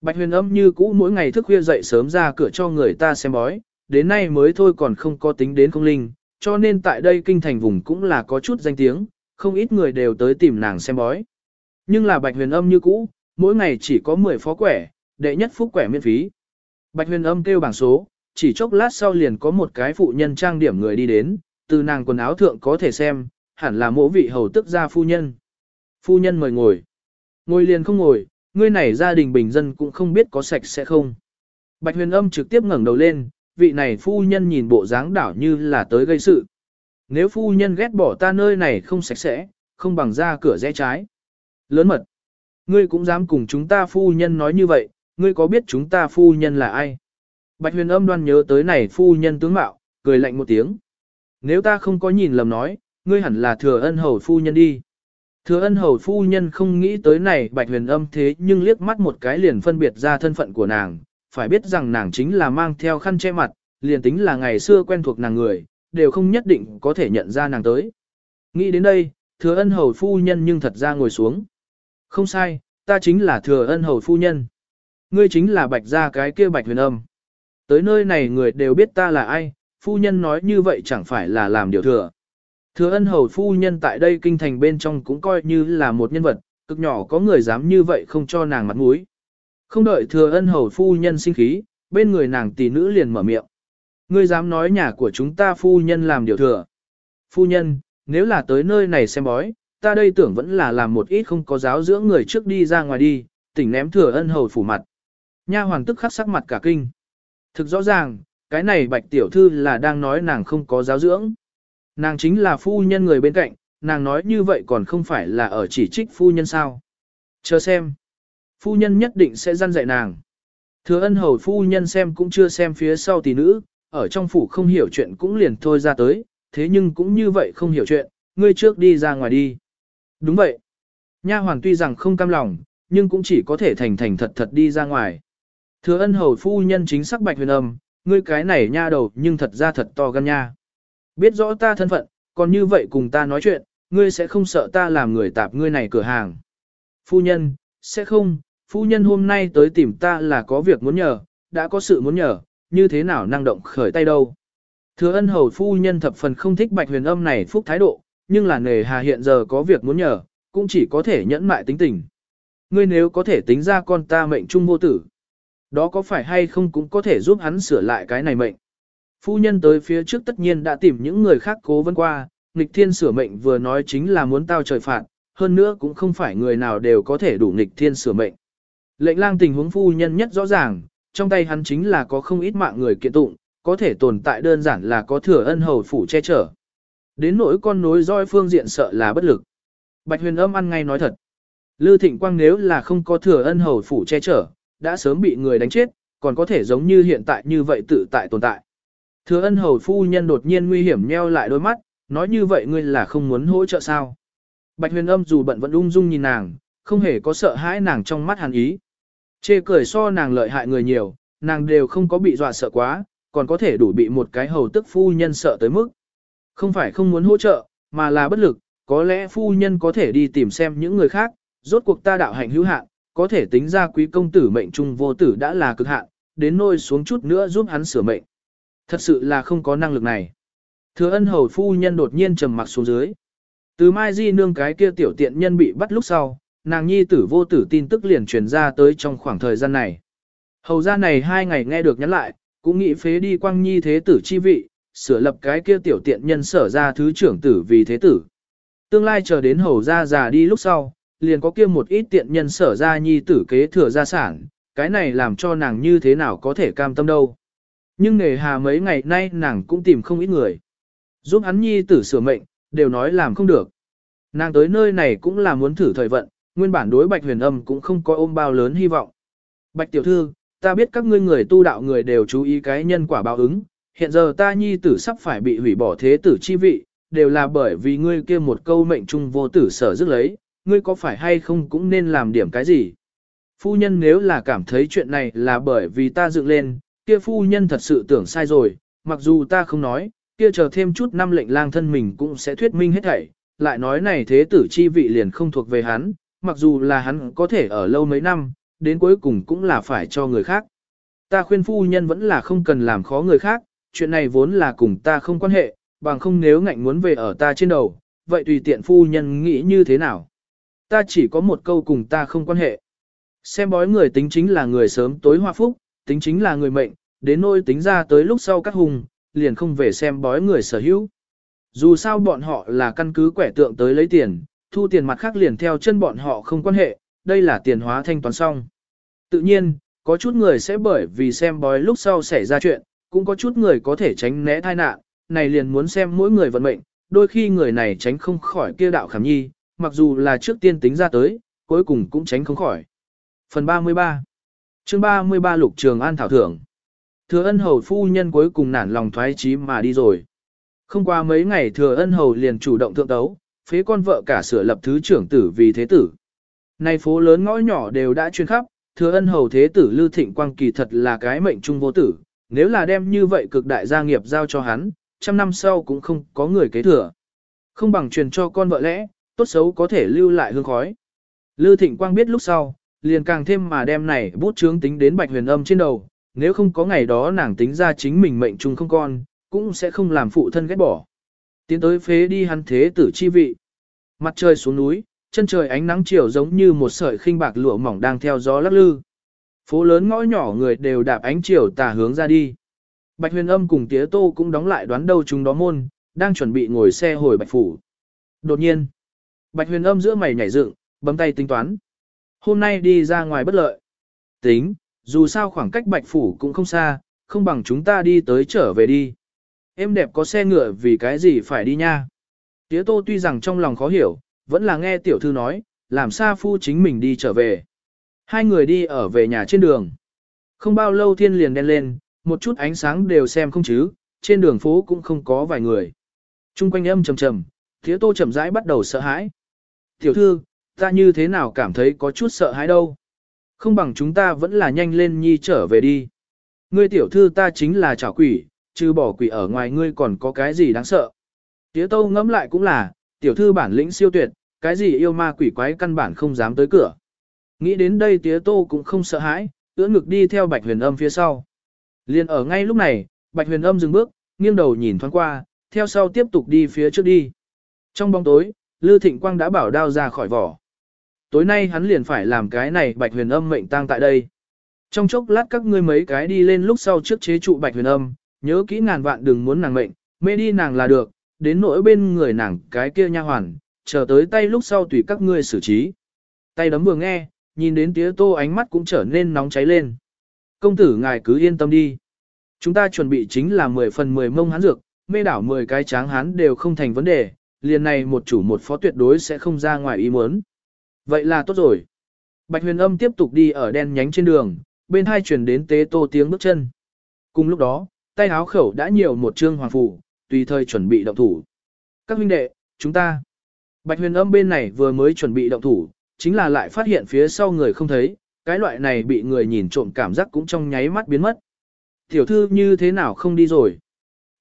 Bạch huyền âm như cũ mỗi ngày thức khuya dậy sớm ra cửa cho người ta xem bói, đến nay mới thôi còn không có tính đến không linh, cho nên tại đây kinh thành vùng cũng là có chút danh tiếng, không ít người đều tới tìm nàng xem bói. Nhưng là bạch huyền âm như cũ, mỗi ngày chỉ có 10 phó quẻ, đệ nhất phúc quẻ miễn phí. Bạch huyền âm kêu bảng số, chỉ chốc lát sau liền có một cái phụ nhân trang điểm người đi đến, từ nàng quần áo thượng có thể xem, hẳn là mỗ vị hầu tức gia phu nhân. Phu nhân mời ngồi. Ngồi liền không ngồi, ngươi này gia đình bình dân cũng không biết có sạch sẽ không. Bạch huyền âm trực tiếp ngẩng đầu lên, vị này phu nhân nhìn bộ dáng đảo như là tới gây sự. Nếu phu nhân ghét bỏ ta nơi này không sạch sẽ, không bằng ra cửa rẽ trái. Lớn mật. Ngươi cũng dám cùng chúng ta phu nhân nói như vậy, ngươi có biết chúng ta phu nhân là ai? Bạch huyền âm đoan nhớ tới này phu nhân tướng mạo, cười lạnh một tiếng. Nếu ta không có nhìn lầm nói, ngươi hẳn là thừa ân hầu phu nhân đi. Thừa ân hầu phu nhân không nghĩ tới này bạch huyền âm thế nhưng liếc mắt một cái liền phân biệt ra thân phận của nàng, phải biết rằng nàng chính là mang theo khăn che mặt, liền tính là ngày xưa quen thuộc nàng người, đều không nhất định có thể nhận ra nàng tới. Nghĩ đến đây, thừa ân hầu phu nhân nhưng thật ra ngồi xuống. Không sai, ta chính là thừa ân hầu phu nhân. Ngươi chính là bạch gia cái kia bạch huyền âm. tới nơi này người đều biết ta là ai, phu nhân nói như vậy chẳng phải là làm điều thừa. Thừa ân hầu phu nhân tại đây kinh thành bên trong cũng coi như là một nhân vật, cực nhỏ có người dám như vậy không cho nàng mặt mũi. Không đợi thừa ân hầu phu nhân sinh khí, bên người nàng tỷ nữ liền mở miệng. Ngươi dám nói nhà của chúng ta phu nhân làm điều thừa. Phu nhân, nếu là tới nơi này xem bói, ta đây tưởng vẫn là làm một ít không có giáo dưỡng người trước đi ra ngoài đi, tỉnh ném thừa ân hầu phủ mặt. Nha hoàng tức khắc sắc mặt cả kinh. Thực rõ ràng, cái này bạch tiểu thư là đang nói nàng không có giáo dưỡng. Nàng chính là phu nhân người bên cạnh, nàng nói như vậy còn không phải là ở chỉ trích phu nhân sao. Chờ xem. Phu nhân nhất định sẽ răn dạy nàng. Thừa ân hầu phu nhân xem cũng chưa xem phía sau tỷ nữ, ở trong phủ không hiểu chuyện cũng liền thôi ra tới, thế nhưng cũng như vậy không hiểu chuyện, ngươi trước đi ra ngoài đi. Đúng vậy. Nha hoàng tuy rằng không cam lòng, nhưng cũng chỉ có thể thành thành thật thật đi ra ngoài. Thừa ân hầu phu nhân chính sắc bạch huyền âm, ngươi cái này nha đầu nhưng thật ra thật to gan nha. Biết rõ ta thân phận, còn như vậy cùng ta nói chuyện, ngươi sẽ không sợ ta làm người tạp ngươi này cửa hàng. Phu nhân, sẽ không, phu nhân hôm nay tới tìm ta là có việc muốn nhờ, đã có sự muốn nhờ, như thế nào năng động khởi tay đâu. Thừa ân hầu phu nhân thập phần không thích bạch huyền âm này phúc thái độ, nhưng là nề hà hiện giờ có việc muốn nhờ, cũng chỉ có thể nhẫn mại tính tình. Ngươi nếu có thể tính ra con ta mệnh trung vô tử, đó có phải hay không cũng có thể giúp hắn sửa lại cái này mệnh. Phu nhân tới phía trước tất nhiên đã tìm những người khác cố vấn qua, nghịch thiên sửa mệnh vừa nói chính là muốn tao trời phạt, hơn nữa cũng không phải người nào đều có thể đủ nghịch thiên sửa mệnh. Lệnh lang tình huống phu nhân nhất rõ ràng, trong tay hắn chính là có không ít mạng người kiện tụng, có thể tồn tại đơn giản là có thừa ân hầu phủ che chở. Đến nỗi con nối roi phương diện sợ là bất lực. Bạch huyền âm ăn ngay nói thật. Lư thịnh quang nếu là không có thừa ân hầu phủ che chở, đã sớm bị người đánh chết, còn có thể giống như hiện tại như vậy tự tại tồn tại. Thừa ân hầu phu nhân đột nhiên nguy hiểm nheo lại đôi mắt, nói như vậy ngươi là không muốn hỗ trợ sao. Bạch huyền âm dù bận vẫn ung dung nhìn nàng, không hề có sợ hãi nàng trong mắt hàn ý. Chê cười so nàng lợi hại người nhiều, nàng đều không có bị dọa sợ quá, còn có thể đủ bị một cái hầu tức phu nhân sợ tới mức. Không phải không muốn hỗ trợ, mà là bất lực, có lẽ phu nhân có thể đi tìm xem những người khác, rốt cuộc ta đạo hạnh hữu hạn, có thể tính ra quý công tử mệnh trung vô tử đã là cực hạn, đến nôi xuống chút nữa giúp hắn sửa mệnh. Thật sự là không có năng lực này. Thừa ân hầu phu nhân đột nhiên trầm mặc xuống dưới. Từ Mai Di nương cái kia tiểu tiện nhân bị bắt lúc sau, nàng nhi tử vô tử tin tức liền truyền ra tới trong khoảng thời gian này. Hầu ra này hai ngày nghe được nhắn lại, cũng nghĩ phế đi quang nhi thế tử chi vị, sửa lập cái kia tiểu tiện nhân sở ra thứ trưởng tử vì thế tử. Tương lai chờ đến hầu ra già đi lúc sau, liền có kia một ít tiện nhân sở ra nhi tử kế thừa gia sản, cái này làm cho nàng như thế nào có thể cam tâm đâu. Nhưng nề hà mấy ngày nay nàng cũng tìm không ít người. Giúp hắn nhi tử sửa mệnh, đều nói làm không được. Nàng tới nơi này cũng là muốn thử thời vận, nguyên bản đối bạch huyền âm cũng không có ôm bao lớn hy vọng. Bạch tiểu thư, ta biết các ngươi người tu đạo người đều chú ý cái nhân quả báo ứng, hiện giờ ta nhi tử sắp phải bị hủy bỏ thế tử chi vị, đều là bởi vì ngươi kia một câu mệnh trung vô tử sở dứt lấy, ngươi có phải hay không cũng nên làm điểm cái gì. Phu nhân nếu là cảm thấy chuyện này là bởi vì ta dựng lên, kia phu nhân thật sự tưởng sai rồi, mặc dù ta không nói, kia chờ thêm chút năm lệnh lang thân mình cũng sẽ thuyết minh hết thảy, lại nói này thế tử chi vị liền không thuộc về hắn, mặc dù là hắn có thể ở lâu mấy năm, đến cuối cùng cũng là phải cho người khác. Ta khuyên phu nhân vẫn là không cần làm khó người khác, chuyện này vốn là cùng ta không quan hệ, bằng không nếu ngạnh muốn về ở ta trên đầu, vậy tùy tiện phu nhân nghĩ như thế nào. Ta chỉ có một câu cùng ta không quan hệ. Xem bói người tính chính là người sớm tối hoa phúc, tính chính là người mệnh, đến nôi tính ra tới lúc sau các hùng, liền không về xem bói người sở hữu. Dù sao bọn họ là căn cứ quẻ tượng tới lấy tiền, thu tiền mặt khác liền theo chân bọn họ không quan hệ, đây là tiền hóa thanh toán xong. Tự nhiên, có chút người sẽ bởi vì xem bói lúc sau xảy ra chuyện, cũng có chút người có thể tránh né tai nạn, này liền muốn xem mỗi người vận mệnh, đôi khi người này tránh không khỏi kia đạo khảm nhi, mặc dù là trước tiên tính ra tới, cuối cùng cũng tránh không khỏi. Phần 33 chương 33 Lục Trường An Thảo Thưởng Thừa ân hầu phu nhân cuối cùng nản lòng thoái chí mà đi rồi. Không qua mấy ngày thừa ân hầu liền chủ động thượng tấu, phế con vợ cả sửa lập thứ trưởng tử vì thế tử. Nay phố lớn ngõ nhỏ đều đã chuyên khắp, thừa ân hầu thế tử Lưu Thịnh Quang kỳ thật là cái mệnh trung vô tử, nếu là đem như vậy cực đại gia nghiệp giao cho hắn, trăm năm sau cũng không có người kế thừa. Không bằng truyền cho con vợ lẽ, tốt xấu có thể lưu lại hương khói. Lưu Thịnh Quang biết lúc sau, liền càng thêm mà đem này bút chướng tính đến bạch huyền âm trên đầu, nếu không có ngày đó nàng tính ra chính mình mệnh chung không con, cũng sẽ không làm phụ thân ghét bỏ. Tiến tới phế đi hắn thế tử chi vị. Mặt trời xuống núi, chân trời ánh nắng chiều giống như một sợi khinh bạc lụa mỏng đang theo gió lắc lư. Phố lớn ngõ nhỏ người đều đạp ánh chiều tà hướng ra đi. Bạch huyền âm cùng tía tô cũng đóng lại đoán đâu chúng đó môn, đang chuẩn bị ngồi xe hồi bạch phủ. Đột nhiên, bạch huyền âm giữa mày nhảy dựng, bấm tay tính toán. Hôm nay đi ra ngoài bất lợi. Tính, dù sao khoảng cách bạch phủ cũng không xa, không bằng chúng ta đi tới trở về đi. Em đẹp có xe ngựa vì cái gì phải đi nha. Tía tô tuy rằng trong lòng khó hiểu, vẫn là nghe tiểu thư nói, làm xa phu chính mình đi trở về. Hai người đi ở về nhà trên đường. Không bao lâu thiên liền đen lên, một chút ánh sáng đều xem không chứ, trên đường phố cũng không có vài người. Trung quanh âm trầm trầm, tía tô chậm rãi bắt đầu sợ hãi. Tiểu thư, ta như thế nào cảm thấy có chút sợ hãi đâu. Không bằng chúng ta vẫn là nhanh lên nhi trở về đi. Ngươi tiểu thư ta chính là chảo quỷ, trừ bỏ quỷ ở ngoài ngươi còn có cái gì đáng sợ. Tía tâu ngẫm lại cũng là, tiểu thư bản lĩnh siêu tuyệt, cái gì yêu ma quỷ quái căn bản không dám tới cửa. Nghĩ đến đây tía tô cũng không sợ hãi, ưỡn ngực đi theo bạch huyền âm phía sau. Liên ở ngay lúc này, bạch huyền âm dừng bước, nghiêng đầu nhìn thoáng qua, theo sau tiếp tục đi phía trước đi. Trong bóng tối, Lư Thịnh Quang đã bảo đao ra khỏi vỏ. Tối nay hắn liền phải làm cái này bạch huyền âm mệnh tang tại đây. Trong chốc lát các ngươi mấy cái đi lên lúc sau trước chế trụ bạch huyền âm, nhớ kỹ ngàn vạn đừng muốn nàng mệnh, mê đi nàng là được, đến nỗi bên người nàng cái kia nha hoàn, chờ tới tay lúc sau tùy các ngươi xử trí. Tay đấm vừa nghe, nhìn đến tía tô ánh mắt cũng trở nên nóng cháy lên. Công tử ngài cứ yên tâm đi. Chúng ta chuẩn bị chính là 10 phần 10 mông hán dược, mê đảo 10 cái tráng hán đều không thành vấn đề, liền này một chủ một phó tuyệt đối sẽ không ra ngoài ý muốn. Vậy là tốt rồi. Bạch huyền âm tiếp tục đi ở đen nhánh trên đường, bên hai chuyển đến tế tô tiếng bước chân. Cùng lúc đó, tay áo khẩu đã nhiều một trương hoàng phủ, tùy thời chuẩn bị động thủ. Các huynh đệ, chúng ta. Bạch huyền âm bên này vừa mới chuẩn bị động thủ, chính là lại phát hiện phía sau người không thấy, cái loại này bị người nhìn trộm cảm giác cũng trong nháy mắt biến mất. Tiểu thư như thế nào không đi rồi?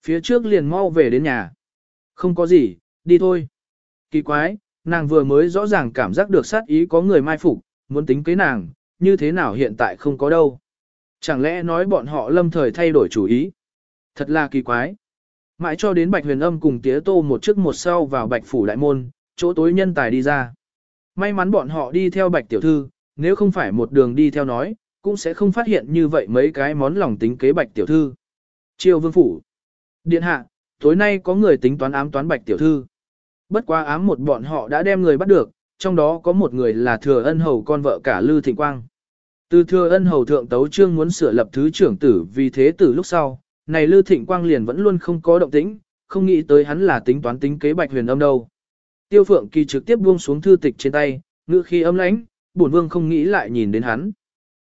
Phía trước liền mau về đến nhà. Không có gì, đi thôi. Kỳ quái, nàng vừa mới rõ ràng cảm giác được sát ý có người mai phục, muốn tính kế nàng, như thế nào hiện tại không có đâu. Chẳng lẽ nói bọn họ lâm thời thay đổi chủ ý? Thật là kỳ quái. Mãi cho đến Bạch Huyền Âm cùng Tía Tô một trước một sau vào Bạch Phủ Đại Môn, chỗ tối nhân tài đi ra. May mắn bọn họ đi theo Bạch Tiểu Thư, nếu không phải một đường đi theo nói, cũng sẽ không phát hiện như vậy mấy cái món lòng tính kế Bạch Tiểu Thư. Triều Vương Phủ. Điện hạ, tối nay có người tính toán ám toán Bạch Tiểu Thư. Bất quá ám một bọn họ đã đem người bắt được, trong đó có một người là thừa ân hầu con vợ cả Lư Thịnh Quang. Từ thừa ân hầu thượng tấu trương muốn sửa lập thứ trưởng tử vì thế từ lúc sau, này Lư Thịnh Quang liền vẫn luôn không có động tĩnh, không nghĩ tới hắn là tính toán tính kế bạch huyền âm đâu. Tiêu Phượng Kỳ trực tiếp buông xuống thư tịch trên tay, ngữ khi âm lãnh, bổn vương không nghĩ lại nhìn đến hắn.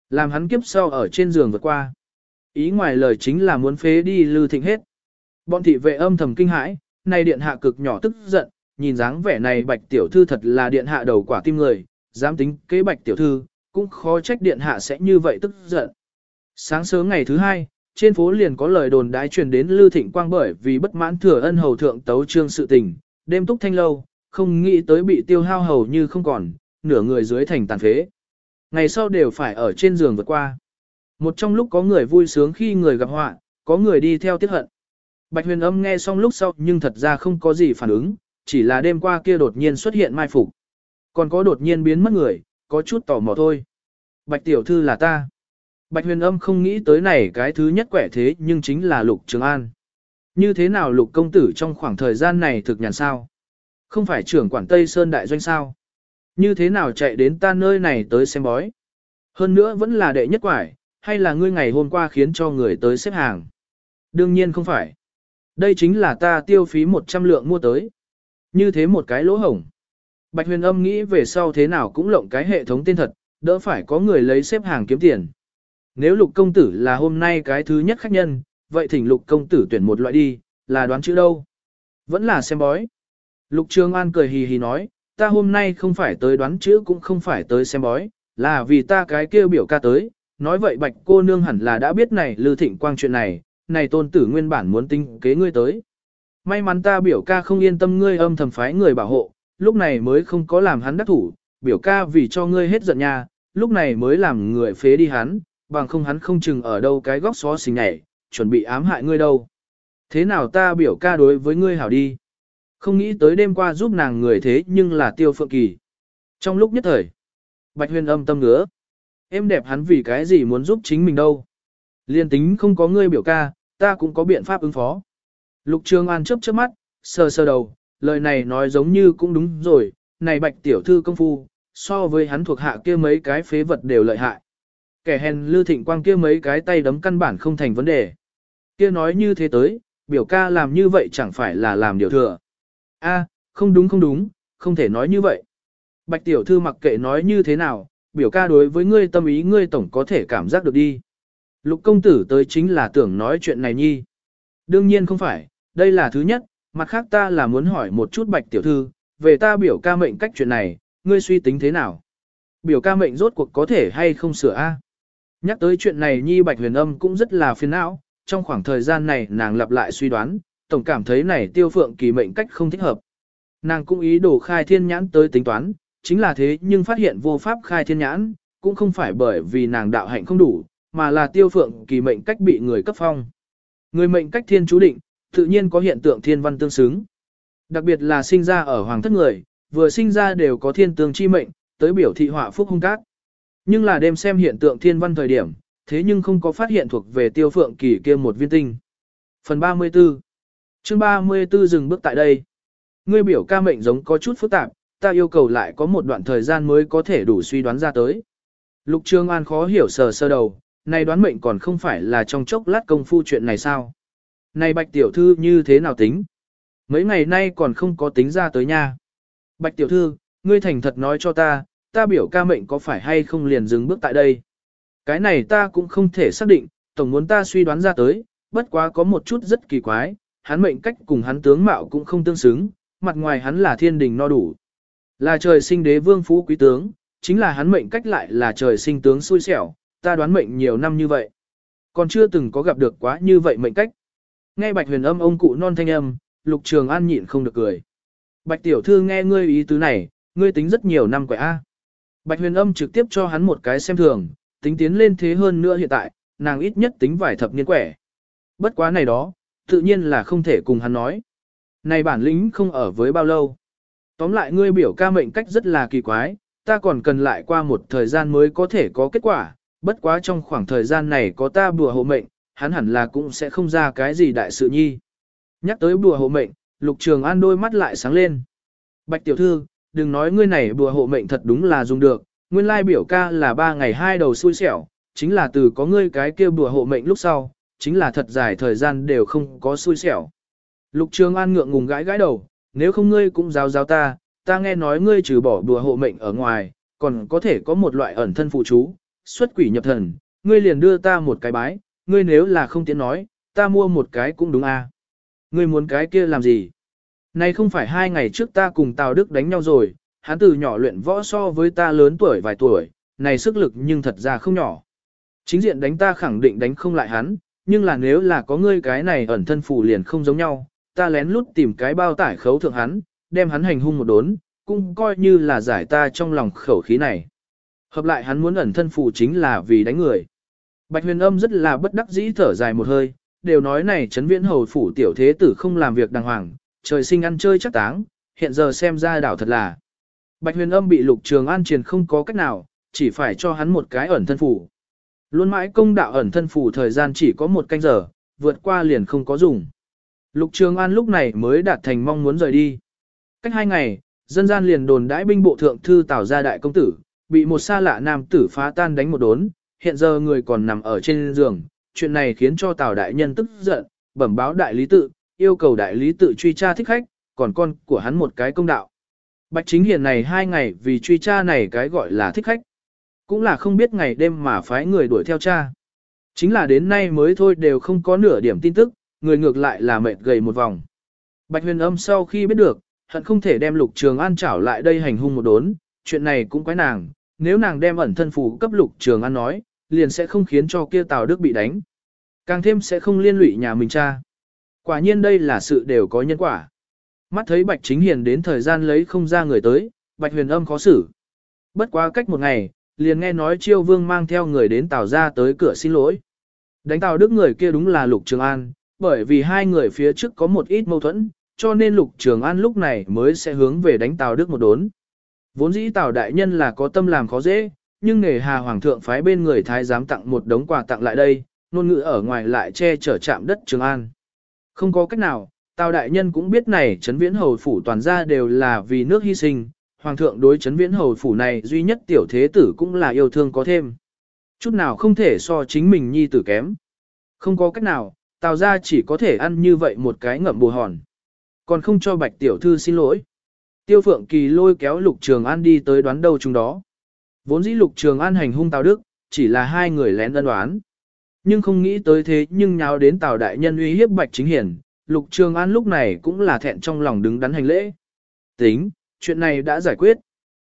Làm hắn kiếp sau ở trên giường vượt qua. Ý ngoài lời chính là muốn phế đi Lư Thịnh hết. Bọn thị vệ âm thầm kinh hãi, này điện hạ cực nhỏ tức giận, nhìn dáng vẻ này bạch tiểu thư thật là điện hạ đầu quả tim người, dám tính kế bạch tiểu thư, cũng khó trách điện hạ sẽ như vậy tức giận. Sáng sớm ngày thứ hai, trên phố liền có lời đồn đái truyền đến Lư Thịnh Quang bởi vì bất mãn thừa ân hầu thượng tấu trương sự tình, đêm túc thanh lâu, không nghĩ tới bị tiêu hao hầu như không còn, nửa người dưới thành tàn phế. Ngày sau đều phải ở trên giường vượt qua. Một trong lúc có người vui sướng khi người gặp họa, có người đi theo tiết hận. Bạch huyền âm nghe xong lúc sau nhưng thật ra không có gì phản ứng, chỉ là đêm qua kia đột nhiên xuất hiện mai phục. Còn có đột nhiên biến mất người, có chút tò mò thôi. Bạch tiểu thư là ta. Bạch huyền âm không nghĩ tới này cái thứ nhất quẻ thế nhưng chính là lục trường an. Như thế nào lục công tử trong khoảng thời gian này thực nhàn sao? Không phải trưởng quản Tây Sơn Đại Doanh sao? Như thế nào chạy đến ta nơi này tới xem bói? Hơn nữa vẫn là đệ nhất quải, hay là ngươi ngày hôm qua khiến cho người tới xếp hàng? Đương nhiên không phải. Đây chính là ta tiêu phí 100 lượng mua tới. Như thế một cái lỗ hổng. Bạch huyền âm nghĩ về sau thế nào cũng lộng cái hệ thống tên thật, đỡ phải có người lấy xếp hàng kiếm tiền. Nếu lục công tử là hôm nay cái thứ nhất khách nhân, vậy thỉnh lục công tử tuyển một loại đi, là đoán chữ đâu? Vẫn là xem bói. Lục Trường An cười hì hì nói, ta hôm nay không phải tới đoán chữ cũng không phải tới xem bói, là vì ta cái kêu biểu ca tới, nói vậy bạch cô nương hẳn là đã biết này lư thịnh quang chuyện này, này tôn tử nguyên bản muốn tinh kế ngươi tới. May mắn ta biểu ca không yên tâm ngươi âm thầm phái người bảo hộ, lúc này mới không có làm hắn đắc thủ, biểu ca vì cho ngươi hết giận nha, lúc này mới làm người phế đi hắn, bằng không hắn không chừng ở đâu cái góc xó xình nhảy, chuẩn bị ám hại ngươi đâu. Thế nào ta biểu ca đối với ngươi hảo đi. Không nghĩ tới đêm qua giúp nàng người thế nhưng là tiêu phượng kỳ. Trong lúc nhất thời, Bạch Huyền âm tâm ngứa. Em đẹp hắn vì cái gì muốn giúp chính mình đâu. Liên tính không có ngươi biểu ca, ta cũng có biện pháp ứng phó. Lục Trường An chớp chớp mắt, sờ sờ đầu, lời này nói giống như cũng đúng rồi, này Bạch tiểu thư công phu, so với hắn thuộc hạ kia mấy cái phế vật đều lợi hại. Kẻ hèn lưu thịnh quang kia mấy cái tay đấm căn bản không thành vấn đề. Kia nói như thế tới, biểu ca làm như vậy chẳng phải là làm điều thừa. A, không đúng không đúng, không thể nói như vậy. Bạch tiểu thư mặc kệ nói như thế nào, biểu ca đối với ngươi tâm ý ngươi tổng có thể cảm giác được đi. Lục công tử tới chính là tưởng nói chuyện này nhi. Đương nhiên không phải, đây là thứ nhất, mặt khác ta là muốn hỏi một chút bạch tiểu thư, về ta biểu ca mệnh cách chuyện này, ngươi suy tính thế nào? Biểu ca mệnh rốt cuộc có thể hay không sửa A? Nhắc tới chuyện này nhi bạch huyền âm cũng rất là phiền não, trong khoảng thời gian này nàng lặp lại suy đoán, tổng cảm thấy này tiêu phượng kỳ mệnh cách không thích hợp. Nàng cũng ý đồ khai thiên nhãn tới tính toán, chính là thế nhưng phát hiện vô pháp khai thiên nhãn, cũng không phải bởi vì nàng đạo hạnh không đủ, mà là tiêu phượng kỳ mệnh cách bị người cấp phong. Người mệnh cách thiên chú định, tự nhiên có hiện tượng thiên văn tương xứng. Đặc biệt là sinh ra ở hoàng thất người, vừa sinh ra đều có thiên tương chi mệnh, tới biểu thị họa phúc hung cát. Nhưng là đêm xem hiện tượng thiên văn thời điểm, thế nhưng không có phát hiện thuộc về tiêu phượng kỳ kia một viên tinh. Phần 34 chương 34 dừng bước tại đây. Ngươi biểu ca mệnh giống có chút phức tạp, ta yêu cầu lại có một đoạn thời gian mới có thể đủ suy đoán ra tới. Lục Trương An khó hiểu sờ sơ đầu, này đoán mệnh còn không phải là trong chốc lát công phu chuyện này sao? Này Bạch Tiểu Thư như thế nào tính? Mấy ngày nay còn không có tính ra tới nha. Bạch Tiểu Thư, ngươi thành thật nói cho ta, ta biểu ca mệnh có phải hay không liền dừng bước tại đây? Cái này ta cũng không thể xác định, tổng muốn ta suy đoán ra tới, bất quá có một chút rất kỳ quái, hắn mệnh cách cùng hắn tướng mạo cũng không tương xứng, mặt ngoài hắn là thiên đình no đủ. Là trời sinh đế vương phú quý tướng, chính là hắn mệnh cách lại là trời sinh tướng xui xẻo, ta đoán mệnh nhiều năm như vậy. Còn chưa từng có gặp được quá như vậy mệnh cách. Nghe bạch huyền âm ông cụ non thanh âm, lục trường an nhịn không được cười. Bạch tiểu thư nghe ngươi ý tứ này, ngươi tính rất nhiều năm quẻ A. Bạch huyền âm trực tiếp cho hắn một cái xem thường, tính tiến lên thế hơn nữa hiện tại, nàng ít nhất tính vài thập niên quẻ. Bất quá này đó, tự nhiên là không thể cùng hắn nói. Này bản lĩnh không ở với bao lâu. Tóm lại ngươi biểu ca mệnh cách rất là kỳ quái, ta còn cần lại qua một thời gian mới có thể có kết quả, bất quá trong khoảng thời gian này có ta bùa hộ mệnh, hắn hẳn là cũng sẽ không ra cái gì đại sự nhi. Nhắc tới bùa hộ mệnh, lục trường an đôi mắt lại sáng lên. Bạch tiểu thư, đừng nói ngươi này bùa hộ mệnh thật đúng là dùng được, nguyên lai biểu ca là ba ngày hai đầu xui xẻo, chính là từ có ngươi cái kia bùa hộ mệnh lúc sau, chính là thật dài thời gian đều không có xui xẻo. Lục Trường An ngượng ngùng gãi gãi đầu, nếu không ngươi cũng giáo giáo ta, ta nghe nói ngươi trừ bỏ bùa hộ mệnh ở ngoài, còn có thể có một loại ẩn thân phụ chú, xuất quỷ nhập thần, ngươi liền đưa ta một cái bái, ngươi nếu là không tiện nói, ta mua một cái cũng đúng à. Ngươi muốn cái kia làm gì? Này không phải hai ngày trước ta cùng Tào Đức đánh nhau rồi, hắn từ nhỏ luyện võ so với ta lớn tuổi vài tuổi, này sức lực nhưng thật ra không nhỏ. Chính diện đánh ta khẳng định đánh không lại hắn, nhưng là nếu là có ngươi cái này ẩn thân phù liền không giống nhau, ta lén lút tìm cái bao tải khấu thượng hắn, đem hắn hành hung một đốn, cũng coi như là giải ta trong lòng khẩu khí này. Hợp lại hắn muốn ẩn thân phù chính là vì đánh người. Bạch huyền âm rất là bất đắc dĩ thở dài một hơi, đều nói này chấn viễn hầu phủ tiểu thế tử không làm việc đàng hoàng, trời sinh ăn chơi chắc táng, hiện giờ xem ra đảo thật là. Bạch huyền âm bị lục trường an truyền không có cách nào, chỉ phải cho hắn một cái ẩn thân phủ. Luôn mãi công đạo ẩn thân phủ thời gian chỉ có một canh giờ, vượt qua liền không có dùng. Lục Trường An lúc này mới đạt thành mong muốn rời đi. Cách hai ngày, dân gian liền đồn đãi binh bộ thượng thư tào ra đại công tử, bị một xa lạ nam tử phá tan đánh một đốn, hiện giờ người còn nằm ở trên giường. Chuyện này khiến cho tào đại nhân tức giận, bẩm báo đại lý tự, yêu cầu đại lý tự truy tra thích khách, còn con của hắn một cái công đạo. Bạch chính hiền này hai ngày vì truy tra này cái gọi là thích khách. Cũng là không biết ngày đêm mà phái người đuổi theo cha. Chính là đến nay mới thôi đều không có nửa điểm tin tức, người ngược lại là mệt gầy một vòng. Bạch huyền âm sau khi biết được, hận không thể đem lục trường an trảo lại đây hành hung một đốn, chuyện này cũng quái nàng, nếu nàng đem ẩn thân phù cấp lục trường an nói, liền sẽ không khiến cho kia Tào Đức bị đánh. Càng thêm sẽ không liên lụy nhà mình cha. Quả nhiên đây là sự đều có nhân quả. Mắt thấy Bạch Chính Hiền đến thời gian lấy không ra người tới, Bạch Huyền Âm khó xử. Bất quá cách một ngày, liền nghe nói chiêu vương mang theo người đến Tào ra tới cửa xin lỗi. Đánh Tào Đức người kia đúng là Lục Trường An, bởi vì hai người phía trước có một ít mâu thuẫn, cho nên Lục Trường An lúc này mới sẽ hướng về đánh Tào Đức một đốn. Vốn dĩ Tào Đại Nhân là có tâm làm khó dễ, nhưng nghề hà Hoàng thượng phái bên người Thái giám tặng một đống quà tặng lại đây, nôn ngữ ở ngoài lại che chở chạm đất Trường An. Không có cách nào, Tào Đại Nhân cũng biết này chấn viễn hầu phủ toàn gia đều là vì nước hy sinh, Hoàng thượng đối chấn viễn hầu phủ này duy nhất tiểu thế tử cũng là yêu thương có thêm. Chút nào không thể so chính mình nhi tử kém. Không có cách nào, Tào gia chỉ có thể ăn như vậy một cái ngậm bù hòn. Còn không cho bạch tiểu thư xin lỗi. Tiêu Phượng Kỳ lôi kéo Lục Trường An đi tới đoán đâu chúng đó. Vốn dĩ Lục Trường An hành hung Tào Đức, chỉ là hai người lén ân đoán. Nhưng không nghĩ tới thế nhưng nháo đến Tào Đại Nhân uy hiếp Bạch Chính Hiển, Lục Trường An lúc này cũng là thẹn trong lòng đứng đắn hành lễ. Tính, chuyện này đã giải quyết.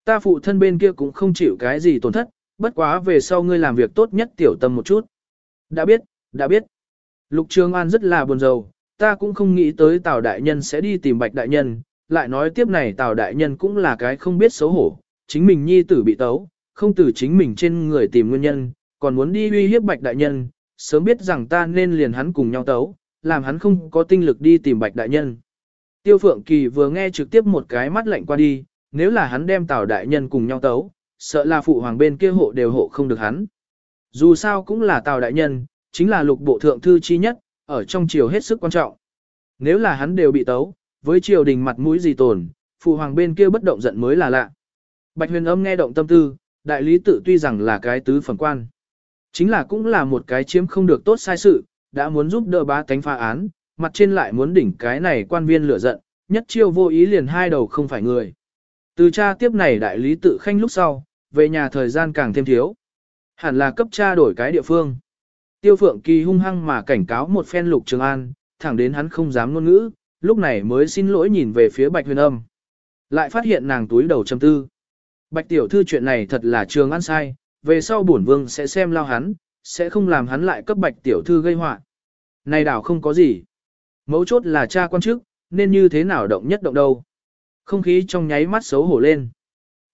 Ta phụ thân bên kia cũng không chịu cái gì tổn thất, bất quá về sau ngươi làm việc tốt nhất tiểu tâm một chút. Đã biết, đã biết. Lục Trường An rất là buồn rầu, ta cũng không nghĩ tới Tào Đại Nhân sẽ đi tìm Bạch Đại Nhân, lại nói tiếp này Tào Đại Nhân cũng là cái không biết xấu hổ, chính mình nhi tử bị tấu, không từ chính mình trên người tìm nguyên nhân, còn muốn đi uy hiếp Bạch Đại Nhân, sớm biết rằng ta nên liền hắn cùng nhau tấu, làm hắn không có tinh lực đi tìm Bạch Đại Nhân. Tiêu Phượng Kỳ vừa nghe trực tiếp một cái mắt lạnh qua đi, nếu là hắn đem Tào Đại Nhân cùng nhau tấu, sợ là phụ hoàng bên kia hộ đều hộ không được hắn. Dù sao cũng là Tào Đại Nhân, chính là lục bộ thượng thư chi nhất, ở trong triều hết sức quan trọng. Nếu là hắn đều bị tấu, với triều đình mặt mũi gì tồn, phụ hoàng bên kia bất động giận mới là lạ. Bạch huyền âm nghe động tâm tư, đại lý tự tuy rằng là cái tứ phẩm quan. Chính là cũng là một cái chiếm không được tốt sai sự, đã muốn giúp đỡ bá tánh phá án, mặt trên lại muốn đỉnh cái này quan viên lửa giận, nhất chiêu vô ý liền hai đầu không phải người. Từ cha tiếp này đại lý tự khanh lúc sau, về nhà thời gian càng thêm thiếu. Hẳn là cấp cha đổi cái địa phương. Tiêu Phượng Kỳ hung hăng mà cảnh cáo một phen Lục Trường An, thẳng đến hắn không dám ngôn ngữ, lúc này mới xin lỗi nhìn về phía Bạch Huyền Âm. Lại phát hiện nàng túi đầu châm tư. Bạch tiểu thư chuyện này thật là Trường An sai, về sau bổn vương sẽ xem lao hắn, sẽ không làm hắn lại cấp Bạch tiểu thư gây họa. Này đảo không có gì. Mấu chốt là cha quan chức, nên như thế nào động nhất động đâu. Không khí trong nháy mắt xấu hổ lên.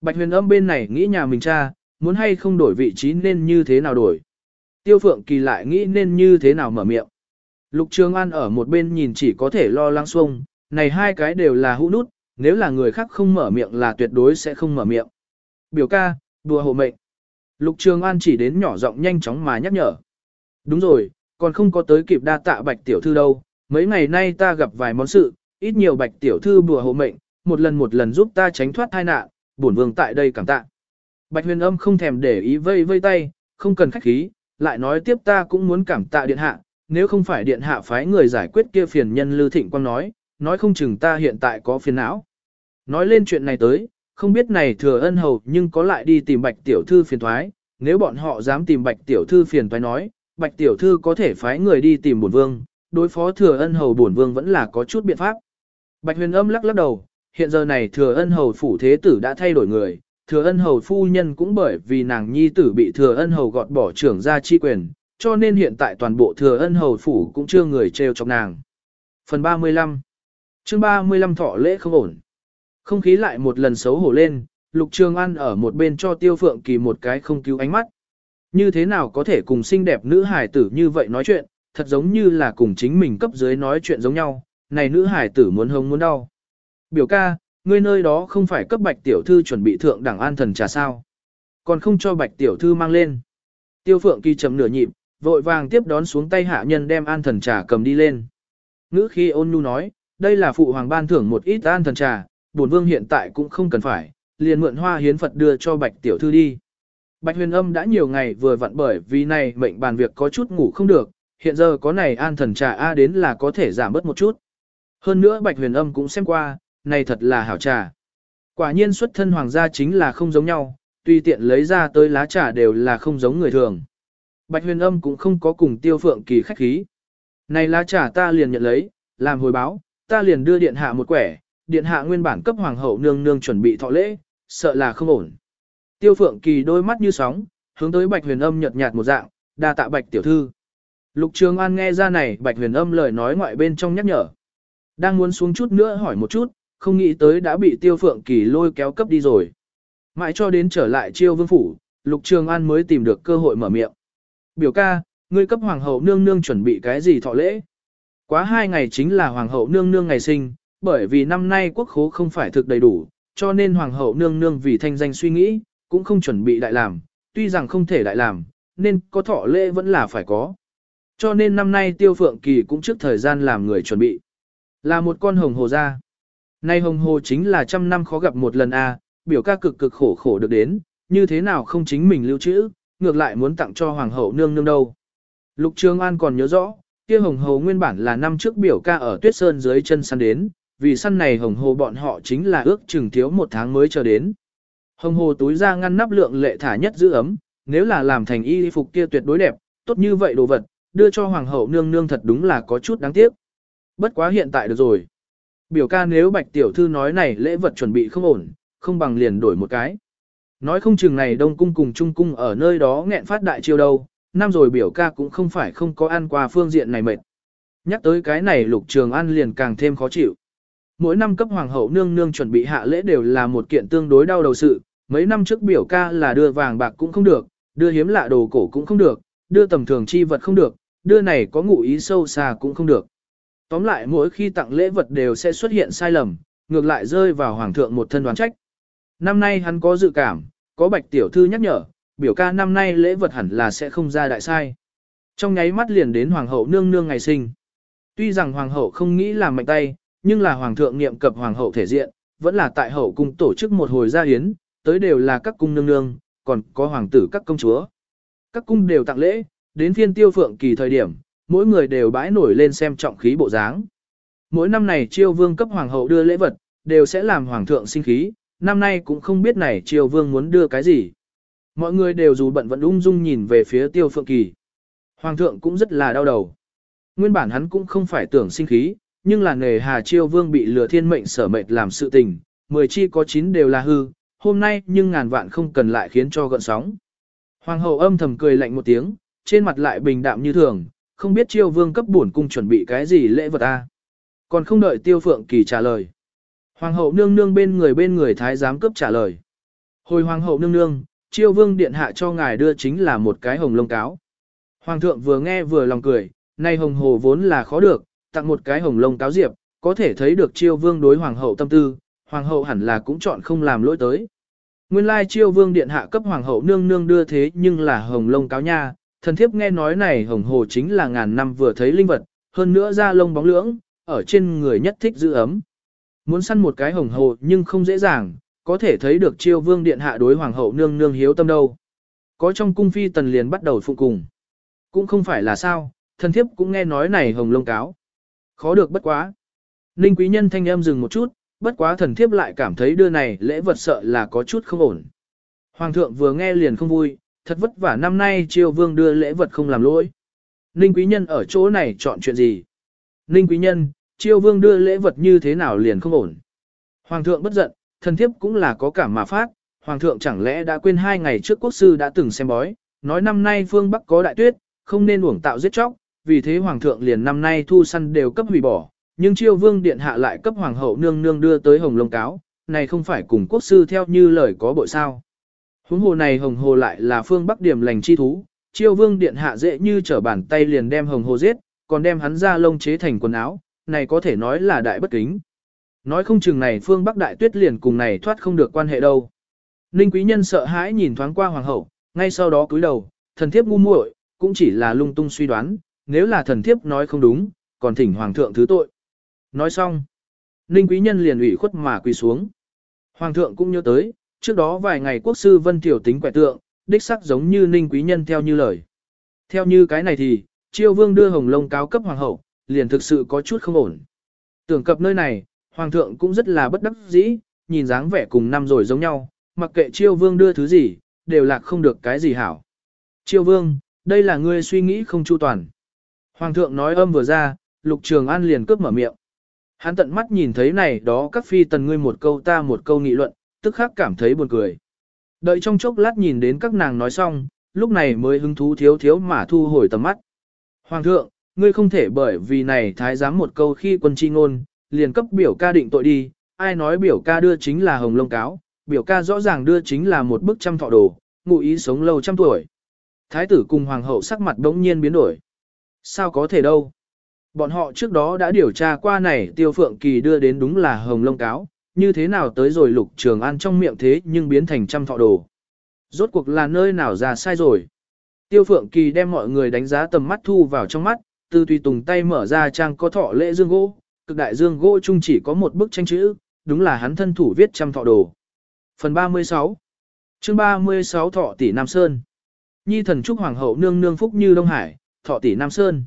Bạch huyền âm bên này nghĩ nhà mình cha, muốn hay không đổi vị trí nên như thế nào đổi. Tiêu Phượng Kỳ lại nghĩ nên như thế nào mở miệng. Lục Trường An ở một bên nhìn chỉ có thể lo lắng xuông, này hai cái đều là hũ nút, nếu là người khác không mở miệng là tuyệt đối sẽ không mở miệng. Biểu ca, đùa hộ mệnh. Lục Trường An chỉ đến nhỏ giọng nhanh chóng mà nhắc nhở. Đúng rồi, còn không có tới kịp đa tạ bạch tiểu thư đâu, mấy ngày nay ta gặp vài món sự, ít nhiều bạch tiểu thư bùa hộ mệnh, một lần một lần giúp ta tránh thoát tai nạn, bổn vương tại đây cảm tạ. Bạch huyền âm không thèm để ý vây vây tay, không cần khách khí, lại nói tiếp ta cũng muốn cảm tạ điện hạ, nếu không phải điện hạ phái người giải quyết kia phiền nhân Lư Thịnh Quang nói, nói không chừng ta hiện tại có phiền não. Nói lên chuyện này tới, không biết này thừa ân hầu nhưng có lại đi tìm bạch tiểu thư phiền thoái, nếu bọn họ dám tìm bạch tiểu thư phiền thoái nói, bạch tiểu thư có thể phái người đi tìm bổn vương, đối phó thừa ân hầu bổn vương vẫn là có chút biện pháp. Bạch huyền âm lắc lắc đầu, hiện giờ này thừa ân hầu phủ thế tử đã thay đổi người, thừa ân hầu phu nhân cũng bởi vì nàng nhi tử bị thừa ân hầu gọt bỏ trưởng ra chi quyền, cho nên hiện tại toàn bộ thừa ân hầu phủ cũng chưa người trêu chọc nàng. Phần 35 chương 35 thọ lễ không ổn. Không khí lại một lần xấu hổ lên, Lục Trường An ở một bên cho Tiêu Phượng Kỳ một cái không cứu ánh mắt. Như thế nào có thể cùng xinh đẹp nữ hải tử như vậy nói chuyện, thật giống như là cùng chính mình cấp dưới nói chuyện giống nhau, này nữ hải tử muốn hông muốn đau. Biểu ca, ngươi nơi đó không phải cấp bạch tiểu thư chuẩn bị thượng đẳng an thần trà sao. Còn không cho bạch tiểu thư mang lên. Tiêu Phượng Kỳ chậm nửa nhịp, vội vàng tiếp đón xuống tay hạ nhân đem an thần trà cầm đi lên. Ngữ khi ôn nhu nói, đây là phụ hoàng ban thưởng một ít an thần trà, bổn vương hiện tại cũng không cần phải, liền mượn hoa hiến Phật đưa cho bạch tiểu thư đi. Bạch huyền âm đã nhiều ngày vừa vặn bởi vì này mệnh bàn việc có chút ngủ không được, hiện giờ có này an thần trà A đến là có thể giảm bớt một chút. Hơn nữa bạch huyền âm cũng xem qua, này thật là hảo trà. Quả nhiên xuất thân hoàng gia chính là không giống nhau, tuy tiện lấy ra tới lá trà đều là không giống người thường. Bạch huyền âm cũng không có cùng tiêu phượng kỳ khách khí. Này lá trà ta liền nhận lấy, làm hồi báo, ta liền đưa điện hạ một quẻ, điện hạ nguyên bản cấp hoàng hậu nương nương chuẩn bị thọ lễ, sợ là không ổn. Tiêu phượng kỳ đôi mắt như sóng, hướng tới bạch huyền âm nhợt nhạt một dạng, đa tạ bạch tiểu thư. Lục Trường An nghe ra này bạch huyền âm lời nói ngoại bên trong nhắc nhở. Đang muốn xuống chút nữa hỏi một chút, không nghĩ tới đã bị tiêu phượng kỳ lôi kéo cấp đi rồi. Mãi cho đến trở lại chiêu vương phủ, Lục Trường An mới tìm được cơ hội mở miệng. Biểu ca, ngươi cấp hoàng hậu nương nương chuẩn bị cái gì thọ lễ? Quá hai ngày chính là hoàng hậu nương nương ngày sinh, bởi vì năm nay quốc khố không phải thực đầy đủ, cho nên hoàng hậu nương nương vì thanh danh suy nghĩ, cũng không chuẩn bị đại làm, tuy rằng không thể đại làm, nên có thọ lễ vẫn là phải có. Cho nên năm nay tiêu phượng kỳ cũng trước thời gian làm người chuẩn bị. Là một con hồng hồ ra. Nay hồng hồ chính là trăm năm khó gặp một lần a, biểu ca cực cực khổ khổ được đến, như thế nào không chính mình lưu trữ, ngược lại muốn tặng cho hoàng hậu nương nương đâu. Lục Trường An còn nhớ rõ, kia hồng hồ nguyên bản là năm trước biểu ca ở tuyết sơn dưới chân săn đến, vì săn này hồng hồ bọn họ chính là ước chừng thiếu một tháng mới chờ đến. Hồng hồ túi ra ngăn nắp lượng lệ thả nhất giữ ấm, nếu là làm thành y phục kia tuyệt đối đẹp, tốt như vậy đồ vật, đưa cho hoàng hậu nương nương thật đúng là có chút đáng tiếc. Bất quá hiện tại được rồi. Biểu ca nếu bạch tiểu thư nói này lễ vật chuẩn bị không ổn, không bằng liền đổi một cái. Nói không chừng này đông cung cùng trung cung ở nơi đó nghẹn phát đại chiêu đâu, năm rồi biểu ca cũng không phải không có ăn qua phương diện này mệt. Nhắc tới cái này lục trường ăn liền càng thêm khó chịu. Mỗi năm cấp hoàng hậu nương nương chuẩn bị hạ lễ đều là một kiện tương đối đau đầu sự, mấy năm trước biểu ca là đưa vàng bạc cũng không được, đưa hiếm lạ đồ cổ cũng không được, đưa tầm thường chi vật không được, đưa này có ngụ ý sâu xa cũng không được. Tóm lại mỗi khi tặng lễ vật đều sẽ xuất hiện sai lầm, ngược lại rơi vào hoàng thượng một thân đoán trách. Năm nay hắn có dự cảm, có bạch tiểu thư nhắc nhở, biểu ca năm nay lễ vật hẳn là sẽ không ra đại sai. Trong nháy mắt liền đến hoàng hậu nương nương ngày sinh. Tuy rằng hoàng hậu không nghĩ làm mạnh tay, nhưng là hoàng thượng niệm cập hoàng hậu thể diện, vẫn là tại hậu cung tổ chức một hồi gia hiến, tới đều là các cung nương nương, còn có hoàng tử các công chúa. Các cung đều tặng lễ, đến phiên tiêu phượng kỳ thời điểm, mỗi người đều bãi nổi lên xem trọng khí bộ dáng. Mỗi năm này triều vương cấp hoàng hậu đưa lễ vật, đều sẽ làm hoàng thượng sinh khí, năm nay cũng không biết này triều vương muốn đưa cái gì. Mọi người đều dù bận vẫn ung dung nhìn về phía tiêu phượng kỳ. Hoàng thượng cũng rất là đau đầu. Nguyên bản hắn cũng không phải tưởng sinh khí, nhưng là nghề hà chiêu vương bị lừa thiên mệnh sở mệnh làm sự tình, mười chi có chín đều là hư, hôm nay nhưng ngàn vạn không cần lại khiến cho gợn sóng. Hoàng hậu âm thầm cười lạnh một tiếng, trên mặt lại bình đạm như thường, không biết chiêu vương cấp bổn cung chuẩn bị cái gì lễ vật a. Còn không đợi tiêu phượng kỳ trả lời. Hoàng hậu nương nương bên người bên người thái giám cấp trả lời. Hồi hoàng hậu nương nương, chiêu vương điện hạ cho ngài đưa chính là một cái hồng lông cáo. Hoàng thượng vừa nghe vừa lòng cười, nay hồng hồ vốn là khó được, tặng một cái hồng lông cáo diệp, có thể thấy được chiêu vương đối hoàng hậu tâm tư, hoàng hậu hẳn là cũng chọn không làm lỗi tới. Nguyên lai chiêu vương điện hạ cấp hoàng hậu nương nương đưa thế nhưng là hồng lông cáo nha, thần thiếp nghe nói này hồng hồ chính là ngàn năm vừa thấy linh vật, hơn nữa da lông bóng lưỡng, ở trên người nhất thích giữ ấm. Muốn săn một cái hồng hồ nhưng không dễ dàng, có thể thấy được chiêu vương điện hạ đối hoàng hậu nương nương hiếu tâm đâu. Có trong cung phi tần liền bắt đầu phụ cùng. Cũng không phải là sao, thần thiếp cũng nghe nói này hồng lông cáo. Khó được bất quá. Ninh quý nhân thanh âm dừng một chút, bất quá thần thiếp lại cảm thấy đưa này lễ vật sợ là có chút không ổn. Hoàng thượng vừa nghe liền không vui, thật vất vả năm nay triều vương đưa lễ vật không làm lỗi. Ninh quý nhân ở chỗ này chọn chuyện gì? Ninh quý nhân, triều vương đưa lễ vật như thế nào liền không ổn? Hoàng thượng bất giận, thần thiếp cũng là có cảm mà phát, hoàng thượng chẳng lẽ đã quên hai ngày trước quốc sư đã từng xem bói, nói năm nay phương Bắc có đại tuyết, không nên uổng tạo giết chóc, vì thế hoàng thượng liền năm nay thu săn đều cấp hủy bỏ, nhưng chiêu vương điện hạ lại cấp hoàng hậu nương nương đưa tới hồng lông cáo, này không phải cùng quốc sư theo như lời có bội sao. Huống hồ này hồng hồ lại là phương bắc điểm lành chi thú, chiêu vương điện hạ dễ như trở bàn tay liền đem hồng hồ giết, còn đem hắn ra lông chế thành quần áo, này có thể nói là đại bất kính. Nói không chừng này phương bắc đại tuyết liền cùng này thoát không được quan hệ đâu. Ninh quý nhân sợ hãi nhìn thoáng qua hoàng hậu, ngay sau đó cúi đầu, thần thiếp ngu muội, cũng chỉ là lung tung suy đoán, nếu là thần thiếp nói không đúng, còn thỉnh hoàng thượng thứ tội. Nói xong, Ninh quý nhân liền ủy khuất mà quỳ xuống. Hoàng thượng cũng nhớ tới, trước đó vài ngày quốc sư vân tiểu tính quẻ tượng, đích sắc giống như Ninh quý nhân theo như lời. Theo như cái này thì, triều vương đưa hồng lông cáo cấp hoàng hậu, liền thực sự có chút không ổn. Tưởng cập nơi này, hoàng thượng cũng rất là bất đắc dĩ, nhìn dáng vẻ cùng năm rồi giống nhau, mặc kệ triều vương đưa thứ gì, đều lạc không được cái gì hảo. Triều vương, đây là ngươi suy nghĩ không chu toàn. Hoàng thượng nói âm vừa ra, lục trường an liền cướp mở miệng. Hắn tận mắt nhìn thấy này đó các phi tần ngươi một câu ta một câu nghị luận, tức khắc cảm thấy buồn cười. Đợi trong chốc lát nhìn đến các nàng nói xong, lúc này mới hứng thú thiếu thiếu mà thu hồi tầm mắt. Hoàng thượng, ngươi không thể bởi vì này thái giám một câu khi quân chi ngôn, liền cấp biểu ca định tội đi, ai nói biểu ca đưa chính là hồng lông cáo, biểu ca rõ ràng đưa chính là một bức trăm thọ đồ, ngụ ý sống lâu trăm tuổi. Thái tử cùng hoàng hậu sắc mặt đống nhiên biến đổi. Sao có thể đâu? Bọn họ trước đó đã điều tra qua này tiêu phượng kỳ đưa đến đúng là hồng lông cáo, như thế nào tới rồi lục trường an trong miệng thế nhưng biến thành trăm thọ đồ. Rốt cuộc là nơi nào ra sai rồi. Tiêu phượng kỳ đem mọi người đánh giá tầm mắt thu vào trong mắt, từ tùy tùng tay mở ra trang có thọ lễ dương gỗ, cực đại dương gỗ chung chỉ có một bức tranh chữ, đúng là hắn thân thủ viết trăm thọ đồ. Phần 36 chương 36 Thọ tỷ Nam Sơn Nhi thần chúc Hoàng hậu nương nương phúc như Đông Hải, Thọ tỷ Nam Sơn.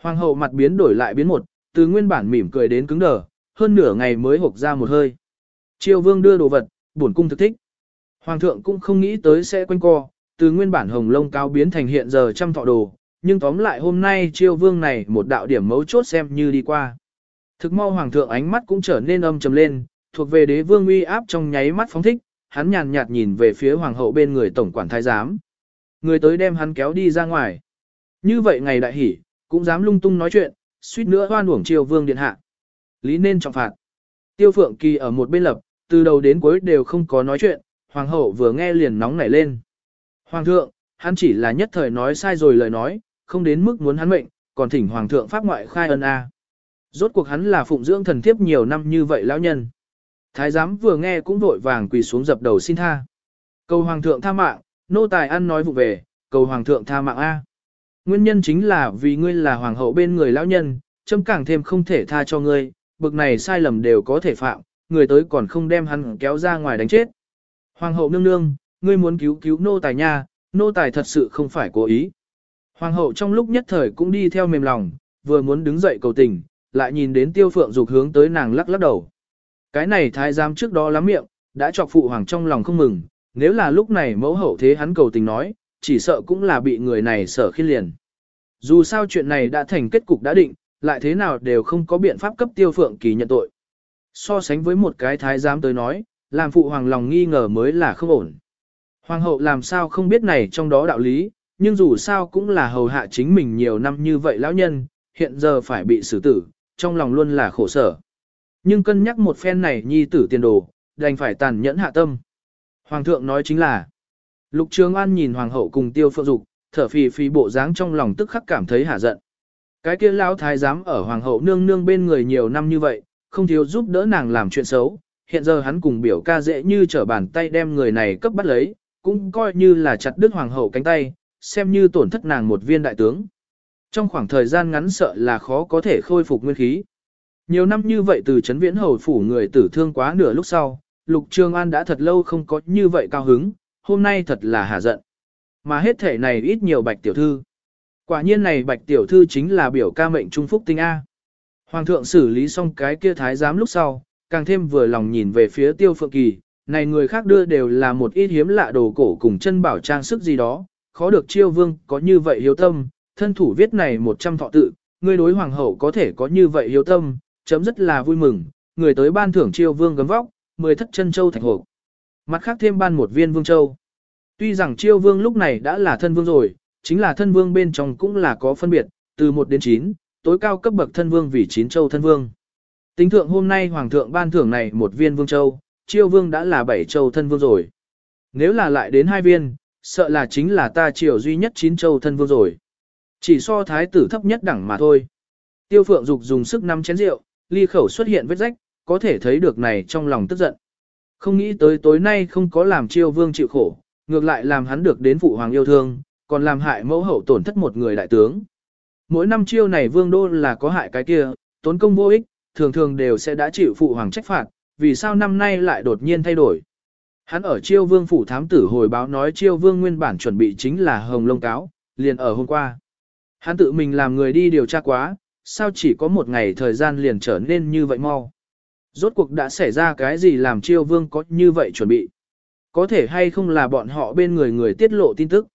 Hoàng hậu mặt biến đổi lại biến một, từ nguyên bản mỉm cười đến cứng đờ, hơn nửa ngày mới hộc ra một hơi. Triều vương đưa đồ vật, bổn cung thực thích. Hoàng thượng cũng không nghĩ tới sẽ quanh co, từ nguyên bản hồng lông cao biến thành hiện giờ trăm thọ đồ, nhưng tóm lại hôm nay triều vương này một đạo điểm mấu chốt xem như đi qua. Thực mau hoàng thượng ánh mắt cũng trở nên âm trầm lên, thuộc về đế vương uy áp trong nháy mắt phóng thích, hắn nhàn nhạt nhìn về phía hoàng hậu bên người tổng quản thái giám. Người tới đem hắn kéo đi ra ngoài. Như vậy ngày đại hỉ, cũng dám lung tung nói chuyện, suýt nữa hoan uổng triều vương điện hạ. Lý nên trọng phạt. Tiêu Phượng Kỳ ở một bên lập, từ đầu đến cuối đều không có nói chuyện, hoàng hậu vừa nghe liền nóng nảy lên. Hoàng thượng, hắn chỉ là nhất thời nói sai rồi lời nói, không đến mức muốn hắn mệnh, còn thỉnh hoàng thượng pháp ngoại khai ân a. Rốt cuộc hắn là phụng dưỡng thần thiếp nhiều năm như vậy lão nhân. Thái giám vừa nghe cũng vội vàng quỳ xuống dập đầu xin tha. Cầu hoàng thượng tha mạng, nô tài ăn nói vụ về, cầu hoàng thượng tha mạng a. Nguyên nhân chính là vì ngươi là hoàng hậu bên người lão nhân, châm càng thêm không thể tha cho ngươi, bực này sai lầm đều có thể phạm, người tới còn không đem hắn kéo ra ngoài đánh chết. Hoàng hậu nương nương, ngươi muốn cứu cứu nô tài nha, nô tài thật sự không phải cố ý. Hoàng hậu trong lúc nhất thời cũng đi theo mềm lòng, vừa muốn đứng dậy cầu tình, lại nhìn đến tiêu phượng dục hướng tới nàng lắc lắc đầu. Cái này thái giám trước đó lắm miệng, đã chọc phụ hoàng trong lòng không mừng, nếu là lúc này mẫu hậu thế hắn cầu tình nói, chỉ sợ cũng là bị người này sợ khi liền. Dù sao chuyện này đã thành kết cục đã định, lại thế nào đều không có biện pháp cấp tiêu phượng kỳ nhận tội. So sánh với một cái thái giám tới nói, làm phụ hoàng lòng nghi ngờ mới là không ổn. Hoàng hậu làm sao không biết này trong đó đạo lý, nhưng dù sao cũng là hầu hạ chính mình nhiều năm như vậy lão nhân, hiện giờ phải bị xử tử, trong lòng luôn là khổ sở. Nhưng cân nhắc một phen này nhi tử tiền đồ, đành phải tàn nhẫn hạ tâm. Hoàng thượng nói chính là, Lục Trường An nhìn hoàng hậu cùng tiêu phượng dục, thở phì phì bộ dáng trong lòng tức khắc cảm thấy hạ giận. Cái kia lão thái giám ở hoàng hậu nương nương bên người nhiều năm như vậy, không thiếu giúp đỡ nàng làm chuyện xấu, hiện giờ hắn cùng biểu ca dễ như trở bàn tay đem người này cấp bắt lấy, cũng coi như là chặt đứt hoàng hậu cánh tay, xem như tổn thất nàng một viên đại tướng. Trong khoảng thời gian ngắn sợ là khó có thể khôi phục nguyên khí. Nhiều năm như vậy từ chấn viễn hầu phủ người tử thương quá nửa lúc sau, Lục Trường An đã thật lâu không có như vậy cao hứng, hôm nay thật là hà giận. Mà hết thể này ít nhiều bạch tiểu thư. Quả nhiên này bạch tiểu thư chính là biểu ca mệnh trung phúc tinh A. Hoàng thượng xử lý xong cái kia thái giám lúc sau, càng thêm vừa lòng nhìn về phía tiêu phượng kỳ, này người khác đưa đều là một ít hiếm lạ đồ cổ cùng chân bảo trang sức gì đó, khó được chiêu vương có như vậy hiếu tâm, thân thủ viết này một trăm thọ tự, người đối hoàng hậu có thể có như vậy hiếu tâm, chấm rất là vui mừng, người tới ban thưởng chiêu vương gấm vóc, mười thất chân châu thạch hộp. Mặt khác thêm ban một viên vương châu. Tuy rằng chiêu vương lúc này đã là thân vương rồi, chính là thân vương bên trong cũng là có phân biệt, từ 1 đến 9, tối cao cấp bậc thân vương vì 9 châu thân vương. Tính thượng hôm nay hoàng thượng ban thưởng này một viên vương châu, chiêu vương đã là 7 châu thân vương rồi. Nếu là lại đến hai viên, sợ là chính là ta triều duy nhất 9 châu thân vương rồi. Chỉ so thái tử thấp nhất đẳng mà thôi. Tiêu phượng dục dùng sức nắm chén rượu, ly khẩu xuất hiện vết rách, có thể thấy được này trong lòng tức giận. Không nghĩ tới tối nay không có làm chiêu vương chịu khổ, ngược lại làm hắn được đến phụ hoàng yêu thương, còn làm hại mẫu hậu tổn thất một người đại tướng. Mỗi năm chiêu này vương đô là có hại cái kia, tốn công vô ích, thường thường đều sẽ đã chịu phụ hoàng trách phạt, vì sao năm nay lại đột nhiên thay đổi. Hắn ở chiêu vương phủ thám tử hồi báo nói chiêu vương nguyên bản chuẩn bị chính là hồng lông cáo, liền ở hôm qua. Hắn tự mình làm người đi điều tra quá, sao chỉ có một ngày thời gian liền trở nên như vậy mau. Rốt cuộc đã xảy ra cái gì làm chiêu vương có như vậy chuẩn bị. Có thể hay không là bọn họ bên người người tiết lộ tin tức.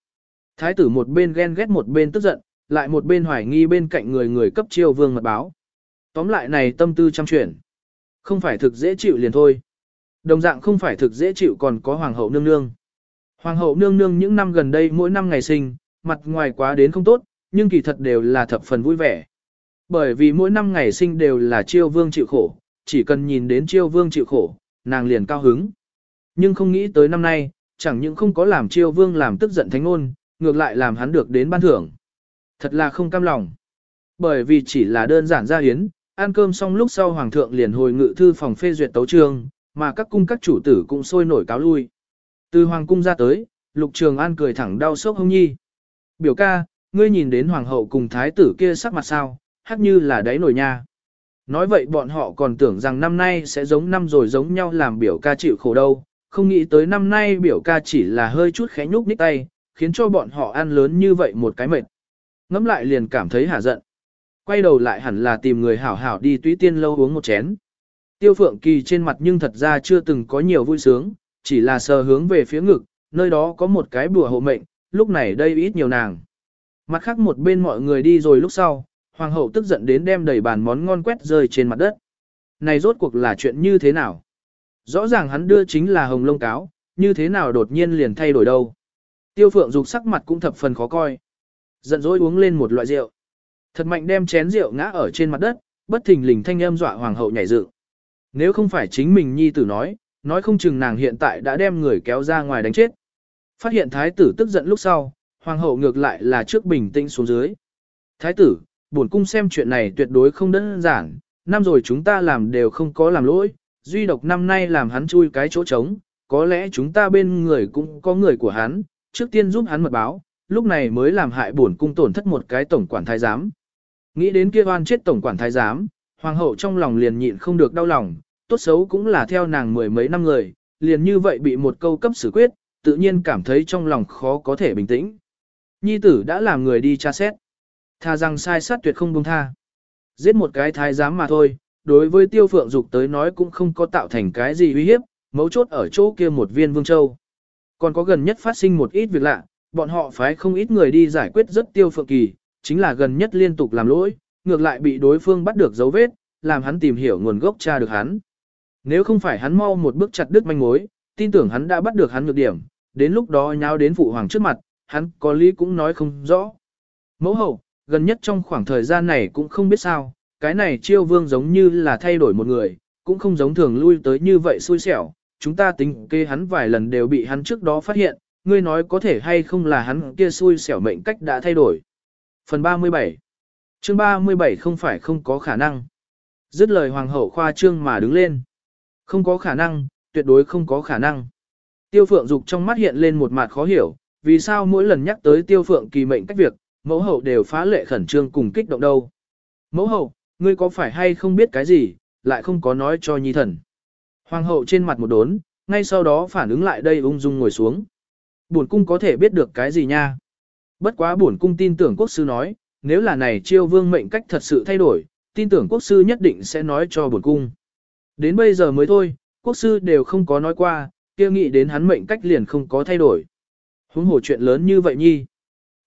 Thái tử một bên ghen ghét một bên tức giận, lại một bên hoài nghi bên cạnh người người cấp chiêu vương mật báo. Tóm lại này tâm tư trăm chuyển. Không phải thực dễ chịu liền thôi. Đồng dạng không phải thực dễ chịu còn có hoàng hậu nương nương. Hoàng hậu nương nương những năm gần đây mỗi năm ngày sinh, mặt ngoài quá đến không tốt, nhưng kỳ thật đều là thập phần vui vẻ. Bởi vì mỗi năm ngày sinh đều là chiêu vương chịu khổ, chỉ cần nhìn đến chiêu vương chịu khổ, nàng liền cao hứng. Nhưng không nghĩ tới năm nay, chẳng những không có làm chiêu vương làm tức giận thánh ngôn, ngược lại làm hắn được đến ban thưởng. Thật là không cam lòng. Bởi vì chỉ là đơn giản ra hiến, ăn cơm xong lúc sau hoàng thượng liền hồi ngự thư phòng phê duyệt tấu trường, mà các cung các chủ tử cũng sôi nổi cáo lui. Từ hoàng cung ra tới, lục trường an cười thẳng đau sốc hông nhi. Biểu ca, ngươi nhìn đến hoàng hậu cùng thái tử kia sắc mặt sao, hắc như là đáy nổi nha. Nói vậy bọn họ còn tưởng rằng năm nay sẽ giống năm rồi giống nhau làm biểu ca chịu khổ đâu, không nghĩ tới năm nay biểu ca chỉ là hơi chút khẽ nhúc nhích tay, khiến cho bọn họ ăn lớn như vậy một cái mệt. Ngắm lại liền cảm thấy hả giận. Quay đầu lại hẳn là tìm người hảo hảo đi túy tiên lâu uống một chén. Tiêu phượng kỳ trên mặt nhưng thật ra chưa từng có nhiều vui sướng, chỉ là sờ hướng về phía ngực, nơi đó có một cái bùa hộ mệnh, lúc này đây ít nhiều nàng. Mặt khác một bên mọi người đi rồi lúc sau, hoàng hậu tức giận đến đem đầy bàn món ngon quét rơi trên mặt đất. Này rốt cuộc là chuyện như thế nào? Rõ ràng hắn đưa chính là hồng lông cáo, như thế nào đột nhiên liền thay đổi đâu? Tiêu phượng dục sắc mặt cũng thập phần khó coi. Giận dỗi uống lên một loại rượu. Thật mạnh đem chén rượu ngã ở trên mặt đất, bất thình lình thanh âm dọa hoàng hậu nhảy dựng. Nếu không phải chính mình nhi tử nói, nói không chừng nàng hiện tại đã đem người kéo ra ngoài đánh chết. Phát hiện thái tử tức giận lúc sau, hoàng hậu ngược lại là trước bình tĩnh xuống dưới. Thái tử, bổn cung xem chuyện này tuyệt đối không đơn giản, năm rồi chúng ta làm đều không có làm lỗi, duy độc năm nay làm hắn chui cái chỗ trống, có lẽ chúng ta bên người cũng có người của hắn, trước tiên giúp hắn mật báo, lúc này mới làm hại bổn cung tổn thất một cái tổng quản thái giám. Nghĩ đến kia oan chết tổng quản thái giám, hoàng hậu trong lòng liền nhịn không được đau lòng, tốt xấu cũng là theo nàng mười mấy năm người, liền như vậy bị một câu cấp xử quyết, tự nhiên cảm thấy trong lòng khó có thể bình tĩnh. Nhi tử đã làm người đi tra xét. Tha rằng sai sát tuyệt không buông tha. Giết một cái thái giám mà thôi, đối với tiêu phượng dục tới nói cũng không có tạo thành cái gì uy hiếp, mấu chốt ở chỗ kia một viên vương châu. Còn có gần nhất phát sinh một ít việc lạ, bọn họ phái không ít người đi giải quyết rất tiêu phượng kỳ, chính là gần nhất liên tục làm lỗi, ngược lại bị đối phương bắt được dấu vết, làm hắn tìm hiểu nguồn gốc tra được hắn. Nếu không phải hắn mau một bước chặt đứt manh mối, tin tưởng hắn đã bắt được hắn nhược điểm, đến lúc đó nháo đến phụ hoàng trước mặt, hắn có lý cũng nói không rõ. Mẫu hậu, gần nhất trong khoảng thời gian này cũng không biết sao, cái này chiêu vương giống như là thay đổi một người, cũng không giống thường lui tới như vậy xui xẻo, chúng ta tính kê hắn vài lần đều bị hắn trước đó phát hiện, ngươi nói có thể hay không là hắn kia xui xẻo mệnh cách đã thay đổi. Phần 37 Chương 37 không phải không có khả năng. Dứt lời hoàng hậu khoa trương mà đứng lên. Không có khả năng, tuyệt đối không có khả năng. Tiêu phượng dục trong mắt hiện lên một mặt khó hiểu, vì sao mỗi lần nhắc tới tiêu phượng kỳ mệnh cách việc, mẫu hậu đều phá lệ khẩn trương cùng kích động đâu. Mẫu hậu, ngươi có phải hay không biết cái gì, lại không có nói cho nhi thần. Hoàng hậu trên mặt một đốn, ngay sau đó phản ứng lại đây ung dung ngồi xuống. Bổn cung có thể biết được cái gì nha. Bất quá bổn cung tin tưởng quốc sư nói, nếu là này chiêu vương mệnh cách thật sự thay đổi, tin tưởng quốc sư nhất định sẽ nói cho bổn cung. Đến bây giờ mới thôi, quốc sư đều không có nói qua, kia nghĩ đến hắn mệnh cách liền không có thay đổi. Huống hồ chuyện lớn như vậy nhi.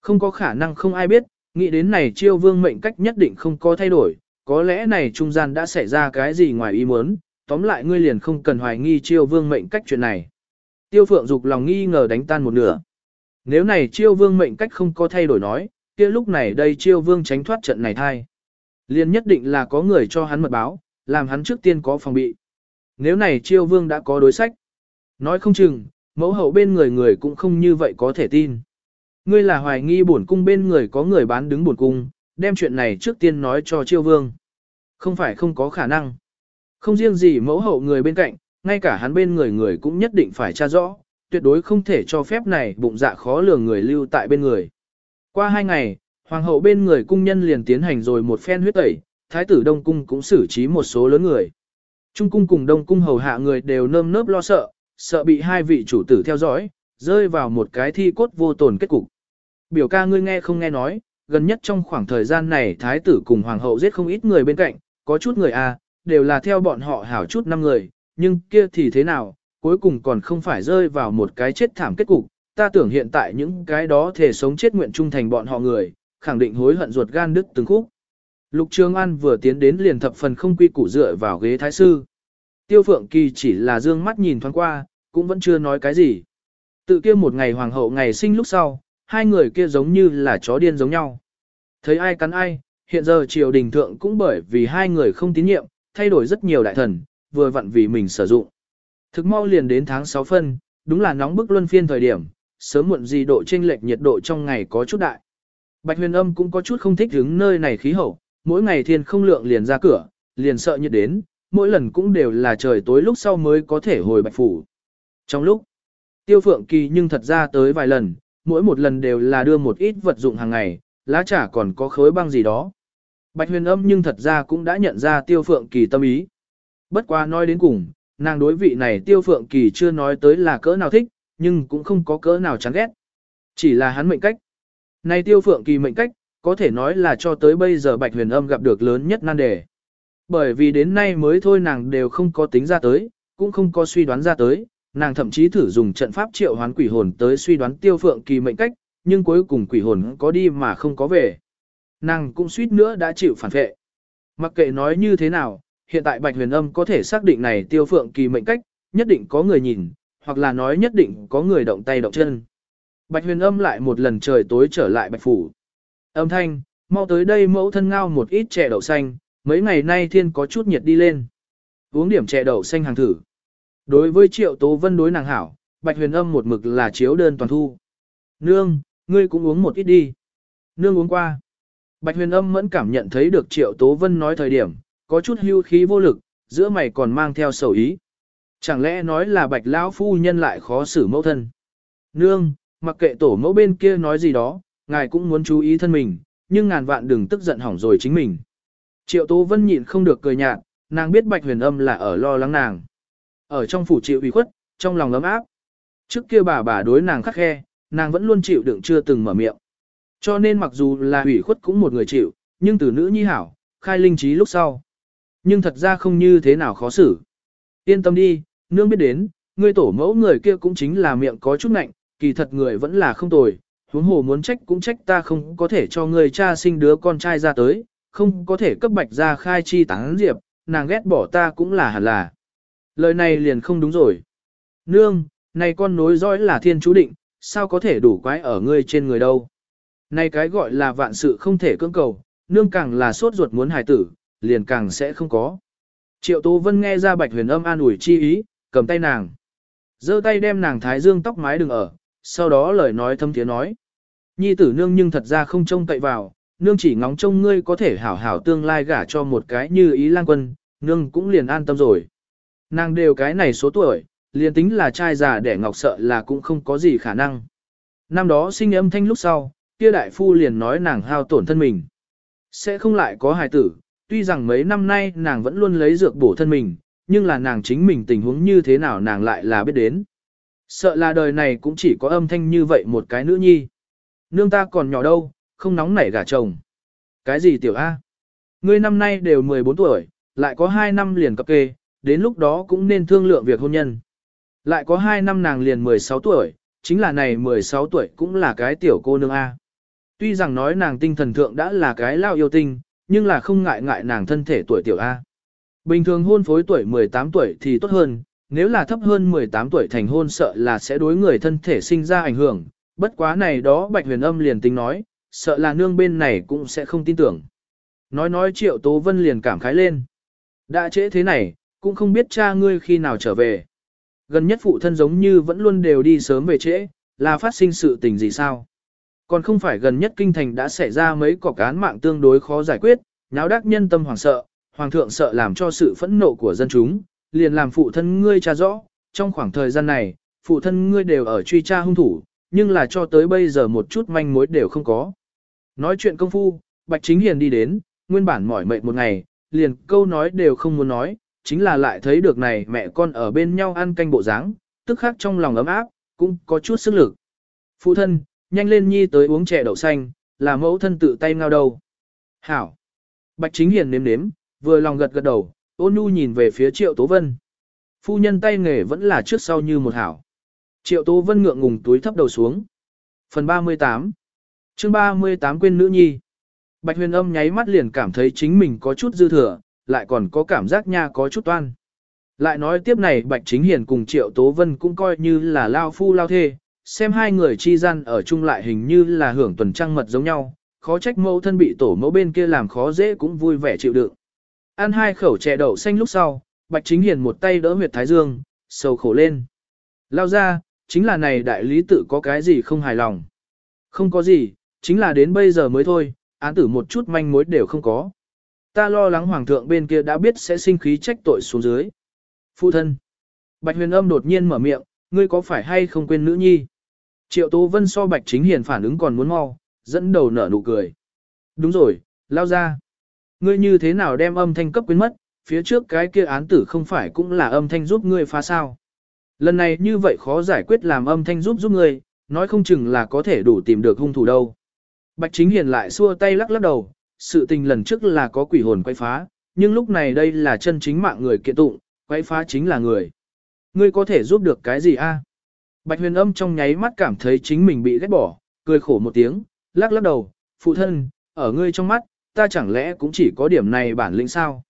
Không có khả năng không ai biết, nghĩ đến này chiêu vương mệnh cách nhất định không có thay đổi, có lẽ này trung gian đã xảy ra cái gì ngoài ý muốn, tóm lại ngươi liền không cần hoài nghi chiêu vương mệnh cách chuyện này. Tiêu phượng dục lòng nghi ngờ đánh tan một nửa. Nếu này chiêu vương mệnh cách không có thay đổi nói, kia lúc này đây chiêu vương tránh thoát trận này thay. Liền nhất định là có người cho hắn mật báo, làm hắn trước tiên có phòng bị. Nếu này chiêu vương đã có đối sách, nói không chừng, mẫu hậu bên người người cũng không như vậy có thể tin. Ngươi là hoài nghi bổn cung bên người có người bán đứng bổn cung, đem chuyện này trước tiên nói cho chiêu vương. Không phải không có khả năng. Không riêng gì mẫu hậu người bên cạnh, ngay cả hắn bên người người cũng nhất định phải tra rõ, tuyệt đối không thể cho phép này bụng dạ khó lường người lưu tại bên người. Qua hai ngày, hoàng hậu bên người cung nhân liền tiến hành rồi một phen huyết tẩy, thái tử đông cung cũng xử trí một số lớn người. Trung cung cùng đông cung hầu hạ người đều nơm nớp lo sợ, sợ bị hai vị chủ tử theo dõi, rơi vào một cái thi cốt vô tồn kết cục. Biểu ca ngươi nghe không nghe nói, gần nhất trong khoảng thời gian này thái tử cùng hoàng hậu giết không ít người bên cạnh, có chút người a, à, đều là theo bọn họ hảo chút năm người, nhưng kia thì thế nào, cuối cùng còn không phải rơi vào một cái chết thảm kết cục, ta tưởng hiện tại những cái đó thể sống chết nguyện trung thành bọn họ người, khẳng định hối hận ruột gan đứt từng khúc. Lục Trường An vừa tiến đến liền thập phần không quy củ dựa vào ghế thái sư. Tiêu Phượng Kỳ chỉ là dương mắt nhìn thoáng qua, cũng vẫn chưa nói cái gì. Tự kia một ngày hoàng hậu ngày sinh lúc sau, hai người kia giống như là chó điên giống nhau. Thấy ai cắn ai, hiện giờ triều đình thượng cũng bởi vì hai người không tín nhiệm, thay đổi rất nhiều đại thần, vừa vặn vì mình sử dụng. Thực mau liền đến tháng 6 phân, đúng là nóng bức luân phiên thời điểm, sớm muộn gì độ chênh lệch nhiệt độ trong ngày có chút đại. Bạch huyền âm cũng có chút không thích hứng nơi này khí hậu, mỗi ngày thiên không lượng liền ra cửa, liền sợ nhiệt đến, mỗi lần cũng đều là trời tối lúc sau mới có thể hồi bạch phủ. Trong lúc, tiêu phượng kỳ nhưng thật ra tới vài lần, mỗi một lần đều là đưa một ít vật dụng hàng ngày, lá trà còn có khối băng gì đó. Bạch huyền âm nhưng thật ra cũng đã nhận ra tiêu phượng kỳ tâm ý. Bất quá nói đến cùng, nàng đối vị này tiêu phượng kỳ chưa nói tới là cỡ nào thích, nhưng cũng không có cỡ nào chán ghét. Chỉ là hắn mệnh cách. Này tiêu phượng kỳ mệnh cách, có thể nói là cho tới bây giờ bạch huyền âm gặp được lớn nhất nan đề. Bởi vì đến nay mới thôi nàng đều không có tính ra tới, cũng không có suy đoán ra tới, nàng thậm chí thử dùng trận pháp triệu hoán quỷ hồn tới suy đoán tiêu phượng kỳ mệnh cách, nhưng cuối cùng quỷ hồn có đi mà không có về. Nàng cũng suýt nữa đã chịu phản vệ. Mặc kệ nói như thế nào, hiện tại Bạch Huyền Âm có thể xác định này tiêu phượng kỳ mệnh cách, nhất định có người nhìn, hoặc là nói nhất định có người động tay động chân. Bạch Huyền Âm lại một lần trời tối trở lại Bạch Phủ. Âm thanh, mau tới đây mẫu thân ngao một ít chè đậu xanh, mấy ngày nay thiên có chút nhiệt đi lên. Uống điểm chè đậu xanh hàng thử. Đối với triệu tố vân đối nàng hảo, Bạch Huyền Âm một mực là chiếu đơn toàn thu. Nương, ngươi cũng uống một ít đi. Nương uống qua. Bạch huyền âm mẫn cảm nhận thấy được triệu tố vân nói thời điểm, có chút hưu khí vô lực, giữa mày còn mang theo sầu ý. Chẳng lẽ nói là bạch lão phu nhân lại khó xử mẫu thân. Nương, mặc kệ tổ mẫu bên kia nói gì đó, ngài cũng muốn chú ý thân mình, nhưng ngàn vạn đừng tức giận hỏng rồi chính mình. Triệu tố vân nhịn không được cười nhạt, nàng biết bạch huyền âm là ở lo lắng nàng. Ở trong phủ chịu ủy khuất, trong lòng ấm áp. Trước kia bà bà đối nàng khắc khe, nàng vẫn luôn chịu đựng chưa từng mở miệng. Cho nên mặc dù là ủy khuất cũng một người chịu, nhưng từ nữ nhi hảo, khai linh trí lúc sau. Nhưng thật ra không như thế nào khó xử. Yên tâm đi, nương biết đến, người tổ mẫu người kia cũng chính là miệng có chút nạnh, kỳ thật người vẫn là không tồi. Huống hồ muốn trách cũng trách ta không có thể cho người cha sinh đứa con trai ra tới, không có thể cấp bạch ra khai chi tán diệp, nàng ghét bỏ ta cũng là hẳn là. Lời này liền không đúng rồi. Nương, này con nối dõi là thiên chú định, sao có thể đủ quái ở ngươi trên người đâu. Này cái gọi là vạn sự không thể cưỡng cầu, nương càng là sốt ruột muốn hài tử, liền càng sẽ không có. Triệu Tố Vân nghe ra Bạch Huyền Âm an ủi chi ý, cầm tay nàng. giơ tay đem nàng thái dương tóc mái đừng ở, sau đó lời nói thâm tiếng nói. Nhi tử nương nhưng thật ra không trông cậy vào, nương chỉ ngóng trông ngươi có thể hảo hảo tương lai gả cho một cái như ý lang quân, nương cũng liền an tâm rồi. Nàng đều cái này số tuổi, liền tính là trai già để ngọc sợ là cũng không có gì khả năng. Năm đó sinh âm thanh lúc sau, kia đại phu liền nói nàng hao tổn thân mình. Sẽ không lại có hài tử, tuy rằng mấy năm nay nàng vẫn luôn lấy dược bổ thân mình, nhưng là nàng chính mình tình huống như thế nào nàng lại là biết đến. Sợ là đời này cũng chỉ có âm thanh như vậy một cái nữ nhi. Nương ta còn nhỏ đâu, không nóng nảy gả chồng. Cái gì tiểu A? Ngươi năm nay đều 14 tuổi, lại có 2 năm liền cập kê, đến lúc đó cũng nên thương lượng việc hôn nhân. Lại có 2 năm nàng liền 16 tuổi, chính là này 16 tuổi cũng là cái tiểu cô nương A. Tuy rằng nói nàng tinh thần thượng đã là cái lao yêu tinh, nhưng là không ngại ngại nàng thân thể tuổi tiểu A. Bình thường hôn phối tuổi 18 tuổi thì tốt hơn, nếu là thấp hơn 18 tuổi thành hôn sợ là sẽ đối người thân thể sinh ra ảnh hưởng, bất quá này đó Bạch Huyền Âm liền tính nói, sợ là nương bên này cũng sẽ không tin tưởng. Nói nói Triệu Tố Vân liền cảm khái lên. Đã trễ thế này, cũng không biết cha ngươi khi nào trở về. Gần nhất phụ thân giống như vẫn luôn đều đi sớm về trễ, là phát sinh sự tình gì sao? Còn không phải gần nhất kinh thành đã xảy ra mấy cọc án mạng tương đối khó giải quyết, nháo đắc nhân tâm hoàng sợ, hoàng thượng sợ làm cho sự phẫn nộ của dân chúng, liền làm phụ thân ngươi tra rõ, trong khoảng thời gian này, phụ thân ngươi đều ở truy tra hung thủ, nhưng là cho tới bây giờ một chút manh mối đều không có. Nói chuyện công phu, Bạch Chính Hiền đi đến, nguyên bản mỏi mệt một ngày, liền câu nói đều không muốn nói, chính là lại thấy được này mẹ con ở bên nhau ăn canh bộ dáng, tức khắc trong lòng ấm áp, cũng có chút sức lực. Phụ thân, nhanh lên nhi tới uống chè đậu xanh, là mẫu thân tự tay ngao đầu. Hảo. Bạch chính hiền nếm nếm, vừa lòng gật gật đầu, ôn nhu nhìn về phía triệu tố vân. Phu nhân tay nghề vẫn là trước sau như một hảo. Triệu tố vân ngượng ngùng túi thấp đầu xuống. Phần 38 chương 38 quên nữ nhi. Bạch huyền âm nháy mắt liền cảm thấy chính mình có chút dư thừa, lại còn có cảm giác nha có chút toan. Lại nói tiếp này Bạch Chính Hiền cùng Triệu Tố Vân cũng coi như là lao phu lao thê, xem hai người chi gian ở chung lại hình như là hưởng tuần trăng mật giống nhau, khó trách mẫu thân bị tổ mẫu bên kia làm khó dễ cũng vui vẻ chịu đựng. Ăn hai khẩu chè đậu xanh lúc sau, Bạch Chính Hiền một tay đỡ huyệt thái dương, sầu khổ lên. Lao ra, chính là này đại lý tự có cái gì không hài lòng. Không có gì, chính là đến bây giờ mới thôi, án tử một chút manh mối đều không có. Ta lo lắng hoàng thượng bên kia đã biết sẽ sinh khí trách tội xuống dưới. Phụ thân. Bạch huyền âm đột nhiên mở miệng, ngươi có phải hay không quên nữ nhi? Triệu Tố Vân so Bạch Chính Hiền phản ứng còn muốn mau, dẫn đầu nở nụ cười. Đúng rồi, lao ra. Ngươi như thế nào đem âm thanh cấp quên mất, phía trước cái kia án tử không phải cũng là âm thanh giúp ngươi phá sao. Lần này như vậy khó giải quyết làm âm thanh giúp giúp ngươi, nói không chừng là có thể đủ tìm được hung thủ đâu. Bạch Chính Hiền lại xua tay lắc lắc đầu, sự tình lần trước là có quỷ hồn quay phá, nhưng lúc này đây là chân chính mạng người kiện tụng, quay phá chính là người. Ngươi có thể giúp được cái gì a? Bạch huyền âm trong nháy mắt cảm thấy chính mình bị ghét bỏ, cười khổ một tiếng, lắc lắc đầu, phụ thân, ở ngươi trong mắt, ta chẳng lẽ cũng chỉ có điểm này bản lĩnh sao?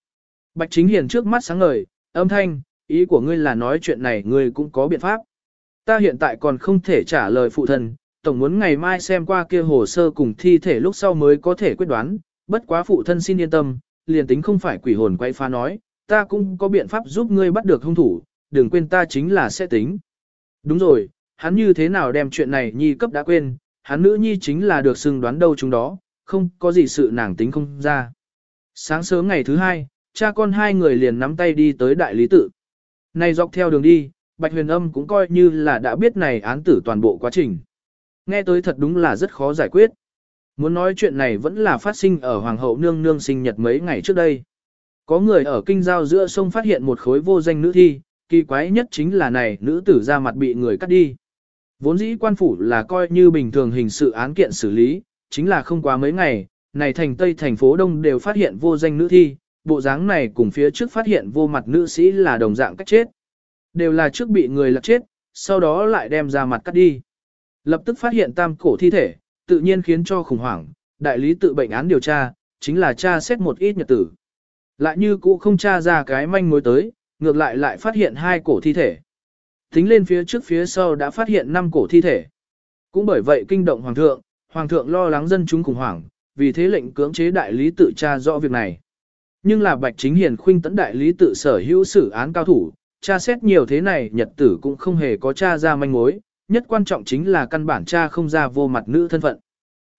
Bạch chính hiền trước mắt sáng ngời, âm thanh, ý của ngươi là nói chuyện này ngươi cũng có biện pháp. Ta hiện tại còn không thể trả lời phụ thân, tổng muốn ngày mai xem qua kia hồ sơ cùng thi thể lúc sau mới có thể quyết đoán, bất quá phụ thân xin yên tâm, liền tính không phải quỷ hồn quay phá nói, ta cũng có biện pháp giúp ngươi bắt được hung thủ, đừng quên ta chính là sẽ tính. Đúng rồi, hắn như thế nào đem chuyện này nhi cấp đã quên, hắn nữ nhi chính là được xưng đoán đâu chúng đó, không có gì sự nàng tính không ra. Sáng sớm ngày thứ hai, cha con hai người liền nắm tay đi tới đại lý tự. Này dọc theo đường đi, Bạch Huyền Âm cũng coi như là đã biết này án tử toàn bộ quá trình. Nghe tới thật đúng là rất khó giải quyết. Muốn nói chuyện này vẫn là phát sinh ở Hoàng hậu nương nương sinh nhật mấy ngày trước đây. Có người ở kinh giao giữa sông phát hiện một khối vô danh nữ thi, kỳ quái nhất chính là này nữ tử ra mặt bị người cắt đi. Vốn dĩ quan phủ là coi như bình thường hình sự án kiện xử lý, chính là không quá mấy ngày, này thành Tây thành phố Đông đều phát hiện vô danh nữ thi, bộ dáng này cùng phía trước phát hiện vô mặt nữ sĩ là đồng dạng cách chết. Đều là trước bị người lật chết, sau đó lại đem ra mặt cắt đi. Lập tức phát hiện tam cổ thi thể, tự nhiên khiến cho khủng hoảng, đại lý tự bệnh án điều tra, chính là tra xét một ít nhật tử. Lại như cũ không tra ra cái manh mối tới, ngược lại lại phát hiện hai cổ thi thể. Tính lên phía trước phía sau đã phát hiện năm cổ thi thể. Cũng bởi vậy kinh động hoàng thượng, hoàng thượng lo lắng dân chúng khủng hoảng, vì thế lệnh cưỡng chế đại lý tự tra rõ việc này. Nhưng là Bạch Chính Hiền khuynh tấn đại lý tự sở hữu xử án cao thủ, tra xét nhiều thế này nhật tử cũng không hề có tra ra manh mối, nhất quan trọng chính là căn bản cha không ra vô mặt nữ thân phận.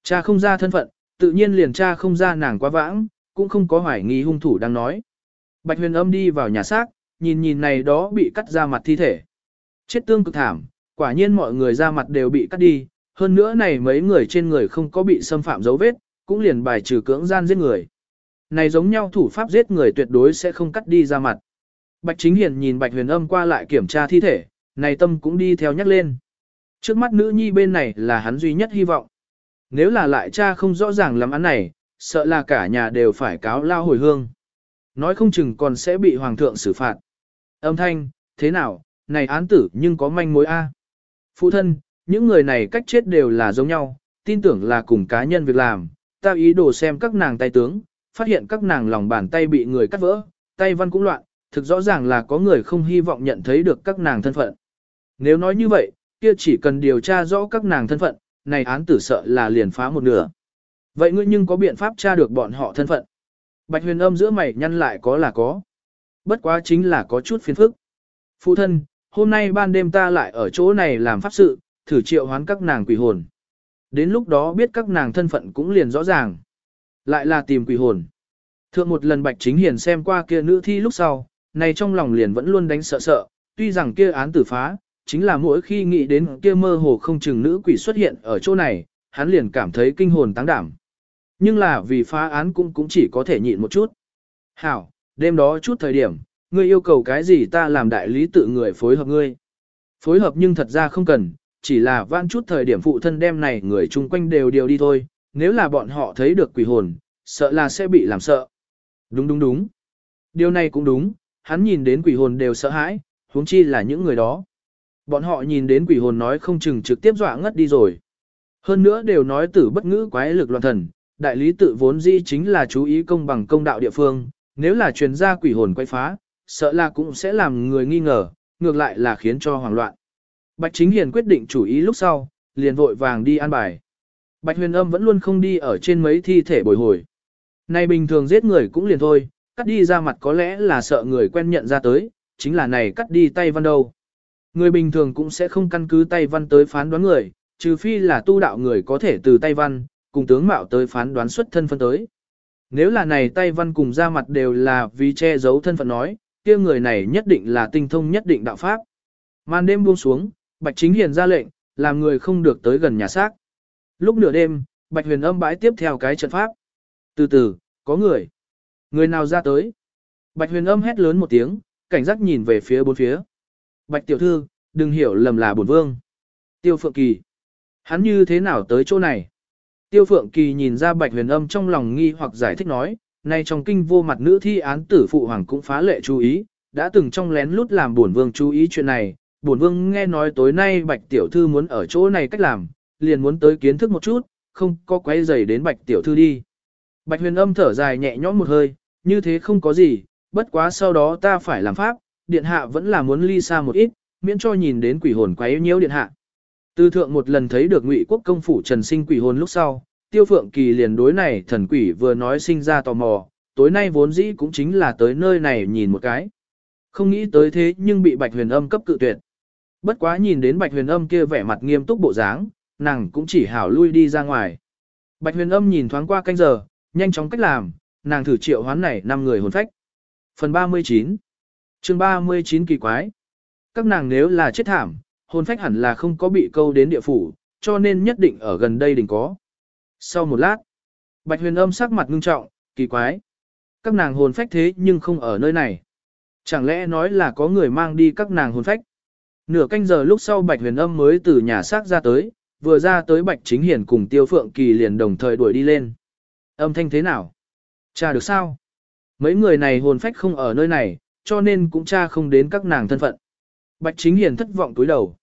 Cha không ra thân phận, tự nhiên liền cha không ra nàng quá vãng, cũng không có hoài nghi hung thủ đang nói. Bạch huyền âm đi vào nhà xác, nhìn nhìn này đó bị cắt ra mặt thi thể. Chết tương cực thảm, quả nhiên mọi người ra mặt đều bị cắt đi, hơn nữa này mấy người trên người không có bị xâm phạm dấu vết, cũng liền bài trừ cưỡng gian giết người. Này giống nhau thủ pháp giết người tuyệt đối sẽ không cắt đi ra mặt. Bạch Chính Hiền nhìn Bạch Huyền Âm qua lại kiểm tra thi thể, này tâm cũng đi theo nhắc lên. Trước mắt nữ nhi bên này là hắn duy nhất hy vọng. Nếu là lại cha không rõ ràng lắm án này, sợ là cả nhà đều phải cáo lao hồi hương. Nói không chừng còn sẽ bị hoàng thượng xử phạt. Âm thanh, thế nào, này án tử nhưng có manh mối A. Phụ thân, những người này cách chết đều là giống nhau, tin tưởng là cùng cá nhân việc làm, ta ý đồ xem các nàng tay tướng, phát hiện các nàng lòng bàn tay bị người cắt vỡ, tay văn cũng loạn, thực rõ ràng là có người không hy vọng nhận thấy được các nàng thân phận. Nếu nói như vậy, kia chỉ cần điều tra rõ các nàng thân phận, này án tử sợ là liền phá một nửa. Vậy ngươi nhưng có biện pháp tra được bọn họ thân phận? Bạch huyền âm giữa mày nhăn lại có là có. Bất quá chính là có chút phiền phức. Phụ thân, hôm nay ban đêm ta lại ở chỗ này làm pháp sự, thử triệu hoán các nàng quỷ hồn. Đến lúc đó biết các nàng thân phận cũng liền rõ ràng. Lại là tìm quỷ hồn. Thượng một lần Bạch Chính Hiền xem qua kia nữ thi lúc sau, này trong lòng liền vẫn luôn đánh sợ sợ, tuy rằng kia án tử phá, chính là mỗi khi nghĩ đến kia mơ hồ không chừng nữ quỷ xuất hiện ở chỗ này, hắn liền cảm thấy kinh hồn táng đảm. Nhưng là vì phá án cũng cũng chỉ có thể nhịn một chút. Hảo, đêm đó chút thời điểm, ngươi yêu cầu cái gì ta làm đại lý tự người phối hợp ngươi. Phối hợp nhưng thật ra không cần, chỉ là vãn chút thời điểm phụ thân đem này người chung quanh đều điều đi thôi, nếu là bọn họ thấy được quỷ hồn, sợ là sẽ bị làm sợ. Đúng đúng đúng. Điều này cũng đúng, hắn nhìn đến quỷ hồn đều sợ hãi, huống chi là những người đó. Bọn họ nhìn đến quỷ hồn nói không chừng trực tiếp dọa ngất đi rồi. Hơn nữa đều nói tử bất ngữ quái lực loạn thần, đại lý tự vốn dĩ chính là chú ý công bằng công đạo địa phương, nếu là truyền ra quỷ hồn quay phá, sợ là cũng sẽ làm người nghi ngờ, ngược lại là khiến cho hoảng loạn. Bạch Chính Hiền quyết định chủ ý lúc sau, liền vội vàng đi an bài. Bạch Huyền Âm vẫn luôn không đi ở trên mấy thi thể bồi hồi. Này bình thường giết người cũng liền thôi, cắt đi ra mặt có lẽ là sợ người quen nhận ra tới, chính là này cắt đi tay văn đâu. Người bình thường cũng sẽ không căn cứ tay văn tới phán đoán người, trừ phi là tu đạo người có thể từ tay văn, cùng tướng mạo tới phán đoán xuất thân phân tới. Nếu là này tay văn cùng ra mặt đều là vì che giấu thân phận nói, kia người này nhất định là tinh thông nhất định đạo pháp. Màn đêm buông xuống, Bạch Chính Hiền ra lệnh, làm người không được tới gần nhà xác. Lúc nửa đêm, Bạch Huyền âm bãi tiếp theo cái trận pháp. Từ từ, có người. Người nào ra tới? Bạch Huyền âm hét lớn một tiếng, cảnh giác nhìn về phía bốn phía. Bạch tiểu thư, đừng hiểu lầm là bổn vương. Tiêu Phượng Kỳ. Hắn như thế nào tới chỗ này? Tiêu Phượng Kỳ nhìn ra Bạch Huyền Âm trong lòng nghi hoặc giải thích nói, nay trong kinh vô mặt nữ thi án tử phụ hoàng cũng phá lệ chú ý, đã từng trong lén lút làm bổn vương chú ý chuyện này, bổn vương nghe nói tối nay Bạch tiểu thư muốn ở chỗ này cách làm, liền muốn tới kiến thức một chút, không có quấy rầy đến Bạch tiểu thư đi. Bạch Huyền Âm thở dài nhẹ nhõm một hơi, như thế không có gì, bất quá sau đó ta phải làm pháp, điện hạ vẫn là muốn ly xa một ít, miễn cho nhìn đến quỷ hồn quấy nhiễu điện hạ. Từ thượng một lần thấy được ngụy quốc công phủ trần sinh quỷ hồn lúc sau, tiêu phượng kỳ liền đối này thần quỷ vừa nói sinh ra tò mò, tối nay vốn dĩ cũng chính là tới nơi này nhìn một cái. Không nghĩ tới thế nhưng bị bạch huyền âm cấp cự tuyệt. Bất quá nhìn đến bạch huyền âm kia vẻ mặt nghiêm túc bộ dáng, nàng cũng chỉ hảo lui đi ra ngoài. Bạch huyền âm nhìn thoáng qua canh giờ, nhanh chóng cách làm, nàng thử triệu hoán này năm người hồn phách. Phần 39 chương 39 kỳ quái Các nàng nếu là chết thảm, hồn phách hẳn là không có bị câu đến địa phủ, cho nên nhất định ở gần đây đỉnh có. Sau một lát, Bạch huyền âm sắc mặt ngưng trọng, kỳ quái. Các nàng hồn phách thế nhưng không ở nơi này. Chẳng lẽ nói là có người mang đi các nàng hồn phách? Nửa canh giờ lúc sau Bạch huyền âm mới từ nhà xác ra tới, vừa ra tới Bạch chính hiển cùng tiêu phượng kỳ liền đồng thời đuổi đi lên. Âm thanh thế nào? Cha được sao? Mấy người này hồn phách không ở nơi này, cho nên cũng cha không đến các nàng thân phận. Bạch Chính Hiền thất vọng túi đầu.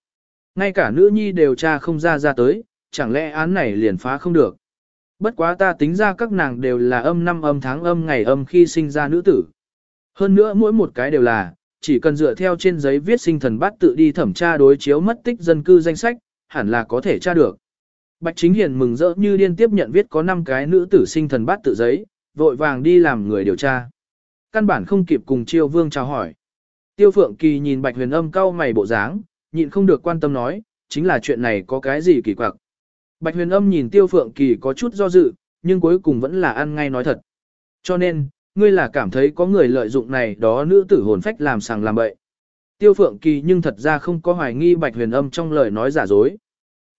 Ngay cả nữ nhi đều cha không ra ra tới, chẳng lẽ án này liền phá không được. Bất quá ta tính ra các nàng đều là âm năm âm tháng âm ngày âm khi sinh ra nữ tử. Hơn nữa mỗi một cái đều là, chỉ cần dựa theo trên giấy viết sinh thần bát tự đi thẩm tra đối chiếu mất tích dân cư danh sách, hẳn là có thể tra được. Bạch Chính Hiền mừng rỡ như điên tiếp nhận viết có 5 cái nữ tử sinh thần bát tự giấy, vội vàng đi làm người điều tra. Căn bản không kịp cùng Triều Vương chào hỏi. Tiêu Phượng Kỳ nhìn Bạch Huyền Âm cau mày bộ dáng, nhịn không được quan tâm nói, chính là chuyện này có cái gì kỳ quặc. Bạch Huyền Âm nhìn Tiêu Phượng Kỳ có chút do dự, nhưng cuối cùng vẫn là ăn ngay nói thật. Cho nên, ngươi là cảm thấy có người lợi dụng này đó nữ tử hồn phách làm sàng làm bậy. Tiêu Phượng Kỳ nhưng thật ra không có hoài nghi Bạch Huyền Âm trong lời nói giả dối.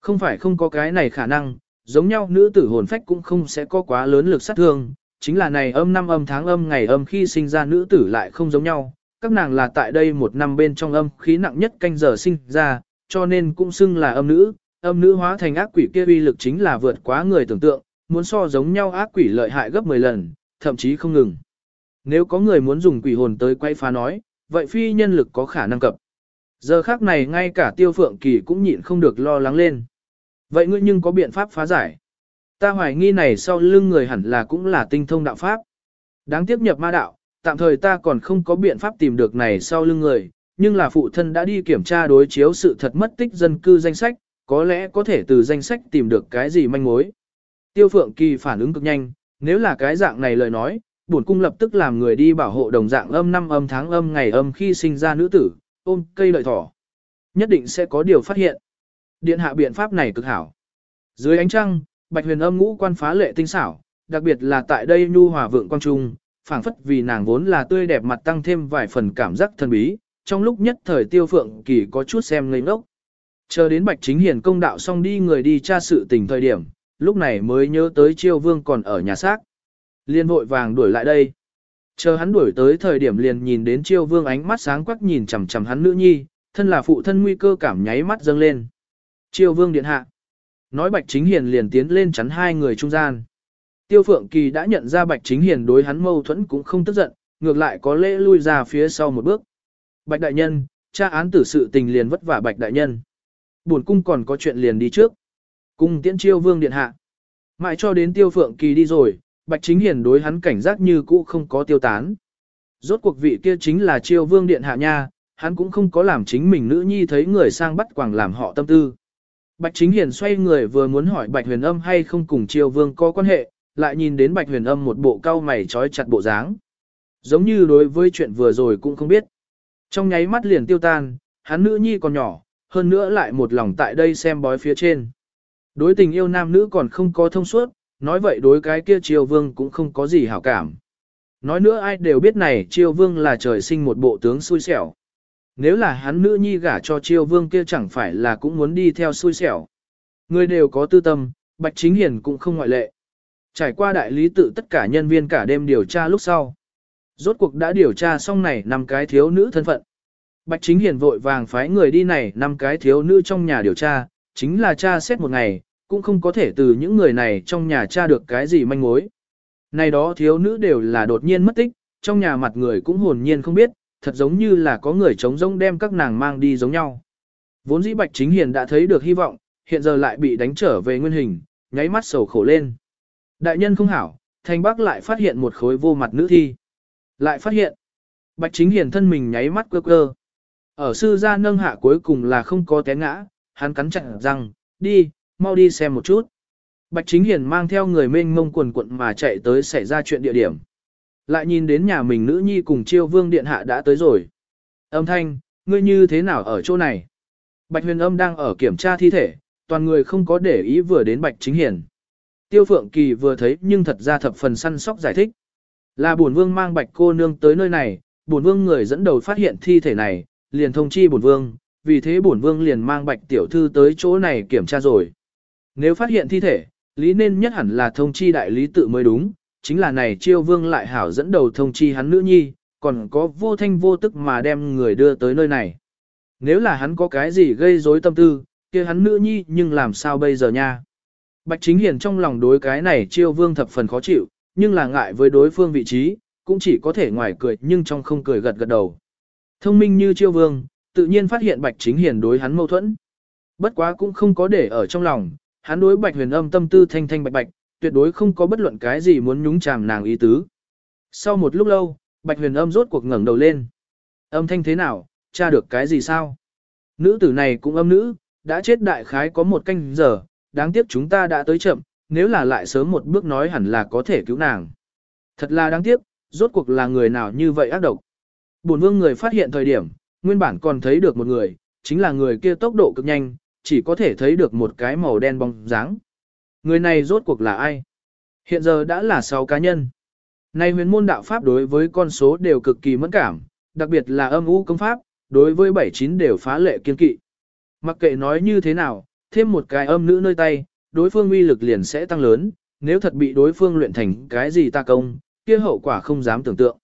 Không phải không có cái này khả năng, giống nhau nữ tử hồn phách cũng không sẽ có quá lớn lực sát thương, chính là này âm năm âm tháng âm ngày âm khi sinh ra nữ tử lại không giống nhau, các nàng là tại đây một năm bên trong âm khí nặng nhất canh giờ sinh ra, cho nên cũng xưng là âm nữ, âm nữ hóa thành ác quỷ kia uy lực chính là vượt quá người tưởng tượng, muốn so giống nhau ác quỷ lợi hại gấp 10 lần, thậm chí không ngừng. Nếu có người muốn dùng quỷ hồn tới quay phá nói, vậy phi nhân lực có khả năng cập. Giờ khác này ngay cả tiêu phượng kỳ cũng nhịn không được lo lắng lên. Vậy ngươi nhưng có biện pháp phá giải. Ta hoài nghi này sau lưng người hẳn là cũng là tinh thông đạo pháp. Đáng tiếc nhập ma đạo, tạm thời ta còn không có biện pháp tìm được này sau lưng người, nhưng là phụ thân đã đi kiểm tra đối chiếu sự thật mất tích dân cư danh sách, có lẽ có thể từ danh sách tìm được cái gì manh mối. Tiêu Phượng Kỳ phản ứng cực nhanh, nếu là cái dạng này lời nói, bổn cung lập tức làm người đi bảo hộ đồng dạng âm năm âm tháng âm ngày âm khi sinh ra nữ tử, ôm cây lợi thỏ. Nhất định sẽ có điều phát hiện. Điện hạ biện pháp này cực hảo. Dưới ánh trăng, Bạch Huyền âm ngũ quan phá lệ tinh xảo, đặc biệt là tại đây nhu hòa vượng quang trung, phảng phất vì nàng vốn là tươi đẹp mặt tăng thêm vài phần cảm giác thần bí, trong lúc nhất thời tiêu phượng kỳ có chút xem ngây ngốc. Chờ đến Bạch Chính Hiền công đạo xong đi người đi tra sự tình thời điểm, lúc này mới nhớ tới Chiêu Vương còn ở nhà xác. Liên vội vàng đuổi lại đây. Chờ hắn đuổi tới thời điểm liền nhìn đến Chiêu Vương ánh mắt sáng quắc nhìn chằm chằm hắn nữ nhi, thân là phụ thân nguy cơ cảm nháy mắt dâng lên. Chiêu Vương điện hạ. Nói Bạch Chính Hiền liền tiến lên chắn hai người trung gian. Tiêu Phượng Kỳ đã nhận ra Bạch Chính Hiền đối hắn mâu thuẫn cũng không tức giận, ngược lại có lễ lui ra phía sau một bước. Bạch Đại Nhân, tra án tử sự tình liền vất vả Bạch Đại Nhân. Buồn cung còn có chuyện liền đi trước. Cung tiễn chiêu vương điện hạ. Mãi cho đến Tiêu Phượng Kỳ đi rồi, Bạch Chính Hiền đối hắn cảnh giác như cũ không có tiêu tán. Rốt cuộc vị kia chính là chiêu vương điện hạ nha, hắn cũng không có làm chính mình nữ nhi thấy người sang bắt quảng làm họ tâm tư. Bạch Chính Hiền xoay người vừa muốn hỏi Bạch Huyền Âm hay không cùng Triều Vương có quan hệ, lại nhìn đến Bạch Huyền Âm một bộ cao mày trói chặt bộ dáng. Giống như đối với chuyện vừa rồi cũng không biết. Trong nháy mắt liền tiêu tan, hắn nữ nhi còn nhỏ, hơn nữa lại một lòng tại đây xem bói phía trên. Đối tình yêu nam nữ còn không có thông suốt, nói vậy đối cái kia triều vương cũng không có gì hảo cảm. Nói nữa ai đều biết này triều vương là trời sinh một bộ tướng xui xẻo. Nếu là hắn nữ nhi gả cho triều vương kia chẳng phải là cũng muốn đi theo xui xẻo. Người đều có tư tâm, Bạch Chính Hiền cũng không ngoại lệ. Trải qua đại lý tự tất cả nhân viên cả đêm điều tra lúc sau. Rốt cuộc đã điều tra xong này năm cái thiếu nữ thân phận. Bạch Chính Hiền vội vàng phái người đi này năm cái thiếu nữ trong nhà điều tra, chính là tra xét một ngày, cũng không có thể từ những người này trong nhà tra được cái gì manh mối. Này đó thiếu nữ đều là đột nhiên mất tích, trong nhà mặt người cũng hồn nhiên không biết, thật giống như là có người chống rông đem các nàng mang đi giống nhau. Vốn dĩ Bạch Chính Hiền đã thấy được hy vọng, hiện giờ lại bị đánh trở về nguyên hình, nháy mắt sầu khổ lên. Đại nhân không hảo, thành bác lại phát hiện một khối vô mặt nữ thi. Lại phát hiện, Bạch Chính Hiền thân mình nháy mắt cơ cơ. Ở sư gia nâng hạ cuối cùng là không có té ngã, hắn cắn chặt răng, đi, mau đi xem một chút. Bạch Chính Hiền mang theo người mênh mông quần quận mà chạy tới xảy ra chuyện địa điểm. Lại nhìn đến nhà mình nữ nhi cùng chiêu vương điện hạ đã tới rồi. Âm thanh, ngươi như thế nào ở chỗ này? Bạch huyền âm đang ở kiểm tra thi thể, toàn người không có để ý vừa đến Bạch Chính Hiền. Tiêu Phượng Kỳ vừa thấy nhưng thật ra thập phần săn sóc giải thích. Là bổn vương mang Bạch cô nương tới nơi này, bổn vương người dẫn đầu phát hiện thi thể này, liền thông chi bổn vương, vì thế bổn vương liền mang Bạch tiểu thư tới chỗ này kiểm tra rồi. Nếu phát hiện thi thể, lý nên nhất hẳn là thông chi đại lý tự mới đúng, chính là này chiêu vương lại hảo dẫn đầu thông chi hắn nữ nhi, còn có vô thanh vô tức mà đem người đưa tới nơi này. Nếu là hắn có cái gì gây rối tâm tư, kia hắn nữ nhi nhưng làm sao bây giờ nha. Bạch Chính Hiền trong lòng đối cái này chiêu vương thập phần khó chịu, nhưng là ngại với đối phương vị trí, cũng chỉ có thể ngoài cười nhưng trong không cười gật gật đầu. Thông minh như chiêu vương, tự nhiên phát hiện Bạch Chính Hiền đối hắn mâu thuẫn. Bất quá cũng không có để ở trong lòng, hắn đối Bạch Huyền Âm tâm tư thanh thanh bạch bạch, tuyệt đối không có bất luận cái gì muốn nhúng chàm nàng ý tứ. Sau một lúc lâu, Bạch Huyền Âm rốt cuộc ngẩng đầu lên. Âm thanh thế nào, tra được cái gì sao? Nữ tử này cũng âm nữ, đã chết đại khái có một canh giờ, đáng tiếc chúng ta đã tới chậm, nếu là lại sớm một bước nói hẳn là có thể cứu nàng. Thật là đáng tiếc, rốt cuộc là người nào như vậy ác độc. Bổn vương người phát hiện thời điểm, nguyên bản còn thấy được một người, chính là người kia tốc độ cực nhanh, chỉ có thể thấy được một cái màu đen bóng dáng. Người này rốt cuộc là ai? Hiện giờ đã là 6 cá nhân. Này huyền môn đạo pháp đối với con số đều cực kỳ mẫn cảm, đặc biệt là âm u công pháp, đối với 7-9 đều phá lệ kiên kỵ. Mặc kệ nói như thế nào, thêm một cái âm nữ nơi tay, đối phương uy lực liền sẽ tăng lớn, nếu thật bị đối phương luyện thành cái gì ta công, kia hậu quả không dám tưởng tượng.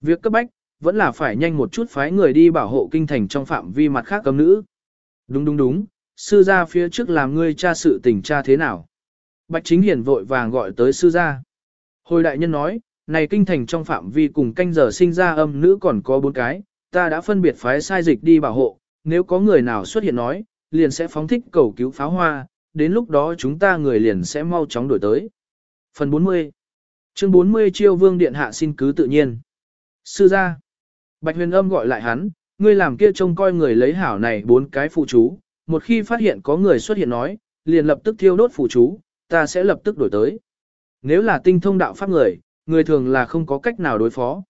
Việc cấp bách, vẫn là phải nhanh một chút phái người đi bảo hộ kinh thành trong phạm vi mặt khác âm nữ. Đúng đúng đúng, sư gia phía trước làm ngươi tra sự tình tra thế nào. Bạch Chính Hiển vội vàng gọi tới sư gia. Hồi đại nhân nói, này kinh thành trong phạm vi cùng canh giờ sinh ra âm nữ còn có bốn cái, ta đã phân biệt phái sai dịch đi bảo hộ, nếu có người nào xuất hiện nói, liền sẽ phóng thích cầu cứu pháo hoa, đến lúc đó chúng ta người liền sẽ mau chóng đổi tới. Phần 40 Chương 40 Chiêu Vương Điện Hạ xin cứ tự nhiên. Sư gia Bạch huyền âm gọi lại hắn, ngươi làm kia trông coi người lấy hảo này bốn cái phụ chú, một khi phát hiện có người xuất hiện nói, liền lập tức thiêu đốt phụ chú, ta sẽ lập tức đổi tới. Nếu là tinh thông đạo pháp người, người thường là không có cách nào đối phó.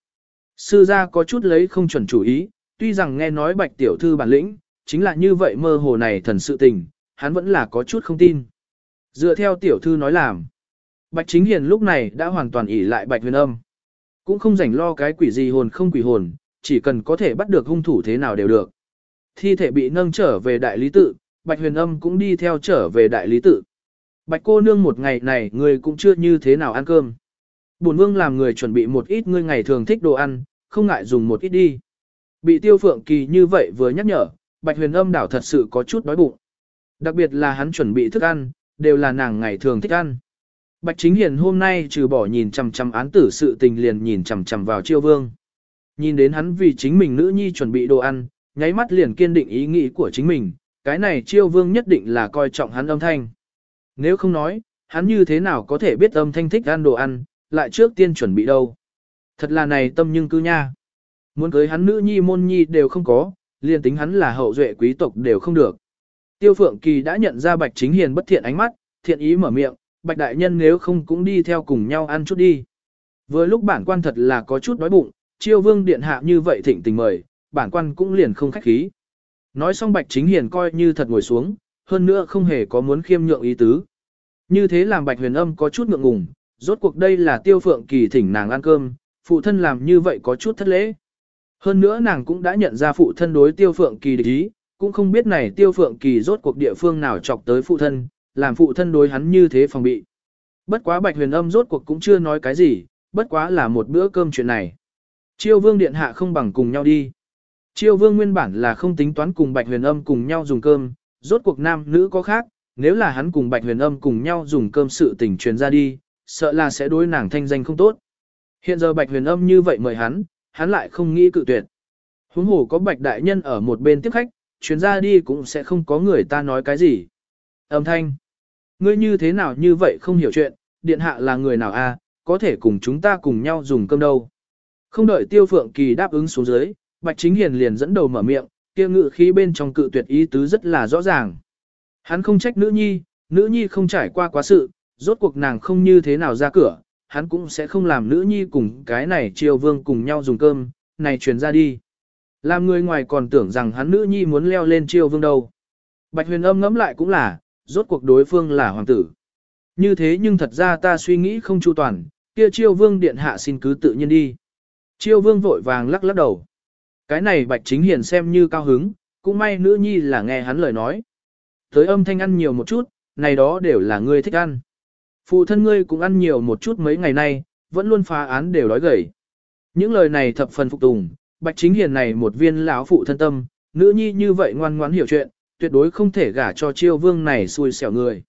Sư gia có chút lấy không chuẩn chủ ý, tuy rằng nghe nói bạch tiểu thư bản lĩnh, chính là như vậy mơ hồ này thần sự tình, hắn vẫn là có chút không tin. Dựa theo tiểu thư nói làm, bạch chính hiền lúc này đã hoàn toàn ỉ lại bạch huyền âm. Cũng không rảnh lo cái quỷ gì hồn không quỷ hồn, chỉ cần có thể bắt được hung thủ thế nào đều được. Thi thể bị nâng trở về đại lý tự, bạch huyền âm cũng đi theo trở về đại lý tự. Bạch cô nương một ngày này người cũng chưa như thế nào ăn cơm. Bổn vương làm người chuẩn bị một ít ngươi ngày thường thích đồ ăn, không ngại dùng một ít đi. Bị tiêu phượng kỳ như vậy vừa nhắc nhở, bạch huyền âm đảo thật sự có chút đói bụng. Đặc biệt là hắn chuẩn bị thức ăn, đều là nàng ngày thường thích ăn. Bạch chính hiền hôm nay trừ bỏ nhìn chằm chằm án tử sự tình liền nhìn chằm chằm vào chiêu vương. Nhìn đến hắn vì chính mình nữ nhi chuẩn bị đồ ăn, nháy mắt liền kiên định ý nghĩ của chính mình, cái này chiêu vương nhất định là coi trọng hắn âm thanh. Nếu không nói, hắn như thế nào có thể biết âm thanh thích ăn đồ ăn, lại trước tiên chuẩn bị đâu. Thật là này tâm nhưng cư nha. Muốn cưới hắn nữ nhi môn nhi đều không có, liền tính hắn là hậu duệ quý tộc đều không được. Tiêu Phượng Kỳ đã nhận ra Bạch Chính Hiền bất thiện ánh mắt, thiện ý mở miệng, Bạch Đại Nhân nếu không cũng đi theo cùng nhau ăn chút đi. Vừa lúc bản quan thật là có chút đói bụng, chiêu vương điện hạ như vậy thịnh tình mời, bản quan cũng liền không khách khí. Nói xong Bạch Chính Hiền coi như thật ngồi xuống, hơn nữa không hề có muốn khiêm nhượng ý tứ. Như thế làm Bạch Huyền Âm có chút ngượng ngùng, rốt cuộc đây là Tiêu Phượng Kỳ thỉnh nàng ăn cơm, phụ thân làm như vậy có chút thất lễ. Hơn nữa nàng cũng đã nhận ra phụ thân đối Tiêu Phượng Kỳ địch ý, cũng không biết này Tiêu Phượng Kỳ rốt cuộc địa phương nào chọc tới phụ thân, làm phụ thân đối hắn như thế phòng bị. Bất quá Bạch Huyền Âm rốt cuộc cũng chưa nói cái gì, bất quá là một bữa cơm chuyện này. Chiêu Vương điện hạ không bằng cùng nhau đi. Chiêu Vương nguyên bản là không tính toán cùng Bạch Huyền Âm cùng nhau dùng cơm, rốt cuộc nam nữ có khác, nếu là hắn cùng Bạch Huyền Âm cùng nhau dùng cơm sự tình truyền ra đi, sợ là sẽ đối nàng thanh danh không tốt. Hiện giờ Bạch Huyền Âm như vậy mời hắn, hắn lại không nghĩ cự tuyệt. Huống hồ có Bạch đại nhân ở một bên tiếp khách, truyền ra đi cũng sẽ không có người ta nói cái gì. Âm thanh. Ngươi như thế nào như vậy không hiểu chuyện, điện hạ là người nào a, có thể cùng chúng ta cùng nhau dùng cơm đâu. Không đợi Tiêu Phượng Kỳ đáp ứng xuống dưới, Bạch Chính Hiền liền dẫn đầu mở miệng, kia ngự khí bên trong cự tuyệt ý tứ rất là rõ ràng. Hắn không trách nữ nhi, nữ nhi không trải qua quá sự, rốt cuộc nàng không như thế nào ra cửa, hắn cũng sẽ không làm nữ nhi cùng cái này triều vương cùng nhau dùng cơm, này truyền ra đi. Làm người ngoài còn tưởng rằng hắn nữ nhi muốn leo lên triều vương đâu. Bạch huyền âm ngẫm lại cũng là, rốt cuộc đối phương là hoàng tử. Như thế nhưng thật ra ta suy nghĩ không chu toàn, kia triều vương điện hạ xin cứ tự nhiên đi. Triều vương vội vàng lắc lắc đầu. Cái này bạch chính hiền xem như cao hứng, cũng may nữ nhi là nghe hắn lời nói. Tới âm thanh ăn nhiều một chút, này đó đều là ngươi thích ăn. Phụ thân ngươi cũng ăn nhiều một chút mấy ngày nay, vẫn luôn phá án đều đói gầy. Những lời này thập phần phục tùng, bạch chính hiền này một viên lão phụ thân tâm, nữ nhi như vậy ngoan ngoãn hiểu chuyện, tuyệt đối không thể gả cho chiêu vương này xui xẻo người.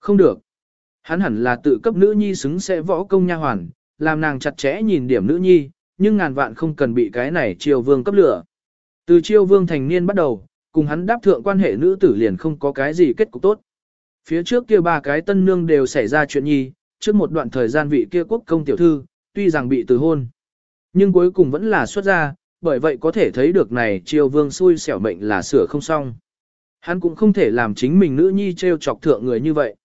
Không được. Hắn hẳn là tự cấp nữ nhi xứng sẽ võ công nha hoàn, làm nàng chặt chẽ nhìn điểm nữ nhi, nhưng ngàn vạn không cần bị cái này triều vương cấp lửa. Từ triều vương thành niên bắt đầu, cùng hắn đáp thượng quan hệ nữ tử liền không có cái gì kết cục tốt. Phía trước kia ba cái tân nương đều xảy ra chuyện nhi, trước một đoạn thời gian vị kia quốc công tiểu thư, tuy rằng bị từ hôn, nhưng cuối cùng vẫn là xuất ra, bởi vậy có thể thấy được này triều vương xui xẻo mệnh là sửa không xong. Hắn cũng không thể làm chính mình nữ nhi treo chọc thượng người như vậy.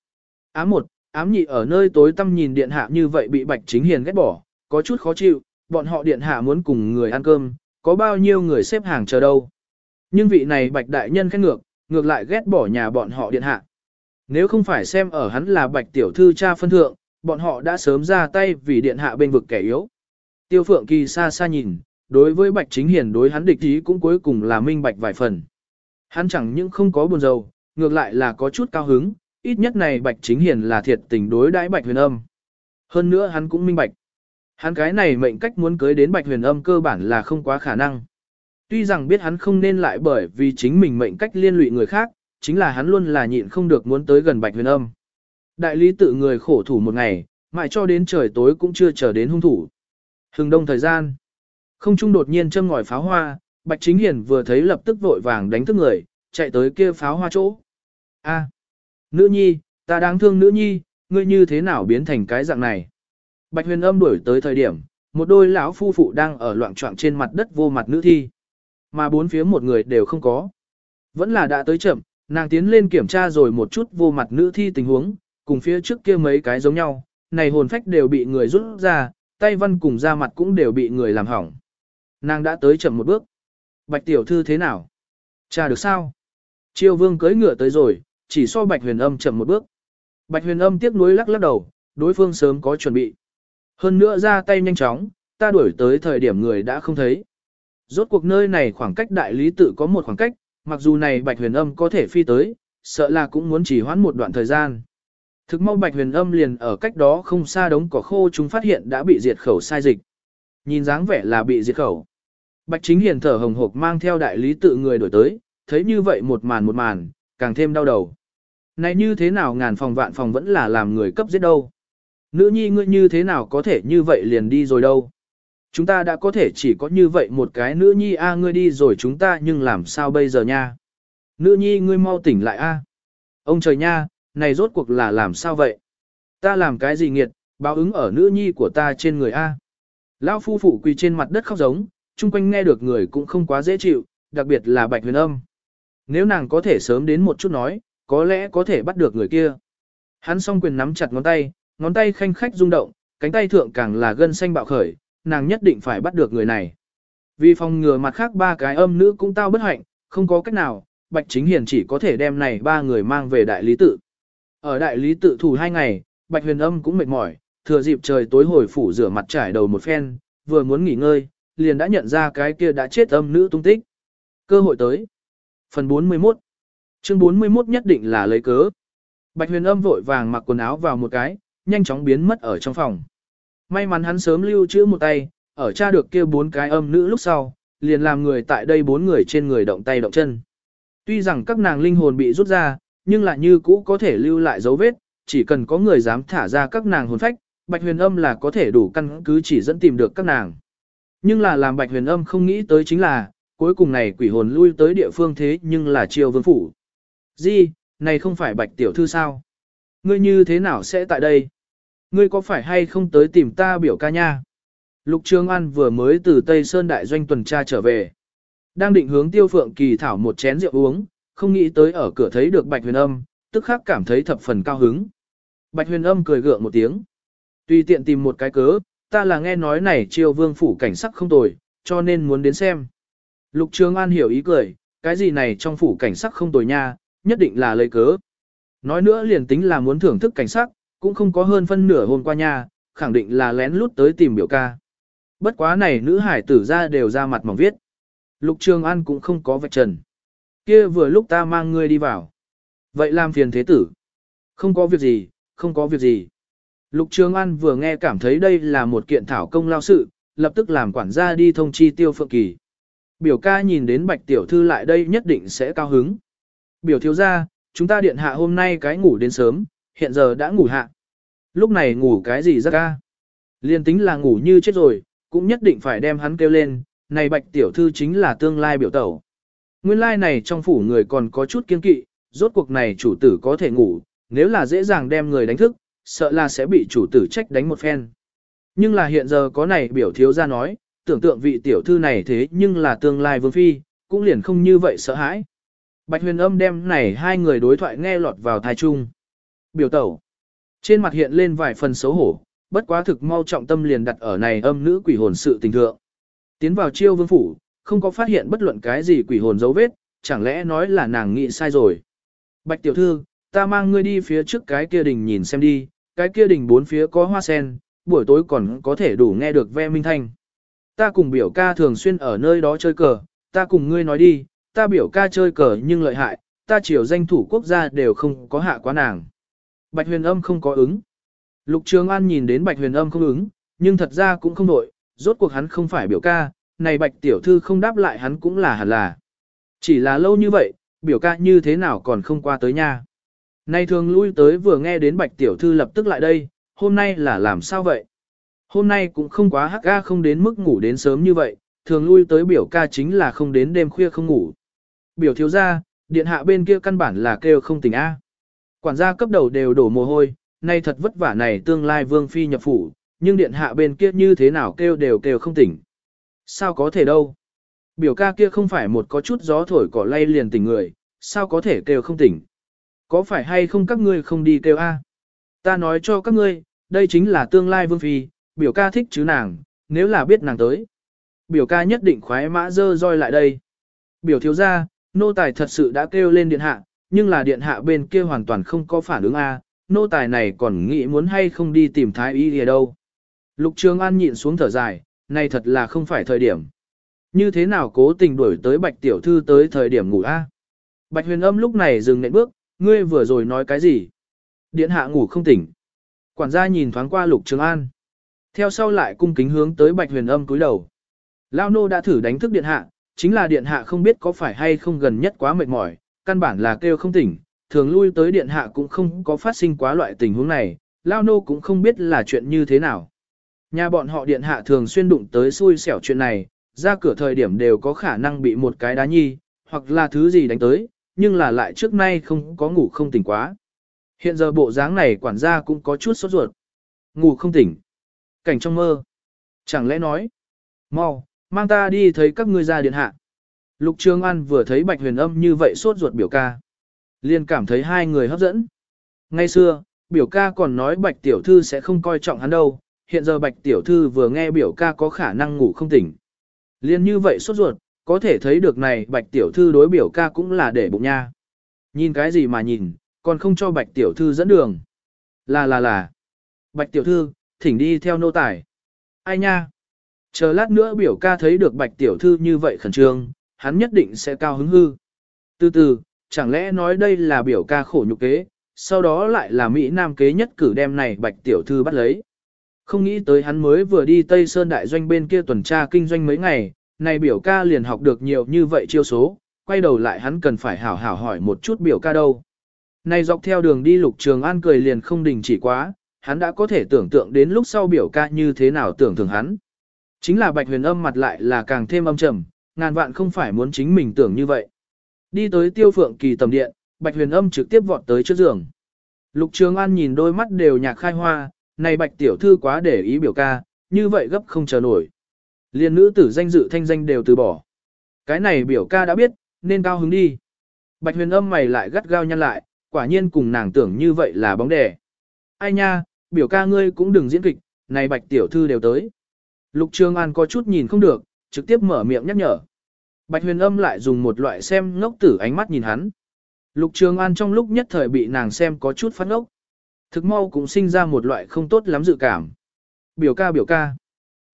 Ám một, ám nhị ở nơi tối tăm nhìn điện hạ như vậy bị bạch chính hiền ghét bỏ, có chút khó chịu, bọn họ điện hạ muốn cùng người ăn cơm, có bao nhiêu người xếp hàng chờ đâu. Nhưng vị này bạch đại nhân khét ngược, ngược lại ghét bỏ nhà bọn họ điện hạ. Nếu không phải xem ở hắn là bạch tiểu thư cha phân thượng, bọn họ đã sớm ra tay vì điện hạ bên vực kẻ yếu. Tiêu phượng kỳ xa xa nhìn, đối với bạch chính hiền đối hắn địch ý cũng cuối cùng là minh bạch vài phần. Hắn chẳng những không có buồn rầu, ngược lại là có chút cao hứng, ít nhất này bạch chính hiền là thiệt tình đối đãi bạch huyền âm. Hơn nữa hắn cũng minh bạch. Hắn cái này mệnh cách muốn cưới đến bạch huyền âm cơ bản là không quá khả năng. Tuy rằng biết hắn không nên lại bởi vì chính mình mệnh cách liên lụy người khác, chính là hắn luôn là nhịn không được muốn tới gần bạch huyền âm. Đại lý tự người khổ thủ một ngày, mãi cho đến trời tối cũng chưa chờ đến hung thủ. Hừng đông thời gian. Không trung đột nhiên châm ngòi pháo hoa, Bạch Chính Hiền vừa thấy lập tức vội vàng đánh thức người, chạy tới kia pháo hoa chỗ. A, nữ nhi, ta đáng thương nữ nhi, ngươi như thế nào biến thành cái dạng này? Bạch Huyền Âm đuổi tới thời điểm, một đôi lão phu phụ đang ở loạn trọng trên mặt đất vô mặt nữ thi, mà bốn phía một người đều không có. Vẫn là đã tới chậm, nàng tiến lên kiểm tra rồi một chút vô mặt nữ thi tình huống, cùng phía trước kia mấy cái giống nhau, này hồn phách đều bị người rút ra, tay văn cùng da mặt cũng đều bị người làm hỏng. Nàng đã tới chậm một bước. Bạch tiểu thư thế nào? Cha được sao? Triều vương cưỡi ngựa tới rồi, chỉ so bạch huyền âm chậm một bước. Bạch huyền âm tiếc nuối lắc lắc đầu, đối phương sớm có chuẩn bị. Hơn nữa ra tay nhanh chóng, ta đuổi tới thời điểm người đã không thấy. Rốt cuộc nơi này khoảng cách đại lý tự có một khoảng cách, mặc dù này bạch huyền âm có thể phi tới, sợ là cũng muốn chỉ hoãn một đoạn thời gian. Thực mau bạch huyền âm liền ở cách đó không xa đống cỏ khô chúng phát hiện đã bị diệt khẩu sai dịch. Nhìn dáng vẻ là bị diệt khẩu. Bạch chính hiền thở hồng hộc mang theo đại lý tự người đổi tới, thấy như vậy một màn một màn, càng thêm đau đầu. Này như thế nào ngàn phòng vạn phòng vẫn là làm người cấp giết đâu. Nữ nhi ngươi như thế nào có thể như vậy liền đi rồi đâu. Chúng ta đã có thể chỉ có như vậy một cái nữ nhi a ngươi đi rồi chúng ta nhưng làm sao bây giờ nha. Nữ nhi ngươi mau tỉnh lại a. Ông trời nha, này rốt cuộc là làm sao vậy? Ta làm cái gì nghiệt, báo ứng ở nữ nhi của ta trên người a. Lão phu phụ quỳ trên mặt đất khóc giống, chung quanh nghe được người cũng không quá dễ chịu, đặc biệt là bạch huyền âm. Nếu nàng có thể sớm đến một chút nói, có lẽ có thể bắt được người kia. Hắn song quyền nắm chặt ngón tay, ngón tay khanh khách rung động, cánh tay thượng càng là gân xanh bạo khởi, nàng nhất định phải bắt được người này. Vì phòng ngừa mặt khác ba cái âm nữ cũng tao bất hạnh, không có cách nào, Bạch Chính Hiền chỉ có thể đem này ba người mang về đại lý tự. Ở đại lý tự thủ hai ngày, Bạch Huyền Âm cũng mệt mỏi, thừa dịp trời tối hồi phủ rửa mặt trải đầu một phen, vừa muốn nghỉ ngơi, liền đã nhận ra cái kia đã chết âm nữ tung tích. Cơ hội tới. Phần 41 Chương 41 nhất định là lấy cớ. Bạch huyền âm vội vàng mặc quần áo vào một cái, nhanh chóng biến mất ở trong phòng. May mắn hắn sớm lưu trữ một tay, ở tra được kia bốn cái âm nữ lúc sau, liền làm người tại đây bốn người trên người động tay động chân. Tuy rằng các nàng linh hồn bị rút ra, nhưng lại như cũ có thể lưu lại dấu vết, chỉ cần có người dám thả ra các nàng hồn phách, Bạch huyền âm là có thể đủ căn cứ chỉ dẫn tìm được các nàng. Nhưng là làm Bạch huyền âm không nghĩ tới chính là, cuối cùng này quỷ hồn lui tới địa phương thế nhưng là triều vương phủ. Di, này không phải Bạch tiểu thư sao? Ngươi như thế nào sẽ tại đây? Ngươi có phải hay không tới tìm ta biểu ca nha? Lục Trường An vừa mới từ Tây Sơn Đại Doanh tuần tra trở về. Đang định hướng tiêu phượng kỳ thảo một chén rượu uống, không nghĩ tới ở cửa thấy được Bạch huyền âm, tức khắc cảm thấy thập phần cao hứng. Bạch huyền âm cười gượng một tiếng. Tùy tiện tìm một cái cớ, ta là nghe nói này triều vương phủ cảnh sắc không tồi, cho nên muốn đến xem. Lục Trường An hiểu ý cười, cái gì này trong phủ cảnh sắc không tồi nha, nhất định là lấy cớ. Nói nữa liền tính là muốn thưởng thức cảnh sắc, cũng không có hơn phân nửa hôm qua nha, khẳng định là lén lút tới tìm biểu ca. Bất quá này nữ hải tử ra đều ra mặt mỏng viết. Lục Trường An cũng không có vạch trần. Kia vừa lúc ta mang ngươi đi vào. Vậy làm phiền thế tử. Không có việc gì, không có việc gì. Lục Trường An vừa nghe cảm thấy đây là một kiện thảo công lao sự, lập tức làm quản gia đi thông chi tiêu phượng kỳ. Biểu ca nhìn đến bạch tiểu thư lại đây nhất định sẽ cao hứng. Biểu thiếu ra, chúng ta điện hạ hôm nay cái ngủ đến sớm, hiện giờ đã ngủ hạ. Lúc này ngủ cái gì ra ca? Liên tính là ngủ như chết rồi, cũng nhất định phải đem hắn kêu lên, này bạch tiểu thư chính là tương lai biểu tẩu. Nguyên lai này trong phủ người còn có chút kiên kỵ, rốt cuộc này chủ tử có thể ngủ, nếu là dễ dàng đem người đánh thức, sợ là sẽ bị chủ tử trách đánh một phen. Nhưng là hiện giờ có này biểu thiếu ra nói, tưởng tượng vị tiểu thư này thế nhưng là tương lai vương phi, cũng liền không như vậy sợ hãi. Bạch huyền âm đem này hai người đối thoại nghe lọt vào thai chung. Biểu tẩu. Trên mặt hiện lên vài phần xấu hổ, bất quá thực mau trọng tâm liền đặt ở này âm nữ quỷ hồn sự tình thượng. Tiến vào chiêu vương phủ, không có phát hiện bất luận cái gì quỷ hồn dấu vết, chẳng lẽ nói là nàng nghĩ sai rồi. Bạch tiểu thư, ta mang ngươi đi phía trước cái kia đình nhìn xem đi, cái kia đình bốn phía có hoa sen, buổi tối còn có thể đủ nghe được ve minh thanh. Ta cùng biểu ca thường xuyên ở nơi đó chơi cờ, ta cùng ngươi nói đi, ta biểu ca chơi cờ nhưng lợi hại, ta chiều danh thủ quốc gia đều không có hạ quá nàng. Bạch huyền âm không có ứng. Lục Trường An nhìn đến Bạch huyền âm không ứng, nhưng thật ra cũng không đổi, rốt cuộc hắn không phải biểu ca, này Bạch tiểu thư không đáp lại hắn cũng là hẳn là. Chỉ là lâu như vậy, biểu ca như thế nào còn không qua tới nha. Nay thường lui tới vừa nghe đến Bạch tiểu thư lập tức lại đây, hôm nay là làm sao vậy? Hôm nay cũng không quá hắc ga không đến mức ngủ đến sớm như vậy, thường lui tới biểu ca chính là không đến đêm khuya không ngủ. Biểu thiếu gia, điện hạ bên kia căn bản là kêu không tỉnh A. Quản gia cấp đầu đều đổ mồ hôi, nay thật vất vả này tương lai vương phi nhập phủ, nhưng điện hạ bên kia như thế nào kêu đều kêu không tỉnh. Sao có thể đâu? Biểu ca kia không phải một có chút gió thổi cỏ lay liền tỉnh người, sao có thể kêu không tỉnh? Có phải hay không các ngươi không đi kêu A? Ta nói cho các ngươi, đây chính là tương lai vương phi, biểu ca thích chứ nàng, nếu là biết nàng tới. Biểu ca nhất định khoái mã dơ roi lại đây. Biểu thiếu gia, nô tài thật sự đã kêu lên điện hạ, nhưng là điện hạ bên kia hoàn toàn không có phản ứng A, nô tài này còn nghĩ muốn hay không đi tìm thái y ở đâu. Lục Trường An nhịn xuống thở dài, này thật là không phải thời điểm. Như thế nào cố tình đuổi tới bạch tiểu thư tới thời điểm ngủ A. Bạch huyền âm lúc này dừng nệm bước, ngươi vừa rồi nói cái gì? Điện hạ ngủ không tỉnh. Quản gia nhìn thoáng qua Lục Trường An. Theo sau lại cung kính hướng tới Bạch Huyền Âm cúi đầu. Lao nô đã thử đánh thức điện hạ, chính là điện hạ không biết có phải hay không gần nhất quá mệt mỏi, căn bản là kêu không tỉnh, thường lui tới điện hạ cũng không có phát sinh quá loại tình huống này, Lao nô cũng không biết là chuyện như thế nào. Nhà bọn họ điện hạ thường xuyên đụng tới xui xẻo chuyện này, ra cửa thời điểm đều có khả năng bị một cái đá nhi, hoặc là thứ gì đánh tới, nhưng là lại trước nay không có ngủ không tỉnh quá. Hiện giờ bộ dáng này quản gia cũng có chút sốt ruột. Ngủ không tỉnh. Cảnh trong mơ. Chẳng lẽ nói. mau mang ta đi thấy các ngươi ra điện hạ. Lục Trường An vừa thấy Bạch Huyền Âm như vậy sốt ruột biểu ca. liền cảm thấy hai người hấp dẫn. Ngay xưa, biểu ca còn nói Bạch Tiểu Thư sẽ không coi trọng hắn đâu. Hiện giờ Bạch Tiểu Thư vừa nghe biểu ca có khả năng ngủ không tỉnh. liền như vậy sốt ruột, có thể thấy được này bạch tiểu thư đối biểu ca cũng là để bụng nha. Nhìn cái gì mà nhìn, còn không cho bạch tiểu thư dẫn đường. Là là là. Bạch tiểu thư, thỉnh đi theo nô tài. Ai nha? Chờ lát nữa biểu ca thấy được bạch tiểu thư như vậy khẩn trương, hắn nhất định sẽ cao hứng hư. Từ từ, chẳng lẽ nói đây là biểu ca khổ nhục kế, sau đó lại là Mỹ Nam kế nhất cử đem này bạch tiểu thư bắt lấy. Không nghĩ tới hắn mới vừa đi Tây Sơn Đại Doanh bên kia tuần tra kinh doanh mấy ngày, này biểu ca liền học được nhiều như vậy chiêu số, quay đầu lại hắn cần phải hảo hảo hỏi một chút biểu ca đâu. Này dọc theo đường đi lục trường an cười liền không đình chỉ quá, hắn đã có thể tưởng tượng đến lúc sau biểu ca như thế nào tưởng thường hắn. Chính là bạch huyền âm mặt lại là càng thêm âm trầm, ngàn vạn không phải muốn chính mình tưởng như vậy. Đi tới tiêu phượng kỳ tầm điện, bạch huyền âm trực tiếp vọt tới trước giường. Lục trường an nhìn đôi mắt đều nhạc khai hoa, này bạch tiểu thư quá để ý biểu ca, như vậy gấp không chờ nổi. Liên nữ tử danh dự thanh danh đều từ bỏ. Cái này biểu ca đã biết, nên cao hứng đi. Bạch huyền âm mày lại gắt gao nhăn lại, quả nhiên cùng nàng tưởng như vậy là bóng đè. Ai nha, biểu ca ngươi cũng đừng diễn kịch, này bạch tiểu thư đều tới. Lục Trường An có chút nhìn không được, trực tiếp mở miệng nhắc nhở. Bạch huyền âm lại dùng một loại xem ngốc tử ánh mắt nhìn hắn. Lục Trường An trong lúc nhất thời bị nàng xem có chút phát ngốc. Thực mau cũng sinh ra một loại không tốt lắm dự cảm. Biểu ca biểu ca.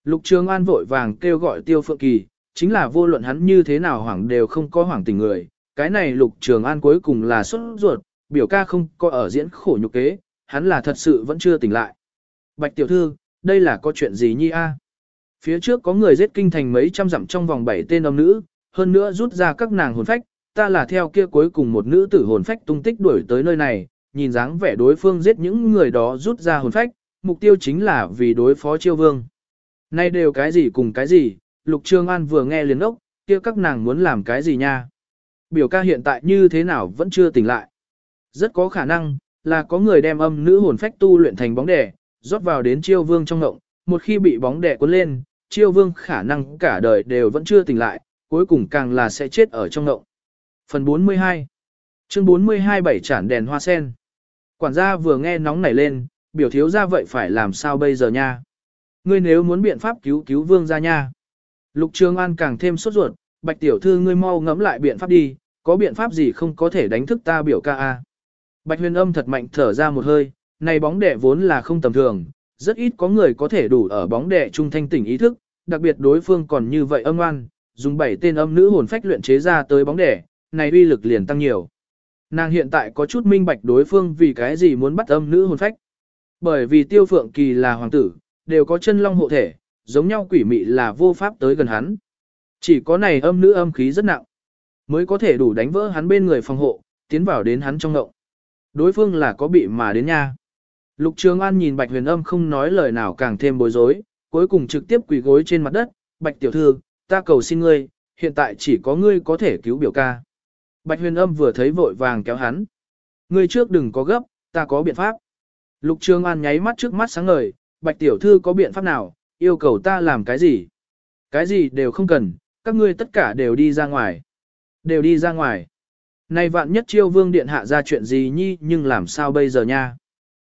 Lục Trường An vội vàng kêu gọi Tiêu Phượng Kỳ, chính là vô luận hắn như thế nào hoảng đều không có hoảng tình người. Cái này Lục Trường An cuối cùng là xuất ruột, biểu ca không có ở diễn khổ nhục kế, hắn là thật sự vẫn chưa tỉnh lại. Bạch tiểu thư, đây là có chuyện gì nhi a? Phía trước có người giết kinh thành mấy trăm dặm trong vòng bảy tên âm nữ, hơn nữa rút ra các nàng hồn phách, ta là theo kia cuối cùng một nữ tử hồn phách tung tích đuổi tới nơi này, nhìn dáng vẻ đối phương giết những người đó rút ra hồn phách, mục tiêu chính là vì đối phó chiêu vương. Nay đều cái gì cùng cái gì, Lục Trương An vừa nghe liền ốc, kia các nàng muốn làm cái gì nha. Biểu ca hiện tại như thế nào vẫn chưa tỉnh lại. Rất có khả năng, là có người đem âm nữ hồn phách tu luyện thành bóng đẻ, rót vào đến chiêu vương trong ngộng, một khi bị bóng đẻ cuốn lên, chiêu vương khả năng cả đời đều vẫn chưa tỉnh lại, cuối cùng càng là sẽ chết ở trong ngộng. Phần 42 Chương 42 bảy chản đèn hoa sen Quản gia vừa nghe nóng nảy lên, biểu thiếu ra vậy phải làm sao bây giờ nha. Ngươi nếu muốn biện pháp cứu cứu vương ra nha. Lục Trường An càng thêm sốt ruột, bạch tiểu thư ngươi mau ngẫm lại biện pháp đi, có biện pháp gì không có thể đánh thức ta biểu ca a. Bạch huyền âm thật mạnh thở ra một hơi, này bóng đẻ vốn là không tầm thường, rất ít có người có thể đủ ở bóng đè trung thanh tỉnh ý thức, đặc biệt đối phương còn như vậy âm ngoan, dùng bảy tên âm nữ hồn phách luyện chế ra tới bóng đè, này uy lực liền tăng nhiều. Nàng hiện tại có chút minh bạch đối phương vì cái gì muốn bắt âm nữ hồn phách. Bởi vì tiêu phượng kỳ là hoàng tử, đều có chân long hộ thể, giống nhau quỷ mị là vô pháp tới gần hắn. Chỉ có này âm nữ âm khí rất nặng, mới có thể đủ đánh vỡ hắn bên người phòng hộ, tiến vào đến hắn trong ngộng. Đối phương là có bị mà đến nha. Lục Trường An nhìn Bạch Huyền Âm không nói lời nào càng thêm bối rối, cuối cùng trực tiếp quỳ gối trên mặt đất, Bạch Tiểu Thư, ta cầu xin ngươi, hiện tại chỉ có ngươi có thể cứu biểu ca. Bạch Huyền Âm vừa thấy vội vàng kéo hắn. Ngươi trước đừng có gấp, ta có biện pháp. Lục Trường An nháy mắt trước mắt sáng ngời, Bạch Tiểu Thư có biện pháp nào, yêu cầu ta làm cái gì? Cái gì đều không cần, các ngươi tất cả đều đi ra ngoài. Đều đi ra ngoài. Này vạn nhất chiêu vương điện hạ ra chuyện gì nhi nhưng làm sao bây giờ nha?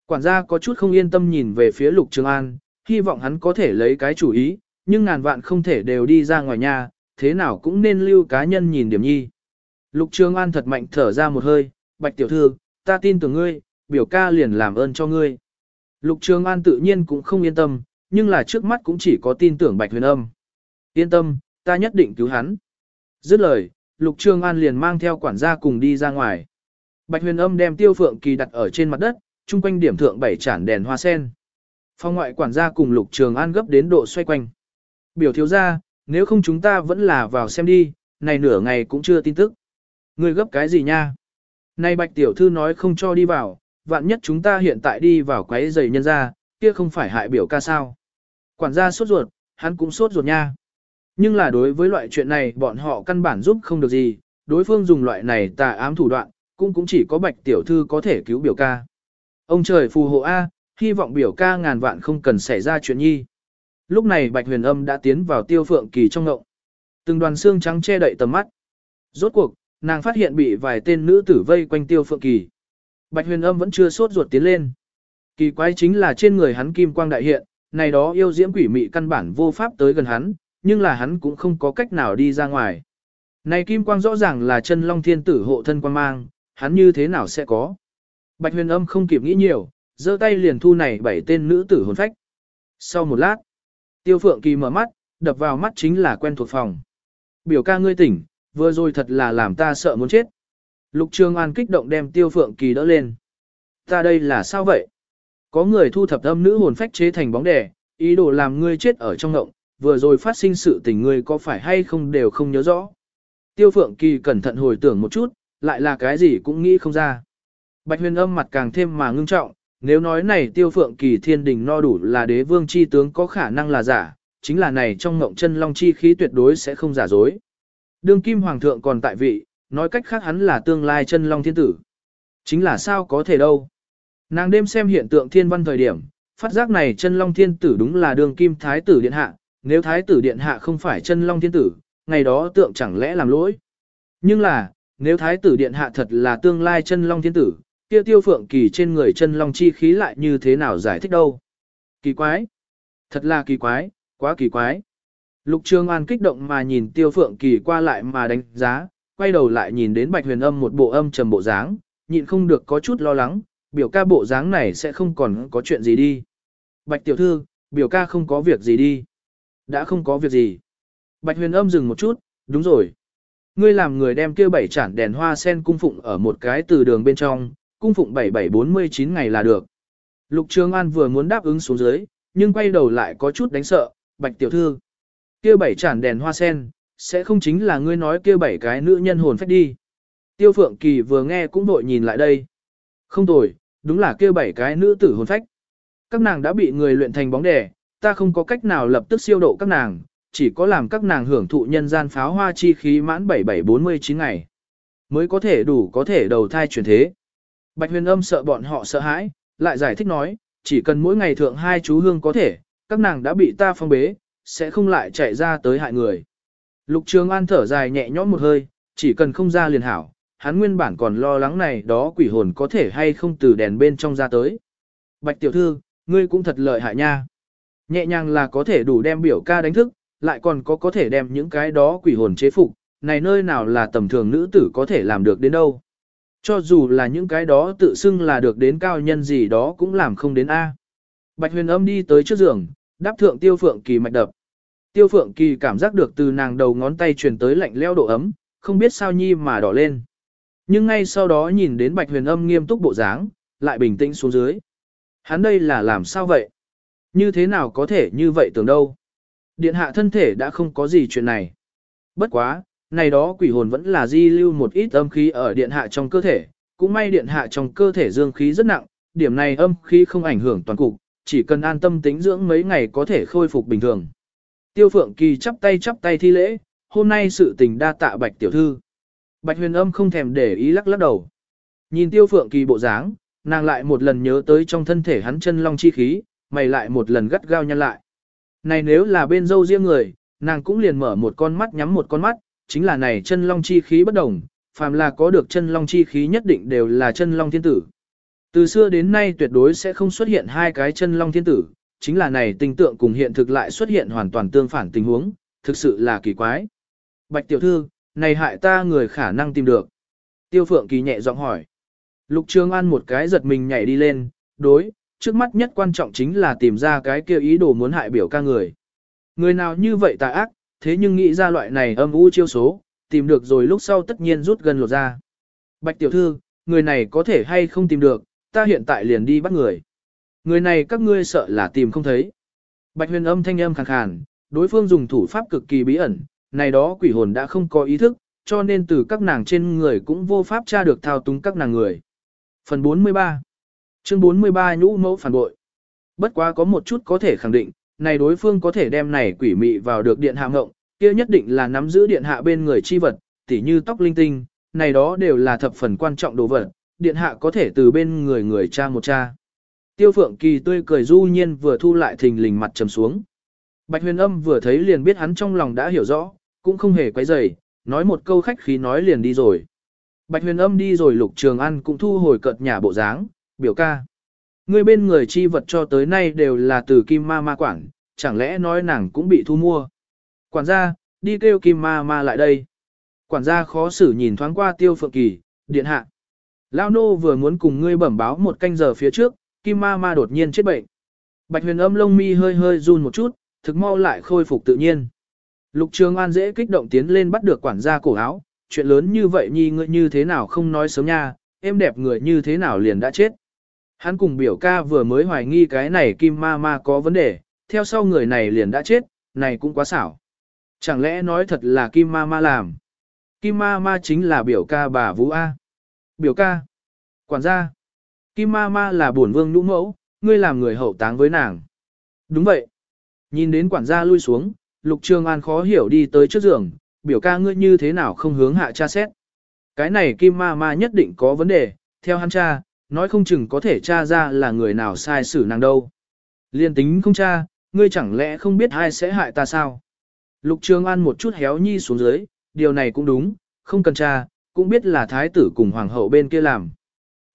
Quản gia có chút không yên tâm nhìn về phía Lục Trường An, hy vọng hắn có thể lấy cái chủ ý, nhưng ngàn vạn không thể đều đi ra ngoài nhà, thế nào cũng nên lưu cá nhân nhìn điểm nhi. Lục Trường An thật mạnh thở ra một hơi, bạch tiểu thư, ta tin tưởng ngươi, biểu ca liền làm ơn cho ngươi. Lục Trường An tự nhiên cũng không yên tâm, nhưng là trước mắt cũng chỉ có tin tưởng bạch huyền âm. Yên tâm, ta nhất định cứu hắn. Dứt lời, Lục Trường An liền mang theo quản gia cùng đi ra ngoài. Bạch huyền âm đem tiêu phượng kỳ đặt ở trên mặt đất, chung quanh điểm thượng bảy chản đèn hoa sen. Phong ngoại quản gia cùng Lục Trường An gấp đến độ xoay quanh. Biểu thiếu ra, nếu không chúng ta vẫn là vào xem đi, này nửa ngày cũng chưa tin tức. Người gấp cái gì nha? Này bạch tiểu thư nói không cho đi vào, vạn nhất chúng ta hiện tại đi vào quấy giày nhân ra, kia không phải hại biểu ca sao. Quản gia sốt ruột, hắn cũng sốt ruột nha. Nhưng là đối với loại chuyện này bọn họ căn bản giúp không được gì, đối phương dùng loại này tà ám thủ đoạn, cũng cũng chỉ có bạch tiểu thư có thể cứu biểu ca. Ông trời phù hộ A, hy vọng biểu ca ngàn vạn không cần xảy ra chuyện nhi. Lúc này bạch huyền âm đã tiến vào tiêu phượng kỳ trong ngộng. Từng đoàn xương trắng che đậy tầm mắt. Rốt cuộc, nàng phát hiện bị vài tên nữ tử vây quanh tiêu phượng kỳ. Bạch huyền âm vẫn chưa sốt ruột tiến lên. Kỳ quái chính là trên người hắn kim quang đại hiện, này đó yêu diễm quỷ mị căn bản vô pháp tới gần hắn, nhưng là hắn cũng không có cách nào đi ra ngoài. Này kim quang rõ ràng là chân long thiên tử hộ thân quang mang, hắn như thế nào sẽ có. Bạch huyền âm không kịp nghĩ nhiều, giơ tay liền thu này bảy tên nữ tử hồn phách. Sau một lát, tiêu phượng kỳ mở mắt, đập vào mắt chính là quen thuộc phòng. Biểu ca ngươi tỉnh, vừa rồi thật là làm ta sợ muốn chết. Lục Trường An kích động đem tiêu phượng kỳ đỡ lên. Ta đây là sao vậy? Có người thu thập âm nữ hồn phách chế thành bóng đè, ý đồ làm ngươi chết ở trong ngộng, vừa rồi phát sinh sự tình ngươi có phải hay không đều không nhớ rõ. Tiêu Phượng Kỳ cẩn thận hồi tưởng một chút, lại là cái gì cũng nghĩ không ra. Bạch huyền âm mặt càng thêm mà ngưng trọng, nếu nói này Tiêu Phượng Kỳ thiên đình no đủ là đế vương chi tướng có khả năng là giả, chính là này trong ngộng chân long chi khí tuyệt đối sẽ không giả dối. Đương kim hoàng thượng còn tại vị, nói cách khác hắn là tương lai chân long thiên tử. Chính là sao có thể đâu. Nàng đêm xem hiện tượng thiên văn thời điểm, phát giác này chân long thiên tử đúng là Đường kim thái tử điện hạ, nếu thái tử điện hạ không phải chân long thiên tử, ngày đó tượng chẳng lẽ làm lỗi. Nhưng là, nếu thái tử điện hạ thật là tương lai chân long thiên tử, kia tiêu phượng kỳ trên người chân long chi khí lại như thế nào giải thích đâu. Kỳ quái. Thật là kỳ quái, quá kỳ quái. Lục Trường An kích động mà nhìn tiêu phượng kỳ qua lại mà đánh giá, quay đầu lại nhìn đến bạch huyền âm một bộ âm trầm bộ dáng, nhịn không được có chút lo lắng, biểu ca bộ dáng này sẽ không còn có chuyện gì đi. Bạch tiểu thư, biểu ca không có việc gì đi. Đã không có việc gì. Bạch huyền âm dừng một chút, đúng rồi. Ngươi làm người đem kia bảy chản đèn hoa sen cung phụng ở một cái từ đường bên trong, cung phụng 7749 ngày là được. Lục Trường An vừa muốn đáp ứng xuống dưới, nhưng quay đầu lại có chút đánh sợ, bạch tiểu thư. Kia bảy chản đèn hoa sen, sẽ không chính là ngươi nói kia bảy cái nữ nhân hồn phách đi. Tiêu Phượng Kỳ vừa nghe cũng đội nhìn lại đây. Không tồi, đúng là kia bảy cái nữ tử hồn phách. Các nàng đã bị người luyện thành bóng đè, ta không có cách nào lập tức siêu độ các nàng, chỉ có làm các nàng hưởng thụ nhân gian pháo hoa chi khí mãn 7749 ngày. Mới có thể đủ có thể đầu thai chuyển thế. Bạch huyền âm sợ bọn họ sợ hãi, lại giải thích nói, chỉ cần mỗi ngày thượng hai chú hương có thể, các nàng đã bị ta phong bế, sẽ không lại chạy ra tới hại người. Lục Trường An thở dài nhẹ nhõm một hơi, chỉ cần không ra liền hảo, hắn nguyên bản còn lo lắng này đó quỷ hồn có thể hay không từ đèn bên trong ra tới. Bạch tiểu thư, ngươi cũng thật lợi hại nha. Nhẹ nhàng là có thể đủ đem biểu ca đánh thức, lại còn có có thể đem những cái đó quỷ hồn chế phục, này nơi nào là tầm thường nữ tử có thể làm được đến đâu. Cho dù là những cái đó tự xưng là được đến cao nhân gì đó cũng làm không đến A. Bạch huyền âm đi tới trước giường, đáp thượng tiêu phượng kỳ mạch đập. Tiêu phượng kỳ cảm giác được từ nàng đầu ngón tay truyền tới lạnh leo độ ấm, không biết sao nhi mà đỏ lên. Nhưng ngay sau đó nhìn đến bạch huyền âm nghiêm túc bộ dáng, lại bình tĩnh xuống dưới. Hắn đây là làm sao vậy? Như thế nào có thể như vậy tưởng đâu? Điện hạ thân thể đã không có gì chuyện này. Bất quá, này đó quỷ hồn vẫn là di lưu một ít âm khí ở điện hạ trong cơ thể, cũng may điện hạ trong cơ thể dương khí rất nặng, điểm này âm khí không ảnh hưởng toàn cục, chỉ cần an tâm tính dưỡng mấy ngày có thể khôi phục bình thường. Tiêu Phượng Kỳ chắp tay chắp tay thi lễ, hôm nay sự tình đa tạ Bạch tiểu thư. Bạch huyền âm không thèm để ý lắc lắc đầu. Nhìn Tiêu Phượng Kỳ bộ dáng, nàng lại một lần nhớ tới trong thân thể hắn chân long chi khí, mày lại một lần gắt gao nhăn lại. Này nếu là bên dâu riêng người, nàng cũng liền mở một con mắt nhắm một con mắt, chính là này chân long chi khí bất đồng, phàm là có được chân long chi khí nhất định đều là chân long thiên tử. Từ xưa đến nay tuyệt đối sẽ không xuất hiện hai cái chân long thiên tử, chính là này tình tượng cùng hiện thực lại xuất hiện hoàn toàn tương phản tình huống, thực sự là kỳ quái. Bạch tiểu thư, này hại ta người khả năng tìm được. Tiêu phượng kỳ nhẹ giọng hỏi. Lục Trường An một cái giật mình nhảy đi lên, đối, trước mắt nhất quan trọng chính là tìm ra cái kia ý đồ muốn hại biểu ca người. Người nào như vậy tà ác, thế nhưng nghĩ ra loại này âm u chiêu số, tìm được rồi lúc sau tất nhiên rút gần lột ra. Bạch tiểu thư, người này có thể hay không tìm được, ta hiện tại liền đi bắt người. Người này các ngươi sợ là tìm không thấy. Bạch huyền âm thanh âm khàn khàn, đối phương dùng thủ pháp cực kỳ bí ẩn, này đó quỷ hồn đã không có ý thức, cho nên từ các nàng trên người cũng vô pháp tra được thao túng các nàng người. Phần 43 Chương 43 nhũ mẫu phản bội. Bất quá có một chút có thể khẳng định, này đối phương có thể đem này quỷ mị vào được điện hạ ngộng, kia nhất định là nắm giữ điện hạ bên người chi vật, tỉ như tóc linh tinh, này đó đều là thập phần quan trọng đồ vật, điện hạ có thể từ bên người người cha một cha. Tiêu Phượng Kỳ tươi cười du nhiên vừa thu lại thình lình mặt trầm xuống. Bạch huyền âm vừa thấy liền biết hắn trong lòng đã hiểu rõ, cũng không hề quấy rầy, nói một câu khách khí nói liền đi rồi. Bạch huyền âm đi rồi lục trường ăn cũng thu hồi cợt nhà bộ dáng, biểu ca. Người bên người chi vật cho tới nay đều là từ kim ma ma quản, chẳng lẽ nói nàng cũng bị thu mua. Quản gia, đi kêu kim ma ma lại đây. Quản gia khó xử nhìn thoáng qua tiêu phượng kỳ, điện hạ. Lao nô vừa muốn cùng ngươi bẩm báo một canh giờ phía trước, kim ma ma đột nhiên chết bệnh. Bạch huyền âm lông mi hơi hơi run một chút, thực mau lại khôi phục tự nhiên. Lục Trường An dễ kích động tiến lên bắt được quản gia cổ áo, chuyện lớn như vậy nhi ngươi như thế nào không nói sớm nha, em đẹp người như thế nào liền đã chết. Hắn cùng biểu ca vừa mới hoài nghi cái này kim ma ma có vấn đề, theo sau người này liền đã chết, này cũng quá xảo. Chẳng lẽ nói thật là kim ma ma làm? Kim ma ma chính là biểu ca bà Vũ A. Biểu ca. Quản gia. Kim ma ma là bổn vương nhũ mẫu, ngươi làm người hậu táng với nàng. Đúng vậy. Nhìn đến quản gia lui xuống, Lục Trường An khó hiểu đi tới trước giường, biểu ca ngươi như thế nào không hướng hạ cha xét. Cái này kim ma ma nhất định có vấn đề, theo hắn cha, nói không chừng có thể tra ra là người nào sai xử nàng đâu. Liên tính không cha, ngươi chẳng lẽ không biết ai sẽ hại ta sao? Lục Trường An một chút héo nhi xuống dưới, điều này cũng đúng, không cần cha, cũng biết là thái tử cùng hoàng hậu bên kia làm.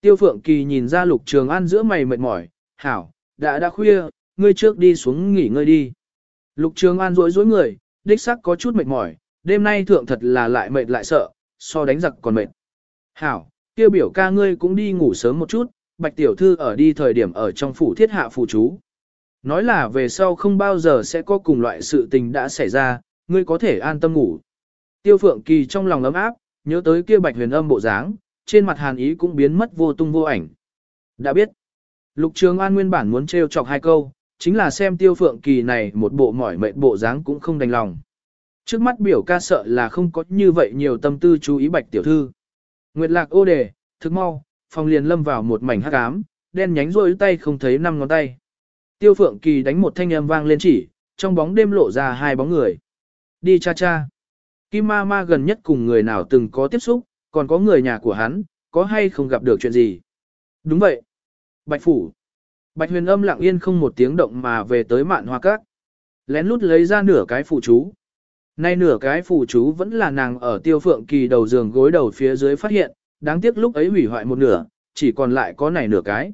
Tiêu Phượng Kỳ nhìn ra Lục Trường An giữa mày mệt mỏi, hảo, đã đã khuya, ngươi trước đi xuống nghỉ ngơi đi. Lục Trường An rối rối người, đích sắc có chút mệt mỏi, đêm nay thượng thật là lại mệt lại sợ, so đánh giặc còn mệt. Hảo, kia biểu ca ngươi cũng đi ngủ sớm một chút, bạch tiểu thư ở đi thời điểm ở trong phủ thiết hạ phủ chú. Nói là về sau không bao giờ sẽ có cùng loại sự tình đã xảy ra, ngươi có thể an tâm ngủ. Tiêu phượng kỳ trong lòng ấm áp, nhớ tới kia bạch huyền âm bộ dáng, trên mặt hàn ý cũng biến mất vô tung vô ảnh. Đã biết, lục trường an nguyên bản muốn trêu chọc hai câu, chính là xem tiêu phượng kỳ này một bộ mỏi mệt bộ dáng cũng không đành lòng. Trước mắt biểu ca sợ là không có như vậy nhiều tâm tư chú ý bạch tiểu thư. Nguyệt lạc ô đề, thức mau, phòng liền lâm vào một mảnh hắc ám, đen nhánh rôi tay không thấy năm ngón tay. Tiêu phượng kỳ đánh một thanh âm vang lên chỉ, trong bóng đêm lộ ra hai bóng người. Đi cha cha. Kim ma ma gần nhất cùng người nào từng có tiếp xúc, còn có người nhà của hắn, có hay không gặp được chuyện gì. Đúng vậy. Bạch phủ. Bạch huyền âm lặng yên không một tiếng động mà về tới mạn hoa cát. Lén lút lấy ra nửa cái phụ chú. Nay nửa cái phụ chú vẫn là nàng ở tiêu phượng kỳ đầu giường gối đầu phía dưới phát hiện, đáng tiếc lúc ấy hủy hoại một nửa, chỉ còn lại có này nửa cái.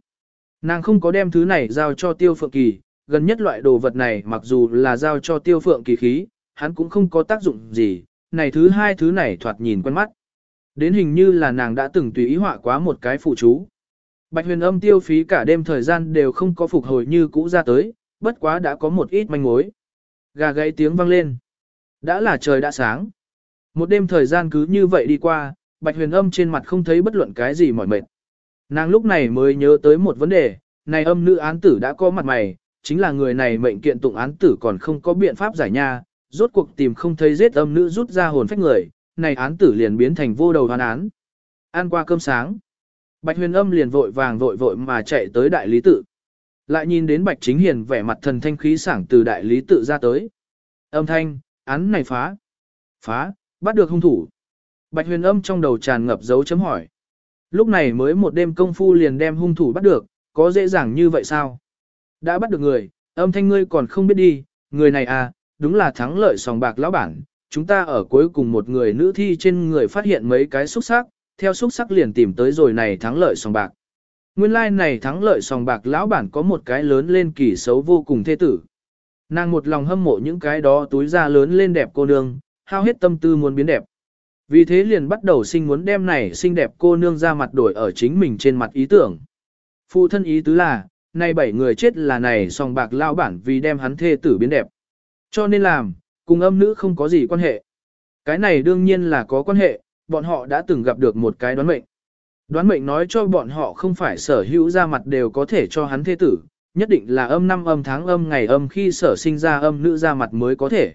Nàng không có đem thứ này giao cho tiêu phượng kỳ, gần nhất loại đồ vật này mặc dù là giao cho tiêu phượng kỳ khí, hắn cũng không có tác dụng gì, này thứ hai thứ này thoạt nhìn quen mắt. Đến hình như là nàng đã từng tùy ý họa quá một cái phụ chú. Bạch huyền âm tiêu phí cả đêm thời gian đều không có phục hồi như cũ ra tới, bất quá đã có một ít manh mối. Gà gáy tiếng vang lên. Đã là trời đã sáng. Một đêm thời gian cứ như vậy đi qua, bạch huyền âm trên mặt không thấy bất luận cái gì mỏi mệt. Nàng lúc này mới nhớ tới một vấn đề, này âm nữ án tử đã có mặt mày, chính là người này mệnh kiện tụng án tử còn không có biện pháp giải nha, rốt cuộc tìm không thấy giết âm nữ rút ra hồn phách người, này án tử liền biến thành vô đầu hoàn án. Ăn qua cơm sáng, Bạch huyền âm liền vội vàng vội vội mà chạy tới đại lý tự. Lại nhìn đến Bạch chính hiền vẻ mặt thần thanh khí sảng từ đại lý tự ra tới. Âm thanh, án này phá. Phá, bắt được hung thủ. Bạch huyền âm trong đầu tràn ngập dấu chấm hỏi. Lúc này mới một đêm công phu liền đem hung thủ bắt được, có dễ dàng như vậy sao? Đã bắt được người, âm thanh ngươi còn không biết đi, người này à, đúng là thắng lợi sòng bạc lão bản. Chúng ta ở cuối cùng một người nữ thi trên người phát hiện mấy cái xúc sắc, theo xúc sắc liền tìm tới rồi này thắng lợi sòng bạc. Nguyên lai like này thắng lợi sòng bạc lão bản có một cái lớn lên kỳ xấu vô cùng thê tử. Nàng một lòng hâm mộ những cái đó túi da lớn lên đẹp cô nương, hao hết tâm tư muốn biến đẹp. Vì thế liền bắt đầu sinh muốn đem này xinh đẹp cô nương ra mặt đổi ở chính mình trên mặt ý tưởng. Phụ thân ý tứ là, nay bảy người chết là này song bạc lao bản vì đem hắn thê tử biến đẹp. Cho nên làm, cùng âm nữ không có gì quan hệ. Cái này đương nhiên là có quan hệ, bọn họ đã từng gặp được một cái đoán mệnh. Đoán mệnh nói cho bọn họ không phải sở hữu ra mặt đều có thể cho hắn thế tử, nhất định là âm năm âm tháng âm ngày âm khi sở sinh ra âm nữ ra mặt mới có thể.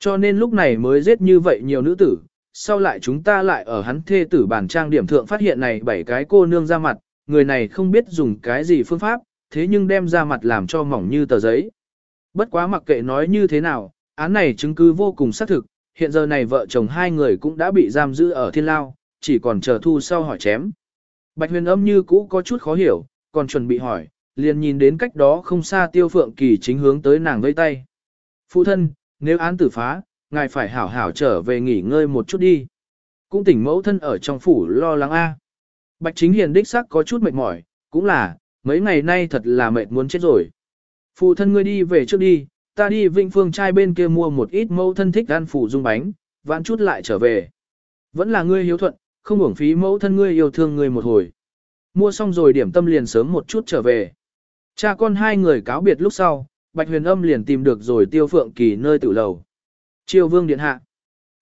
Cho nên lúc này mới giết như vậy nhiều nữ tử, sau lại chúng ta lại ở hắn thê tử bản trang điểm thượng phát hiện này bảy cái cô nương ra mặt, người này không biết dùng cái gì phương pháp, thế nhưng đem ra mặt làm cho mỏng như tờ giấy. Bất quá mặc kệ nói như thế nào, án này chứng cứ vô cùng xác thực, hiện giờ này vợ chồng hai người cũng đã bị giam giữ ở thiên lao, chỉ còn chờ thu sau hỏi chém. Bạch huyền âm như cũ có chút khó hiểu, còn chuẩn bị hỏi, liền nhìn đến cách đó không xa tiêu phượng kỳ chính hướng tới nàng vây tay. Phụ thân, nếu án tử phá, ngài phải hảo hảo trở về nghỉ ngơi một chút đi. Cũng tỉnh mẫu thân ở trong phủ lo lắng a. Bạch chính hiền đích sắc có chút mệt mỏi, cũng là, mấy ngày nay thật là mệt muốn chết rồi. Phụ thân ngươi đi về trước đi, ta đi Vinh Phương trai bên kia mua một ít mẫu thân thích ăn phủ dung bánh, vãn chút lại trở về. Vẫn là ngươi hiếu thuận, không uổng phí mẫu thân ngươi yêu thương ngươi một hồi. Mua xong rồi điểm tâm liền sớm một chút trở về. Cha con hai người cáo biệt lúc sau, Bạch Huyền Âm liền tìm được rồi Tiêu Phượng Kỳ nơi tử lầu. Triều Vương điện hạ.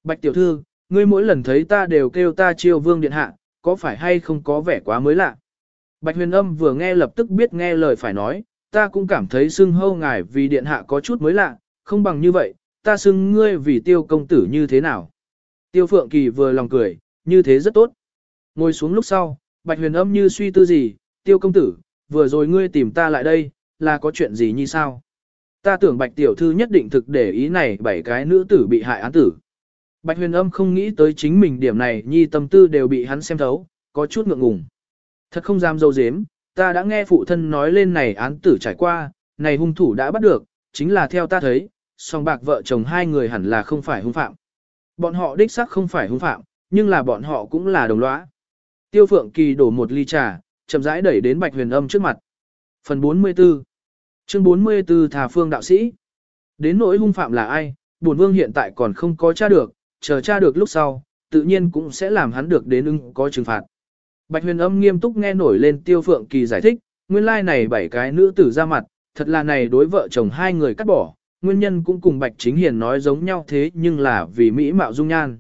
Bạch tiểu thư, ngươi mỗi lần thấy ta đều kêu ta Triều Vương điện hạ, có phải hay không có vẻ quá mới lạ? Bạch Huyền Âm vừa nghe lập tức biết nghe lời phải nói, ta cũng cảm thấy xưng hâu ngài vì điện hạ có chút mới lạ, không bằng như vậy, ta xưng ngươi vì Tiêu công tử như thế nào? Tiêu Phượng Kỳ vừa lòng cười, như thế rất tốt. Ngồi xuống lúc sau, Bạch Huyền Âm như suy tư gì, Tiêu công tử, vừa rồi ngươi tìm ta lại đây, là có chuyện gì như sao? Ta tưởng Bạch Tiểu Thư nhất định thực để ý này bảy cái nữ tử bị hại án tử. Bạch huyền âm không nghĩ tới chính mình điểm này nhi tâm tư đều bị hắn xem thấu, có chút ngượng ngùng. Thật không dám dâu dếm, ta đã nghe phụ thân nói lên này án tử trải qua, này hung thủ đã bắt được, chính là theo ta thấy, song bạc vợ chồng hai người hẳn là không phải hung phạm. Bọn họ đích xác không phải hung phạm, nhưng là bọn họ cũng là đồng lõa. Tiêu Phượng Kỳ đổ một ly trà, chậm rãi đẩy đến Bạch Huyền Âm trước mặt. Phần 44 Chương 44 Thà Phương Đạo Sĩ Đến nỗi hung phạm là ai, bổn vương hiện tại còn không có tra được, chờ tra được lúc sau, tự nhiên cũng sẽ làm hắn được đến ưng có trừng phạt. Bạch huyền âm nghiêm túc nghe nổi lên tiêu phượng kỳ giải thích, nguyên lai này bảy cái nữ tử ra mặt, thật là này đối vợ chồng hai người cắt bỏ, nguyên nhân cũng cùng bạch chính hiền nói giống nhau thế nhưng là vì mỹ mạo dung nhan.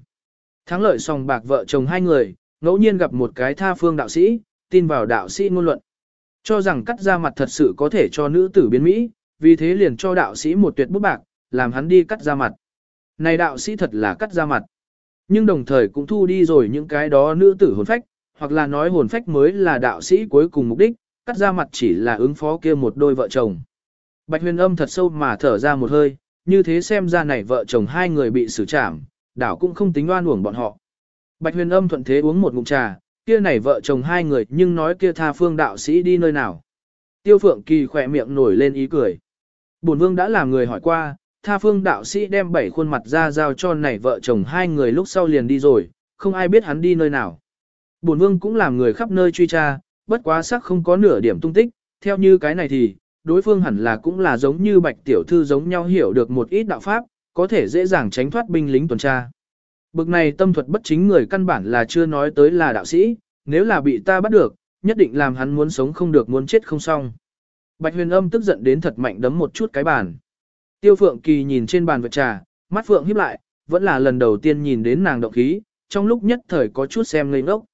Thắng lợi song bạc vợ chồng hai người, ngẫu nhiên gặp một cái tha phương đạo sĩ, tin vào đạo sĩ ngôn luận. Cho rằng cắt ra mặt thật sự có thể cho nữ tử biến Mỹ, vì thế liền cho đạo sĩ một tuyệt bút bạc, làm hắn đi cắt ra mặt. Này đạo sĩ thật là cắt ra mặt. Nhưng đồng thời cũng thu đi rồi những cái đó nữ tử hồn phách, hoặc là nói hồn phách mới là đạo sĩ cuối cùng mục đích, cắt ra mặt chỉ là ứng phó kia một đôi vợ chồng. Bạch huyền âm thật sâu mà thở ra một hơi, như thế xem ra này vợ chồng hai người bị xử trảm, đảo cũng không tính oan uổng bọn họ. Bạch huyền âm thuận thế uống một ngụm trà, kia này vợ chồng hai người nhưng nói kia tha phương đạo sĩ đi nơi nào. Tiêu phượng kỳ khỏe miệng nổi lên ý cười. Bổn vương đã làm người hỏi qua, tha phương đạo sĩ đem bảy khuôn mặt ra giao cho này vợ chồng hai người lúc sau liền đi rồi, không ai biết hắn đi nơi nào. Bổn vương cũng làm người khắp nơi truy tra, bất quá sắc không có nửa điểm tung tích, theo như cái này thì, đối phương hẳn là cũng là giống như bạch tiểu thư giống nhau hiểu được một ít đạo pháp, có thể dễ dàng tránh thoát binh lính tuần tra. Bực này tâm thuật bất chính người căn bản là chưa nói tới là đạo sĩ, nếu là bị ta bắt được, nhất định làm hắn muốn sống không được muốn chết không xong. Bạch huyền âm tức giận đến thật mạnh đấm một chút cái bàn. Tiêu phượng kỳ nhìn trên bàn vật trà, mắt phượng híp lại, vẫn là lần đầu tiên nhìn đến nàng động khí, trong lúc nhất thời có chút xem ngây ngốc.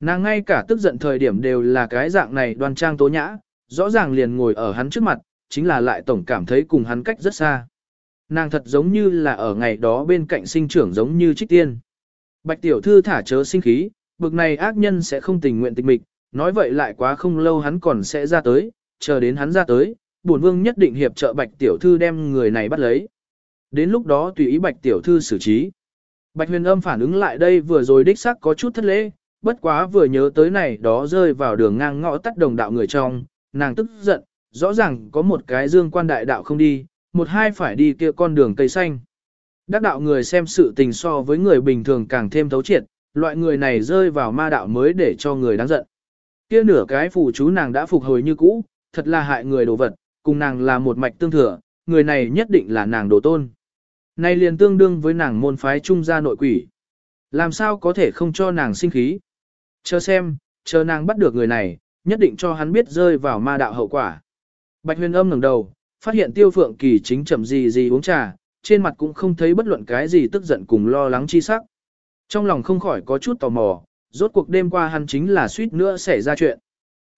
Nàng ngay cả tức giận thời điểm đều là cái dạng này đoan trang tố nhã, rõ ràng liền ngồi ở hắn trước mặt, chính là lại tổng cảm thấy cùng hắn cách rất xa. Nàng thật giống như là ở ngày đó bên cạnh sinh trưởng giống như trích tiên. Bạch tiểu thư thả chớ sinh khí, bực này ác nhân sẽ không tình nguyện tịch mịch, nói vậy lại quá không lâu hắn còn sẽ ra tới, chờ đến hắn ra tới, bổn vương nhất định hiệp trợ bạch tiểu thư đem người này bắt lấy. Đến lúc đó tùy ý bạch tiểu thư xử trí. Bạch huyền âm phản ứng lại đây vừa rồi đích xác có chút thất lễ, bất quá vừa nhớ tới này đó rơi vào đường ngang ngõ tắt đồng đạo người trong, nàng tức giận, rõ ràng có một cái dương quan đại đạo không đi, một hai phải đi kia con đường cây xanh. Đắc đạo người xem sự tình so với người bình thường càng thêm thấu triệt, loại người này rơi vào ma đạo mới để cho người đáng giận. Kia nửa cái phù chú nàng đã phục hồi như cũ, thật là hại người đồ vật, cùng nàng là một mạch tương thừa, người này nhất định là nàng đồ tôn. Này liền tương đương với nàng môn phái trung gia nội quỷ. Làm sao có thể không cho nàng sinh khí? Chờ xem, chờ nàng bắt được người này, nhất định cho hắn biết rơi vào ma đạo hậu quả. Bạch huyền âm ngẩng đầu, phát hiện tiêu phượng kỳ chính chậm gì gì uống trà, trên mặt cũng không thấy bất luận cái gì tức giận cùng lo lắng chi sắc. Trong lòng không khỏi có chút tò mò, rốt cuộc đêm qua hắn chính là suýt nữa xảy ra chuyện.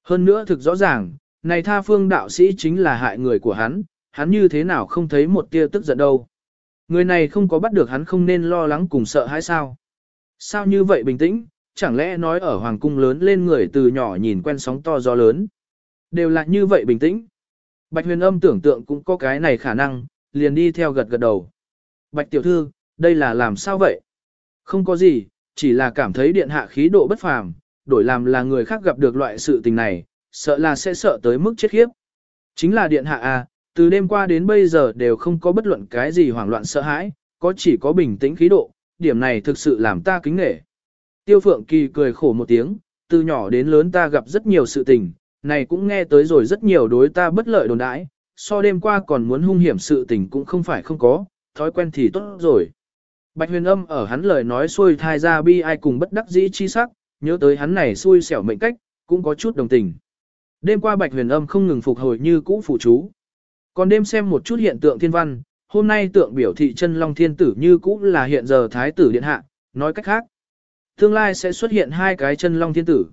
Hơn nữa thực rõ ràng, này tha phương đạo sĩ chính là hại người của hắn, hắn như thế nào không thấy một tia tức giận đâu. Người này không có bắt được hắn không nên lo lắng cùng sợ hãi sao. Sao như vậy bình tĩnh, chẳng lẽ nói ở hoàng cung lớn lên người từ nhỏ nhìn quen sóng to gió lớn. Đều là như vậy bình tĩnh. Bạch huyền âm tưởng tượng cũng có cái này khả năng, liền đi theo gật gật đầu. Bạch tiểu thư, đây là làm sao vậy? Không có gì, chỉ là cảm thấy điện hạ khí độ bất phàm, đổi làm là người khác gặp được loại sự tình này, sợ là sẽ sợ tới mức chết khiếp. Chính là điện hạ à, từ đêm qua đến bây giờ đều không có bất luận cái gì hoảng loạn sợ hãi, có chỉ có bình tĩnh khí độ, điểm này thực sự làm ta kính nể. Tiêu Phượng Kỳ cười khổ một tiếng, từ nhỏ đến lớn ta gặp rất nhiều sự tình, này cũng nghe tới rồi rất nhiều đối ta bất lợi đồn đãi, so đêm qua còn muốn hung hiểm sự tình cũng không phải không có, thói quen thì tốt rồi. Bạch huyền âm ở hắn lời nói xuôi thai ra bi ai cùng bất đắc dĩ chi sắc, nhớ tới hắn này xui xẻo mệnh cách, cũng có chút đồng tình. Đêm qua bạch huyền âm không ngừng phục hồi như cũ phụ chú. Còn đêm xem một chút hiện tượng thiên văn, hôm nay tượng biểu thị chân long thiên tử như cũ là hiện giờ thái tử điện hạ, nói cách khác. Tương lai sẽ xuất hiện hai cái chân long thiên tử.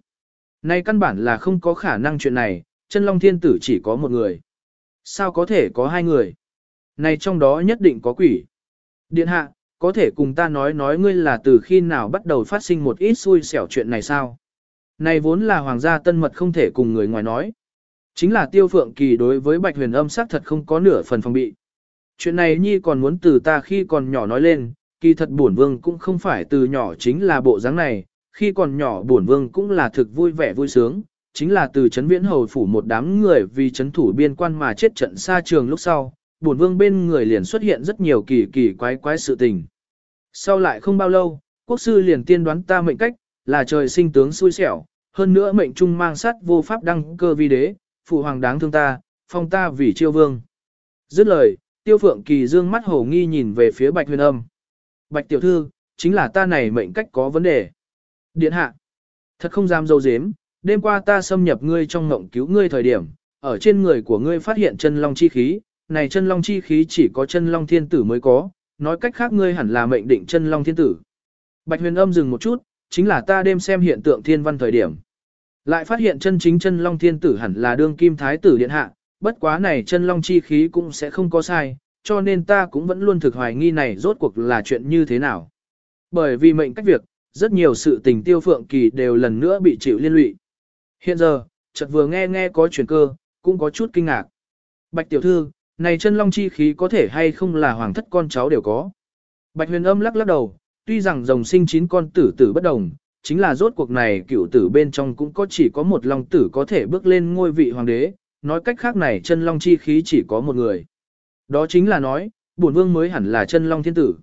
Nay căn bản là không có khả năng chuyện này, chân long thiên tử chỉ có một người. Sao có thể có hai người? Này trong đó nhất định có quỷ. Điện hạ, có thể cùng ta nói nói ngươi là từ khi nào bắt đầu phát sinh một ít xui xẻo chuyện này sao? Này vốn là hoàng gia tân mật không thể cùng người ngoài nói. Chính là tiêu phượng kỳ đối với bạch huyền âm xác thật không có nửa phần phòng bị. Chuyện này nhi còn muốn từ ta khi còn nhỏ nói lên, kỳ thật bổn vương cũng không phải từ nhỏ chính là bộ dáng này, khi còn nhỏ bổn vương cũng là thực vui vẻ vui sướng, chính là từ chấn viễn hầu phủ một đám người vì chấn thủ biên quan mà chết trận xa trường lúc sau, bổn vương bên người liền xuất hiện rất nhiều kỳ kỳ quái quái sự tình. Sau lại không bao lâu, quốc sư liền tiên đoán ta mệnh cách, là trời sinh tướng xui xẻo, hơn nữa mệnh trung mang sát vô pháp đăng cơ vi đế, phụ hoàng đáng thương ta, phong ta vì chiêu vương. Dứt lời, tiêu phượng kỳ dương mắt hổ nghi nhìn về phía bạch huyền âm. Bạch tiểu thư, chính là ta này mệnh cách có vấn đề. Điện hạ, thật không dám dâu dếm, đêm qua ta xâm nhập ngươi trong ngộng cứu ngươi thời điểm, ở trên người của ngươi phát hiện chân long chi khí, này chân long chi khí chỉ có chân long thiên tử mới có, nói cách khác ngươi hẳn là mệnh định chân long thiên tử. Bạch huyền âm dừng một chút, chính là ta đêm xem hiện tượng thiên văn thời điểm. Lại phát hiện chân chính chân long thiên tử hẳn là đương kim thái tử điện hạ, bất quá này chân long chi khí cũng sẽ không có sai, cho nên ta cũng vẫn luôn thực hoài nghi này rốt cuộc là chuyện như thế nào. Bởi vì mệnh cách việc, rất nhiều sự tình tiêu phượng kỳ đều lần nữa bị chịu liên lụy. Hiện giờ, chợt vừa nghe nghe có chuyển cơ, cũng có chút kinh ngạc. Bạch tiểu thư, này chân long chi khí có thể hay không là hoàng thất con cháu đều có. Bạch huyền âm lắc lắc đầu, tuy rằng rồng sinh chín con tử tử bất đồng, chính là rốt cuộc này cựu tử bên trong cũng có chỉ có một long tử có thể bước lên ngôi vị hoàng đế, nói cách khác này chân long chi khí chỉ có một người. Đó chính là nói, bổn vương mới hẳn là chân long thiên tử.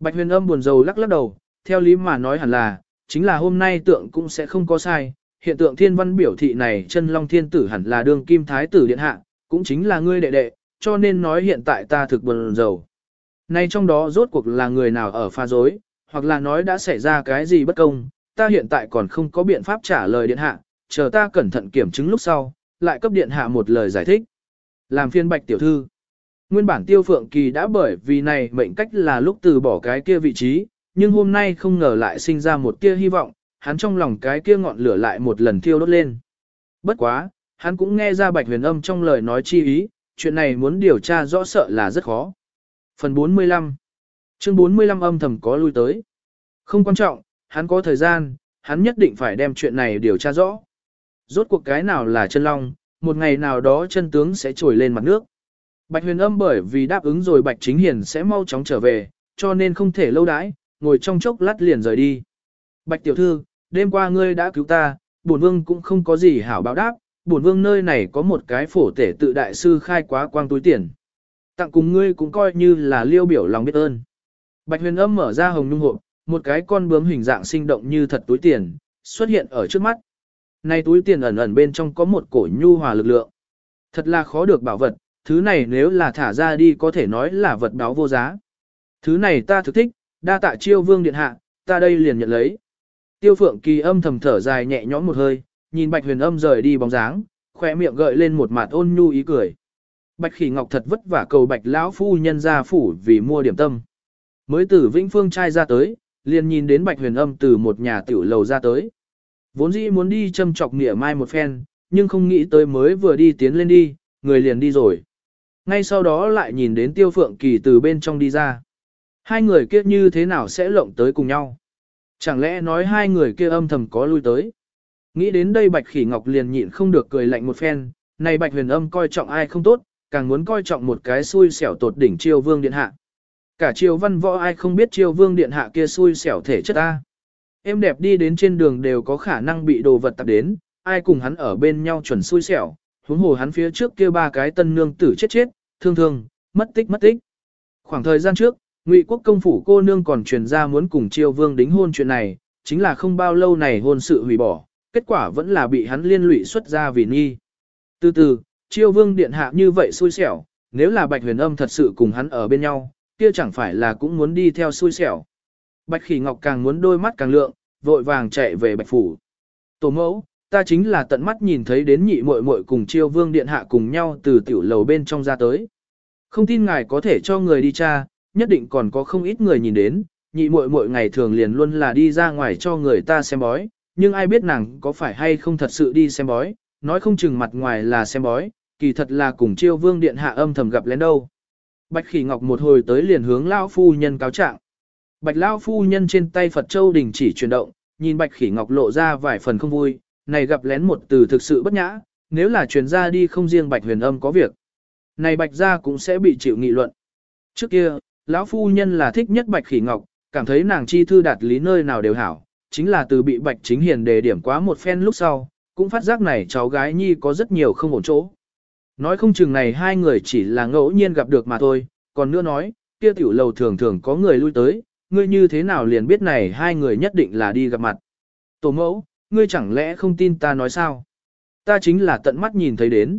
Bạch huyền âm buồn rầu lắc lắc đầu, theo lý mà nói hẳn là, chính là hôm nay tượng cũng sẽ không có sai, hiện tượng thiên văn biểu thị này chân long thiên tử hẳn là đương kim thái tử điện hạ, cũng chính là ngươi đệ đệ, cho nên nói hiện tại ta thực buồn rầu. Nay trong đó rốt cuộc là người nào ở pha dối, hoặc là nói đã xảy ra cái gì bất công, ta hiện tại còn không có biện pháp trả lời điện hạ, chờ ta cẩn thận kiểm chứng lúc sau, lại cấp điện hạ một lời giải thích. Làm phiên bạch tiểu thư. Nguyên bản tiêu phượng kỳ đã bởi vì này mệnh cách là lúc từ bỏ cái kia vị trí, nhưng hôm nay không ngờ lại sinh ra một tia hy vọng, hắn trong lòng cái kia ngọn lửa lại một lần thiêu đốt lên. Bất quá, hắn cũng nghe ra bạch huyền âm trong lời nói chi ý, chuyện này muốn điều tra rõ sợ là rất khó. Phần 45 Chương 45 âm thầm có lui tới. Không quan trọng, hắn có thời gian, hắn nhất định phải đem chuyện này điều tra rõ. Rốt cuộc cái nào là chân long, một ngày nào đó chân tướng sẽ trồi lên mặt nước. Bạch huyền âm bởi vì đáp ứng rồi Bạch Chính Hiền sẽ mau chóng trở về, cho nên không thể lâu đãi, ngồi trong chốc lát liền rời đi. Bạch tiểu thư, đêm qua ngươi đã cứu ta, bổn vương cũng không có gì hảo báo đáp, bổn vương nơi này có một cái phổ tể tự đại sư khai quá quang túi tiền. Tặng cùng ngươi cũng coi như là liêu biểu lòng biết ơn. Bạch huyền âm mở ra hồng nhung hộp, một cái con bướm hình dạng sinh động như thật túi tiền, xuất hiện ở trước mắt. Này túi tiền ẩn ẩn bên trong có một cổ nhu hòa lực lượng. Thật là khó được bảo vật, thứ này nếu là thả ra đi có thể nói là vật đáo vô giá. Thứ này ta thực thích, đa tạ chiêu vương điện hạ, ta đây liền nhận lấy. Tiêu phượng kỳ âm thầm thở dài nhẹ nhõm một hơi, nhìn bạch huyền âm rời đi bóng dáng, khỏe miệng gợi lên một mặt ôn nhu ý cười. Bạch khỉ ngọc thật vất vả cầu bạch lão phu nhân ra phủ vì mua điểm tâm. Mới từ Vĩnh Phương trai ra tới, liền nhìn đến bạch huyền âm từ một nhà tiểu lầu ra tới. Vốn dĩ muốn đi châm chọc nghĩa mai một phen, nhưng không nghĩ tới mới vừa đi tiến lên đi, người liền đi rồi. Ngay sau đó lại nhìn đến tiêu phượng kỳ từ bên trong đi ra. Hai người kia như thế nào sẽ lộng tới cùng nhau? Chẳng lẽ nói hai người kia âm thầm có lui tới? Nghĩ đến đây Bạch Khỉ Ngọc liền nhịn không được cười lạnh một phen, này Bạch Huyền Âm coi trọng ai không tốt, càng muốn coi trọng một cái xui xẻo tột đỉnh Triều Vương điện hạ. Cả Triều Văn Võ ai không biết Triều Vương điện hạ kia xui xẻo thể chất a. Em đẹp đi đến trên đường đều có khả năng bị đồ vật tập đến, ai cùng hắn ở bên nhau chuẩn xui xẻo, huống hồ hắn phía trước kia ba cái tân nương tử chết chết, thương thương, mất tích mất tích. Khoảng thời gian trước, Ngụy Quốc công phủ cô nương còn truyền ra muốn cùng Triều Vương đính hôn chuyện này, chính là không bao lâu này hôn sự hủy bỏ, kết quả vẫn là bị hắn liên lụy xuất ra vì nghi. Từ từ, Triều Vương điện hạ như vậy xui xẻo, nếu là Bạch Huyền Âm thật sự cùng hắn ở bên nhau, kia chẳng phải là cũng muốn đi theo xui xẻo. Bạch khỉ ngọc càng muốn đôi mắt càng lượng, vội vàng chạy về bạch phủ. Tổ mẫu, ta chính là tận mắt nhìn thấy đến nhị muội muội cùng chiêu vương điện hạ cùng nhau từ tiểu lầu bên trong ra tới. Không tin ngài có thể cho người đi tra, nhất định còn có không ít người nhìn đến, nhị muội muội ngày thường liền luôn là đi ra ngoài cho người ta xem bói, nhưng ai biết nàng có phải hay không thật sự đi xem bói, nói không chừng mặt ngoài là xem bói, kỳ thật là cùng chiêu vương điện hạ âm thầm gặp lén đâu. Bạch khỉ ngọc một hồi tới liền hướng lao phu nhân cáo trạng. Bạch lao phu nhân trên tay Phật Châu đình chỉ chuyển động, nhìn bạch khỉ ngọc lộ ra vài phần không vui, này gặp lén một từ thực sự bất nhã, nếu là truyền ra đi không riêng bạch huyền âm có việc. Này bạch gia cũng sẽ bị chịu nghị luận. Trước kia, lão phu nhân là thích nhất bạch khỉ ngọc, cảm thấy nàng chi thư đạt lý nơi nào đều hảo, chính là từ bị bạch chính hiền đề điểm quá một phen lúc sau, cũng phát giác này cháu gái nhi có rất nhiều không ổn chỗ. Nói không chừng này hai người chỉ là ngẫu nhiên gặp được mà thôi, còn nữa nói, kia tiểu lầu thường thường có người lui tới, ngươi như thế nào liền biết này hai người nhất định là đi gặp mặt. Tổ mẫu, ngươi chẳng lẽ không tin ta nói sao? Ta chính là tận mắt nhìn thấy đến.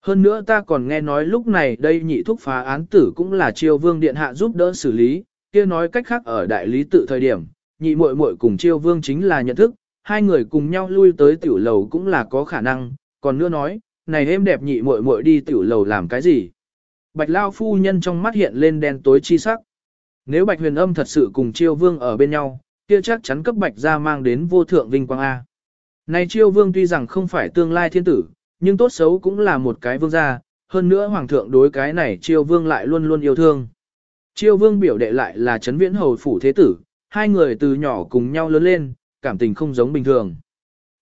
Hơn nữa ta còn nghe nói lúc này đây nhị thúc phá án tử cũng là triều vương điện hạ giúp đỡ xử lý, kia nói cách khác ở đại lý tự thời điểm, nhị muội muội cùng triều vương chính là nhận thức, hai người cùng nhau lui tới tiểu lầu cũng là có khả năng, còn nữa nói, này êm đẹp nhị muội muội đi tiểu lầu làm cái gì? Bạch Lao phu nhân trong mắt hiện lên đen tối chi sắc. Nếu Bạch Huyền Âm thật sự cùng Chiêu Vương ở bên nhau, kia chắc chắn cấp Bạch gia mang đến vô thượng vinh quang a. Này Chiêu Vương tuy rằng không phải tương lai thiên tử, nhưng tốt xấu cũng là một cái vương gia, hơn nữa hoàng thượng đối cái này Chiêu Vương lại luôn luôn yêu thương. Chiêu Vương biểu đệ lại là Trấn Viễn hầu phủ thế tử, hai người từ nhỏ cùng nhau lớn lên, cảm tình không giống bình thường.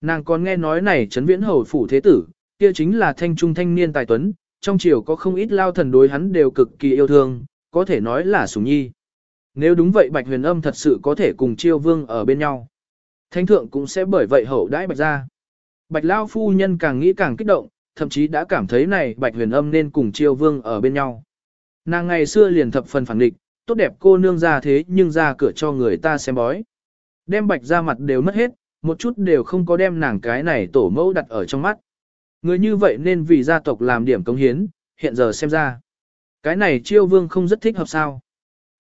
Nàng còn nghe nói này Trấn Viễn hầu phủ thế tử, kia chính là thanh trung thanh niên tài tuấn, trong triều có không ít lao thần đối hắn đều cực kỳ yêu thương, có thể nói là sủng nhi. Nếu đúng vậy Bạch Huyền Âm thật sự có thể cùng Chiêu Vương ở bên nhau. Thánh thượng cũng sẽ bởi vậy hậu đãi Bạch ra. Bạch Lao phu nhân càng nghĩ càng kích động, thậm chí đã cảm thấy này Bạch Huyền Âm nên cùng Chiêu Vương ở bên nhau. Nàng ngày xưa liền thập phần phản định, tốt đẹp cô nương ra thế nhưng ra cửa cho người ta xem bói. Đem Bạch ra mặt đều mất hết, một chút đều không có đem nàng cái này tổ mẫu đặt ở trong mắt. Người như vậy nên vì gia tộc làm điểm cống hiến, hiện giờ xem ra. Cái này chiêu vương không rất thích hợp sao.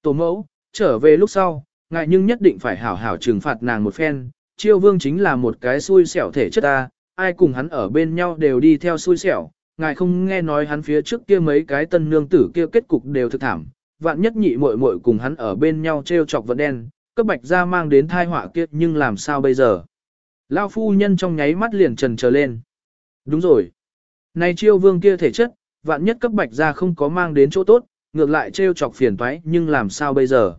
Tổ mẫu, trở về lúc sau, ngại nhưng nhất định phải hảo hảo trừng phạt nàng một phen. Chiêu vương chính là một cái xui xẻo thể chất ta, ai cùng hắn ở bên nhau đều đi theo xui xẻo. Ngài không nghe nói hắn phía trước kia mấy cái tân nương tử kia kết cục đều thực thảm. Vạn nhất nhị muội muội cùng hắn ở bên nhau treo chọc vận đen, cấp bạch ra mang đến thai họa kia nhưng làm sao bây giờ. Lao phu nhân trong nháy mắt liền trần trở lên. Đúng rồi. Này chiêu vương kia thể chất, vạn nhất cấp bạch ra không có mang đến chỗ tốt, ngược lại trêu chọc phiền toái, nhưng làm sao bây giờ?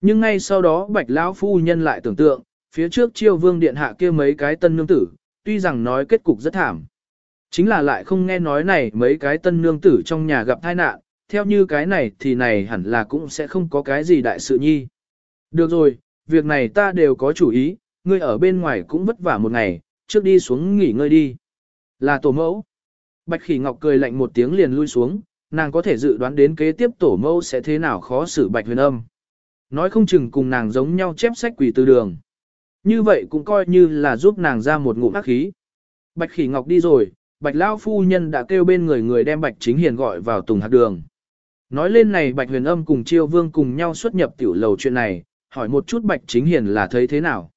Nhưng ngay sau đó bạch lão phu nhân lại tưởng tượng, phía trước chiêu vương điện hạ kia mấy cái tân nương tử, tuy rằng nói kết cục rất thảm. Chính là lại không nghe nói này mấy cái tân nương tử trong nhà gặp tai nạn, theo như cái này thì này hẳn là cũng sẽ không có cái gì đại sự nhi. Được rồi, việc này ta đều có chủ ý, ngươi ở bên ngoài cũng vất vả một ngày, trước đi xuống nghỉ ngơi đi. Là tổ mẫu. Bạch khỉ ngọc cười lạnh một tiếng liền lui xuống, nàng có thể dự đoán đến kế tiếp tổ mẫu sẽ thế nào khó xử bạch huyền âm. Nói không chừng cùng nàng giống nhau chép sách quỷ từ đường. Như vậy cũng coi như là giúp nàng ra một ngụm ác khí. Bạch khỉ ngọc đi rồi, bạch lao phu nhân đã kêu bên người người đem bạch chính hiền gọi vào tùng hạt đường. Nói lên này bạch huyền âm cùng chiêu vương cùng nhau xuất nhập tiểu lầu chuyện này, hỏi một chút bạch chính hiền là thấy thế nào.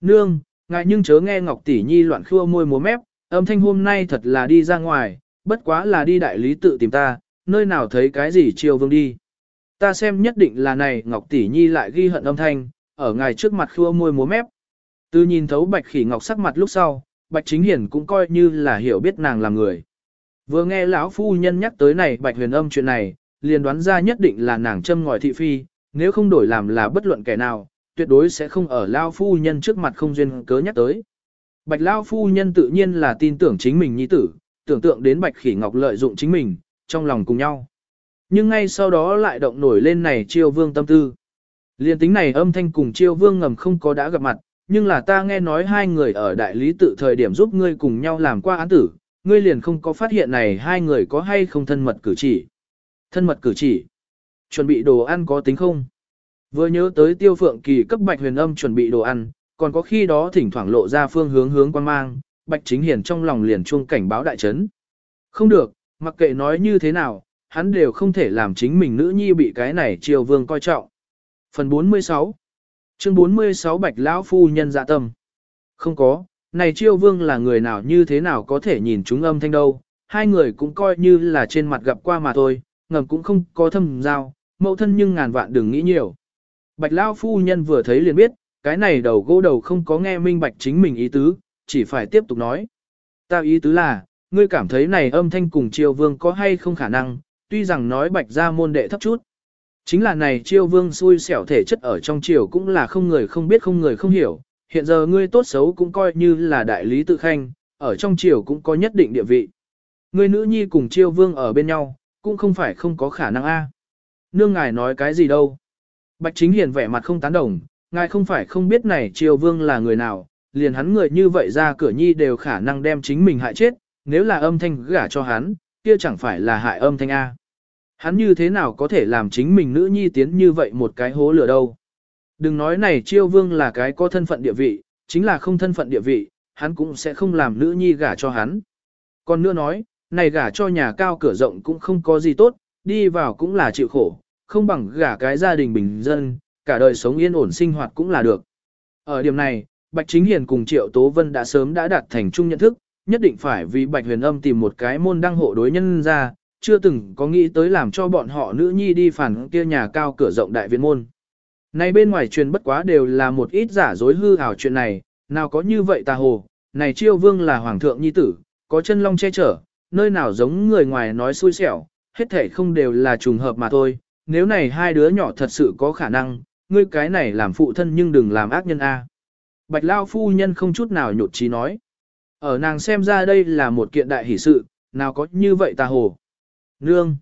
Nương, ngại nhưng chớ nghe ngọc tỷ nhi loạn khua môi múa mép, Âm thanh hôm nay thật là đi ra ngoài, bất quá là đi đại lý tự tìm ta, nơi nào thấy cái gì triều vương đi. Ta xem nhất định là này Ngọc Tỷ Nhi lại ghi hận âm thanh, ở ngài trước mặt khua môi múa mép. Từ nhìn thấu Bạch Khỉ Ngọc sắc mặt lúc sau, Bạch Chính Hiển cũng coi như là hiểu biết nàng là người. Vừa nghe lão phu nhân nhắc tới này Bạch Huyền Âm chuyện này, liền đoán ra nhất định là nàng châm ngòi thị phi, nếu không đổi làm là bất luận kẻ nào, tuyệt đối sẽ không ở lão phu nhân trước mặt không duyên cớ nhắc tới. Bạch lão phu nhân tự nhiên là tin tưởng chính mình nhi tử, tưởng tượng đến Bạch Khỉ Ngọc lợi dụng chính mình, trong lòng cùng nhau. Nhưng ngay sau đó lại động nổi lên này chiêu vương tâm tư. Liên tính này âm thanh cùng chiêu vương ngầm không có đã gặp mặt, nhưng là ta nghe nói hai người ở đại lý tự thời điểm giúp ngươi cùng nhau làm qua án tử, ngươi liền không có phát hiện này hai người có hay không thân mật cử chỉ. Thân mật cử chỉ. Chuẩn bị đồ ăn có tính không? Vừa nhớ tới tiêu phượng kỳ cấp bạch huyền âm chuẩn bị đồ ăn, còn có khi đó thỉnh thoảng lộ ra phương hướng hướng quan mang, Bạch Chính Hiền trong lòng liền chuông cảnh báo đại chấn. Không được, mặc kệ nói như thế nào, hắn đều không thể làm chính mình nữ nhi bị cái này triều vương coi trọng. Phần 46 Chương 46 Bạch Lão Phu Nhân dạ tâm Không có, này triều vương là người nào như thế nào có thể nhìn chúng âm thanh đâu, hai người cũng coi như là trên mặt gặp qua mà thôi, ngầm cũng không có thâm giao, mẫu thân nhưng ngàn vạn đừng nghĩ nhiều. Bạch Lão Phu Nhân vừa thấy liền biết, cái này đầu gỗ đầu không có nghe minh bạch chính mình ý tứ, chỉ phải tiếp tục nói. Ta ý tứ là, ngươi cảm thấy này âm thanh cùng triều vương có hay không khả năng, tuy rằng nói bạch ra môn đệ thấp chút. Chính là này triều vương xui xẻo thể chất ở trong triều cũng là không người không biết không người không hiểu, hiện giờ ngươi tốt xấu cũng coi như là đại lý tự khanh, ở trong triều cũng có nhất định địa vị. Ngươi nữ nhi cùng triều vương ở bên nhau, cũng không phải không có khả năng a. Nương ngài nói cái gì đâu. Bạch chính hiền vẻ mặt không tán đồng, ngài không phải không biết này triều vương là người nào, liền hắn người như vậy ra cửa nhi đều khả năng đem chính mình hại chết, nếu là âm thanh gả cho hắn, kia chẳng phải là hại âm thanh A. Hắn như thế nào có thể làm chính mình nữ nhi tiến như vậy một cái hố lửa đâu. Đừng nói này chiêu vương là cái có thân phận địa vị, chính là không thân phận địa vị, hắn cũng sẽ không làm nữ nhi gả cho hắn. Còn nữa nói, này gả cho nhà cao cửa rộng cũng không có gì tốt, đi vào cũng là chịu khổ, không bằng gả cái gia đình bình dân, cả đời sống yên ổn sinh hoạt cũng là được. Ở điểm này, Bạch Chính Hiền cùng Triệu Tố Vân đã sớm đã đạt thành chung nhận thức, nhất định phải vì Bạch Huyền Âm tìm một cái môn đăng hộ đối nhân ra, chưa từng có nghĩ tới làm cho bọn họ nữ nhi đi phản kia nhà cao cửa rộng đại viện môn. Này bên ngoài truyền bất quá đều là một ít giả dối hư ảo chuyện này, nào có như vậy tà hồ, này chiêu vương là hoàng thượng nhi tử, có chân long che chở, nơi nào giống người ngoài nói xui xẻo, hết thể không đều là trùng hợp mà thôi, nếu này hai đứa nhỏ thật sự có khả năng, ngươi cái này làm phụ thân nhưng đừng làm ác nhân A. Bạch Lao phu nhân không chút nào nhột trí nói. Ở nàng xem ra đây là một kiện đại hỷ sự, nào có như vậy ta hồ. Nương.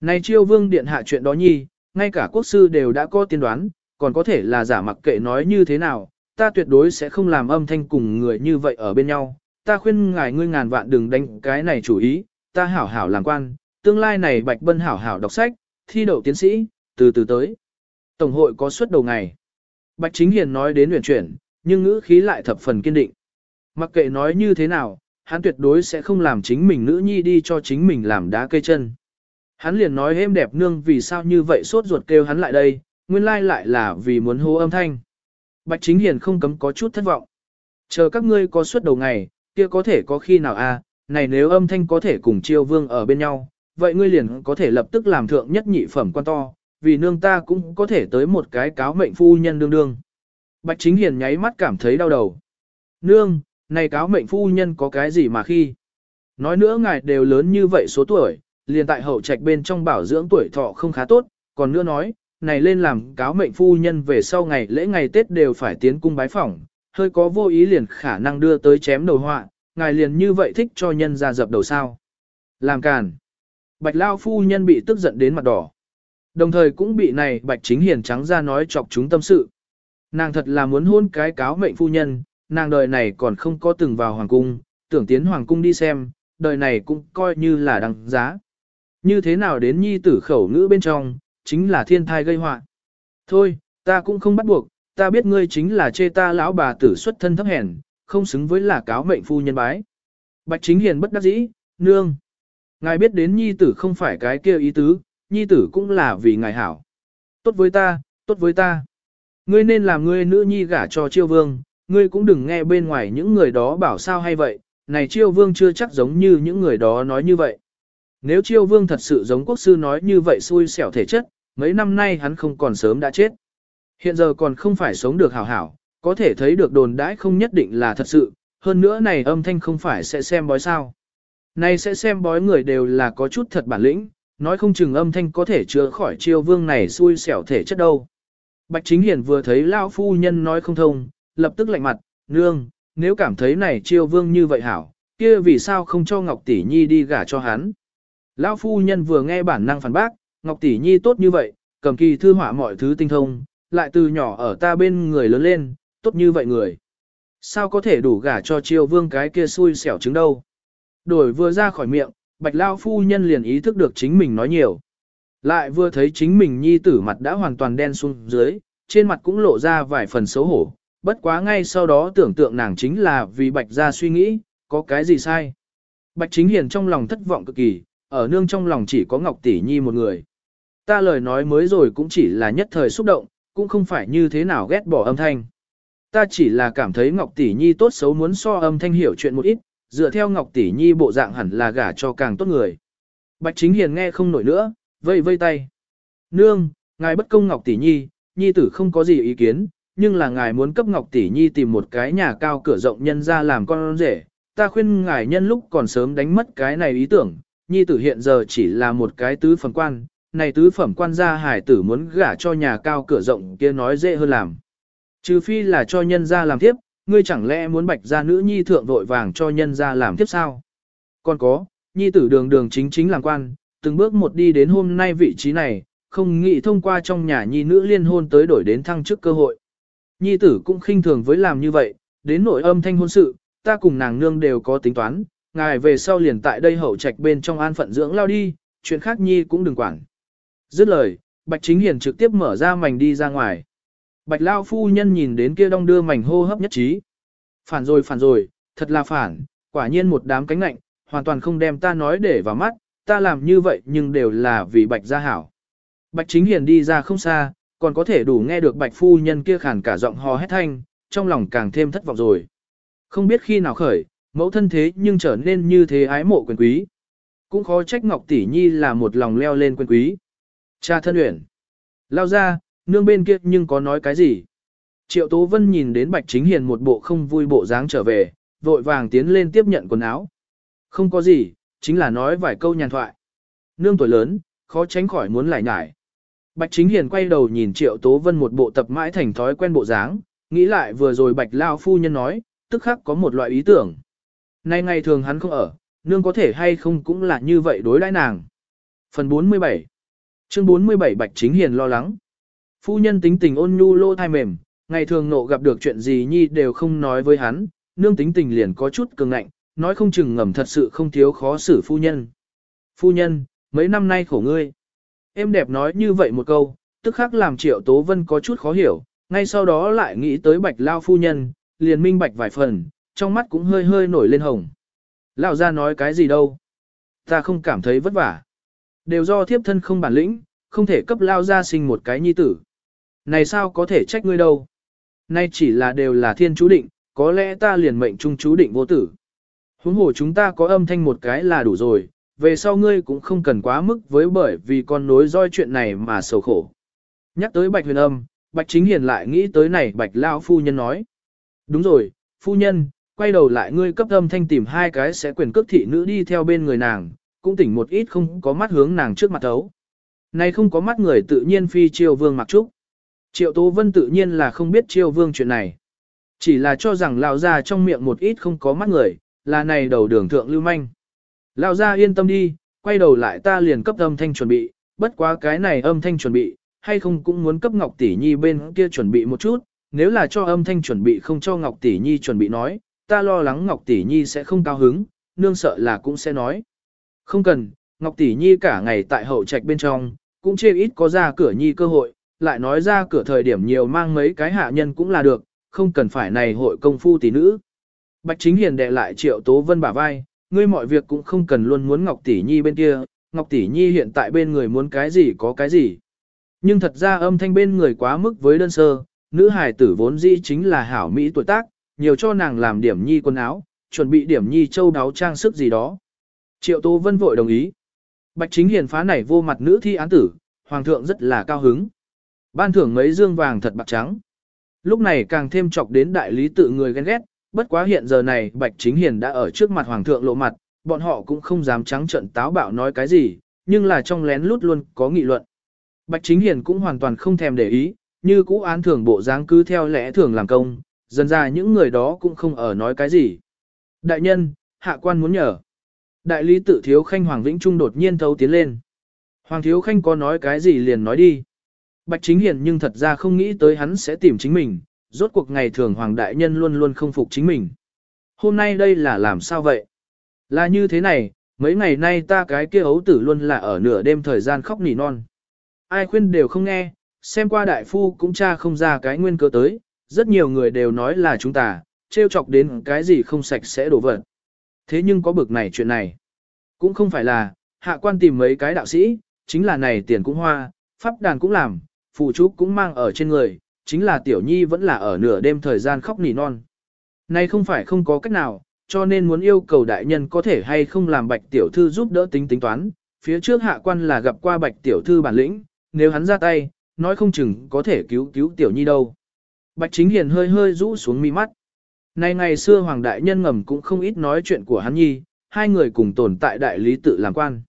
Này chiêu vương điện hạ chuyện đó nhi, ngay cả quốc sư đều đã có tiên đoán, còn có thể là giả mặc kệ nói như thế nào, ta tuyệt đối sẽ không làm âm thanh cùng người như vậy ở bên nhau. Ta khuyên ngài ngươi ngàn vạn đừng đánh cái này chủ ý, ta hảo hảo làm quan, tương lai này Bạch Bân hảo hảo đọc sách, thi đậu tiến sĩ, từ từ tới. Tổng hội có suất đầu ngày. Bạch Chính Hiền nói đến luyện chuyển, nhưng ngữ khí lại thập phần kiên định. Mặc kệ nói như thế nào, hắn tuyệt đối sẽ không làm chính mình nữ nhi đi cho chính mình làm đá cây chân. Hắn liền nói êm đẹp nương vì sao như vậy sốt ruột kêu hắn lại đây, nguyên lai lại là vì muốn hô âm thanh. Bạch Chính Hiền không cấm có chút thất vọng. Chờ các ngươi có suốt đầu ngày, kia có thể có khi nào a? À, này nếu âm thanh có thể cùng chiêu vương ở bên nhau, vậy ngươi liền có thể lập tức làm thượng nhất nhị phẩm quan to, vì nương ta cũng có thể tới một cái cáo mệnh phu nhân đương đương. Bạch Chính Hiền nháy mắt cảm thấy đau đầu. Nương, này cáo mệnh phu nhân có cái gì mà khi? Nói nữa ngài đều lớn như vậy số tuổi, liền tại hậu trạch bên trong bảo dưỡng tuổi thọ không khá tốt, còn nữa nói, này lên làm cáo mệnh phu nhân về sau ngày lễ ngày Tết đều phải tiến cung bái phỏng, hơi có vô ý liền khả năng đưa tới chém đầu họa, ngài liền như vậy thích cho nhân ra dập đầu sao. Làm càn. Bạch Lao phu nhân bị tức giận đến mặt đỏ. Đồng thời cũng bị này Bạch Chính Hiền trắng ra nói chọc chúng tâm sự. Nàng thật là muốn hôn cái cáo mệnh phu nhân, nàng đời này còn không có từng vào hoàng cung, tưởng tiến hoàng cung đi xem, đời này cũng coi như là đăng giá. Như thế nào đến nhi tử khẩu ngữ bên trong, chính là thiên thai gây họa. Thôi, ta cũng không bắt buộc, ta biết ngươi chính là chê ta lão bà tử xuất thân thấp hèn, không xứng với là cáo mệnh phu nhân bái. Bạch chính hiền bất đắc dĩ, nương. Ngài biết đến nhi tử không phải cái kia ý tứ, nhi tử cũng là vì ngài hảo. Tốt với ta, tốt với ta. Ngươi nên làm ngươi nữ nhi gả cho chiêu vương, ngươi cũng đừng nghe bên ngoài những người đó bảo sao hay vậy, này chiêu vương chưa chắc giống như những người đó nói như vậy. Nếu chiêu vương thật sự giống quốc sư nói như vậy xui xẻo thể chất, mấy năm nay hắn không còn sớm đã chết. Hiện giờ còn không phải sống được hảo hảo, có thể thấy được đồn đãi không nhất định là thật sự, hơn nữa này âm thanh không phải sẽ xem bói sao. Này sẽ xem bói người đều là có chút thật bản lĩnh, nói không chừng âm thanh có thể chữa khỏi chiêu vương này xui xẻo thể chất đâu. Bạch Chính Hiền vừa thấy Lão phu nhân nói không thông, lập tức lạnh mặt, nương, nếu cảm thấy này chiêu vương như vậy hảo, kia vì sao không cho Ngọc Tỷ Nhi đi gả cho hắn. Lão phu nhân vừa nghe bản năng phản bác, Ngọc Tỷ Nhi tốt như vậy, cầm kỳ thư họa mọi thứ tinh thông, lại từ nhỏ ở ta bên người lớn lên, tốt như vậy người. Sao có thể đủ gả cho chiêu vương cái kia xui xẻo trứng đâu. Đổi vừa ra khỏi miệng, bạch lao phu nhân liền ý thức được chính mình nói nhiều. Lại vừa thấy chính mình nhi tử mặt đã hoàn toàn đen xuống dưới, trên mặt cũng lộ ra vài phần xấu hổ, bất quá ngay sau đó tưởng tượng nàng chính là vì bạch ra suy nghĩ, có cái gì sai. Bạch chính hiền trong lòng thất vọng cực kỳ, ở nương trong lòng chỉ có Ngọc Tỷ Nhi một người. Ta lời nói mới rồi cũng chỉ là nhất thời xúc động, cũng không phải như thế nào ghét bỏ âm thanh. Ta chỉ là cảm thấy Ngọc Tỷ Nhi tốt xấu muốn so âm thanh hiểu chuyện một ít, dựa theo Ngọc Tỷ Nhi bộ dạng hẳn là gả cho càng tốt người. Bạch Chính Hiền nghe không nổi nữa, vây vây tay. Nương, ngài bất công Ngọc Tỷ Nhi, Nhi tử không có gì ý kiến, nhưng là ngài muốn cấp Ngọc Tỷ Nhi tìm một cái nhà cao cửa rộng nhân ra làm con rể. Ta khuyên ngài nhân lúc còn sớm đánh mất cái này ý tưởng, Nhi tử hiện giờ chỉ là một cái tứ phẩm quan, này tứ phẩm quan gia hải tử muốn gả cho nhà cao cửa rộng kia nói dễ hơn làm. Trừ phi là cho nhân ra làm tiếp, ngươi chẳng lẽ muốn bạch gia nữ nhi thượng vội vàng cho nhân ra làm tiếp sao? Còn có, nhi tử đường đường chính chính làm quan, từng bước một đi đến hôm nay vị trí này, không nghĩ thông qua trong nhà nhi nữ liên hôn tới đổi đến thăng chức cơ hội. Nhi tử cũng khinh thường với làm như vậy, đến nội âm thanh hôn sự, ta cùng nàng nương đều có tính toán, ngài về sau liền tại đây hậu trạch bên trong an phận dưỡng lao đi, chuyện khác nhi cũng đừng quản. Dứt lời, Bạch Chính Hiền trực tiếp mở ra mảnh đi ra ngoài. Bạch Lao phu nhân nhìn đến kia đong đưa mảnh hô hấp nhất trí. Phản rồi phản rồi, thật là phản, quả nhiên một đám cánh lạnh, hoàn toàn không đem ta nói để vào mắt, ta làm như vậy nhưng đều là vì Bạch gia hảo. Bạch Chính Hiền đi ra không xa, còn có thể đủ nghe được Bạch phu nhân kia khàn cả giọng hò hét thanh, trong lòng càng thêm thất vọng rồi. Không biết khi nào khởi, mẫu thân thế nhưng trở nên như thế ái mộ quyền quý. Cũng khó trách Ngọc Tỷ Nhi là một lòng leo lên quyền quý. Cha thân uyển. Lao ra, nương bên kia nhưng có nói cái gì? Triệu Tố Vân nhìn đến Bạch Chính Hiền một bộ không vui bộ dáng trở về, vội vàng tiến lên tiếp nhận quần áo. Không có gì, chính là nói vài câu nhàn thoại. Nương tuổi lớn, khó tránh khỏi muốn lại nhải. Bạch Chính Hiền quay đầu nhìn Triệu Tố Vân một bộ tập mãi thành thói quen bộ dáng, nghĩ lại vừa rồi Bạch Lao Phu Nhân nói, tức khắc có một loại ý tưởng. Nay ngày thường hắn không ở, nương có thể hay không cũng là như vậy đối đãi nàng. Phần 47 Chương 47 Bạch Chính Hiền lo lắng. Phu nhân tính tình ôn nhu lô thai mềm, ngày thường nộ gặp được chuyện gì nhi đều không nói với hắn, nương tính tình liền có chút cường ngạnh, nói không chừng ngầm thật sự không thiếu khó xử phu nhân. Phu nhân, mấy năm nay khổ ngươi. Em đẹp nói như vậy một câu, tức khắc làm triệu tố vân có chút khó hiểu, ngay sau đó lại nghĩ tới bạch lao phu nhân, liền minh bạch vài phần, trong mắt cũng hơi hơi nổi lên hồng. Lão ra nói cái gì đâu? Ta không cảm thấy vất vả. Đều do thiếp thân không bản lĩnh, không thể cấp lao ra sinh một cái nhi tử. Này sao có thể trách ngươi đâu? Nay chỉ là đều là thiên chú định, có lẽ ta liền mệnh trung chú định vô tử. Huống hồ chúng ta có âm thanh một cái là đủ rồi, về sau ngươi cũng không cần quá mức với bởi vì con nối roi chuyện này mà sầu khổ. Nhắc tới bạch huyền âm, bạch chính hiền lại nghĩ tới này bạch lao phu nhân nói. Đúng rồi, phu nhân, quay đầu lại ngươi cấp âm thanh tìm hai cái sẽ quyền cước thị nữ đi theo bên người nàng, cũng tỉnh một ít không có mắt hướng nàng trước mặt thấu. Này không có mắt người tự nhiên phi triều vương mặc trúc. Triệu Tố Vân tự nhiên là không biết triều vương chuyện này. Chỉ là cho rằng lao ra trong miệng một ít không có mắt người, là này đầu đường thượng lưu manh. Lao ra yên tâm đi, quay đầu lại ta liền cấp âm thanh chuẩn bị, bất quá cái này âm thanh chuẩn bị, hay không cũng muốn cấp Ngọc Tỷ Nhi bên kia chuẩn bị một chút, nếu là cho âm thanh chuẩn bị không cho Ngọc Tỷ Nhi chuẩn bị nói, ta lo lắng Ngọc Tỷ Nhi sẽ không cao hứng, nương sợ là cũng sẽ nói. Không cần, Ngọc Tỷ Nhi cả ngày tại hậu trạch bên trong, cũng chê ít có ra cửa Nhi cơ hội, lại nói ra cửa thời điểm nhiều mang mấy cái hạ nhân cũng là được, không cần phải này hội công phu tỷ nữ. Bạch Chính Hiền đệ lại Triệu Tố Vân bả vai, ngươi mọi việc cũng không cần luôn muốn Ngọc Tỷ Nhi bên kia, Ngọc Tỷ Nhi hiện tại bên người muốn cái gì có cái gì. Nhưng thật ra âm thanh bên người quá mức với đơn sơ, nữ hài tử vốn dĩ chính là hảo mỹ tuổi tác, nhiều cho nàng làm điểm nhi quần áo, chuẩn bị điểm nhi châu đáo trang sức gì đó. Triệu Tô Vân vội đồng ý. Bạch Chính Hiền phá nảy vô mặt nữ thi án tử, hoàng thượng rất là cao hứng. Ban thưởng mấy dương vàng thật bạc trắng. Lúc này càng thêm chọc đến đại lý tự người ghen ghét, bất quá hiện giờ này Bạch Chính Hiền đã ở trước mặt hoàng thượng lộ mặt, bọn họ cũng không dám trắng trận táo bạo nói cái gì, nhưng là trong lén lút luôn có nghị luận. Bạch Chính Hiền cũng hoàn toàn không thèm để ý, như cũ án thường bộ dáng cứ theo lẽ thường làm công, dần ra những người đó cũng không ở nói cái gì. Đại nhân, hạ quan muốn nhờ. Đại lý tự thiếu khanh Hoàng Vĩnh Trung đột nhiên thấu tiến lên. Hoàng thiếu khanh có nói cái gì liền nói đi. Bạch chính hiền nhưng thật ra không nghĩ tới hắn sẽ tìm chính mình, rốt cuộc ngày thường Hoàng đại nhân luôn luôn không phục chính mình. Hôm nay đây là làm sao vậy? Là như thế này, mấy ngày nay ta cái kia ấu tử luôn là ở nửa đêm thời gian khóc nỉ non. Ai khuyên đều không nghe, xem qua đại phu cũng cha không ra cái nguyên cơ tới, rất nhiều người đều nói là chúng ta, trêu chọc đến cái gì không sạch sẽ đổ vật. Thế nhưng có bực này chuyện này, cũng không phải là, hạ quan tìm mấy cái đạo sĩ, chính là này tiền cũng hoa, pháp đàn cũng làm, phụ trúc cũng mang ở trên người, chính là tiểu nhi vẫn là ở nửa đêm thời gian khóc nỉ non. Nay không phải không có cách nào, cho nên muốn yêu cầu đại nhân có thể hay không làm bạch tiểu thư giúp đỡ tính tính toán, phía trước hạ quan là gặp qua bạch tiểu thư bản lĩnh, nếu hắn ra tay, nói không chừng có thể cứu cứu tiểu nhi đâu. Bạch chính hiền hơi hơi rũ xuống mi mắt. Nay ngày xưa hoàng đại nhân ngầm cũng không ít nói chuyện của hắn nhi, hai người cùng tồn tại đại lý tự làm quan.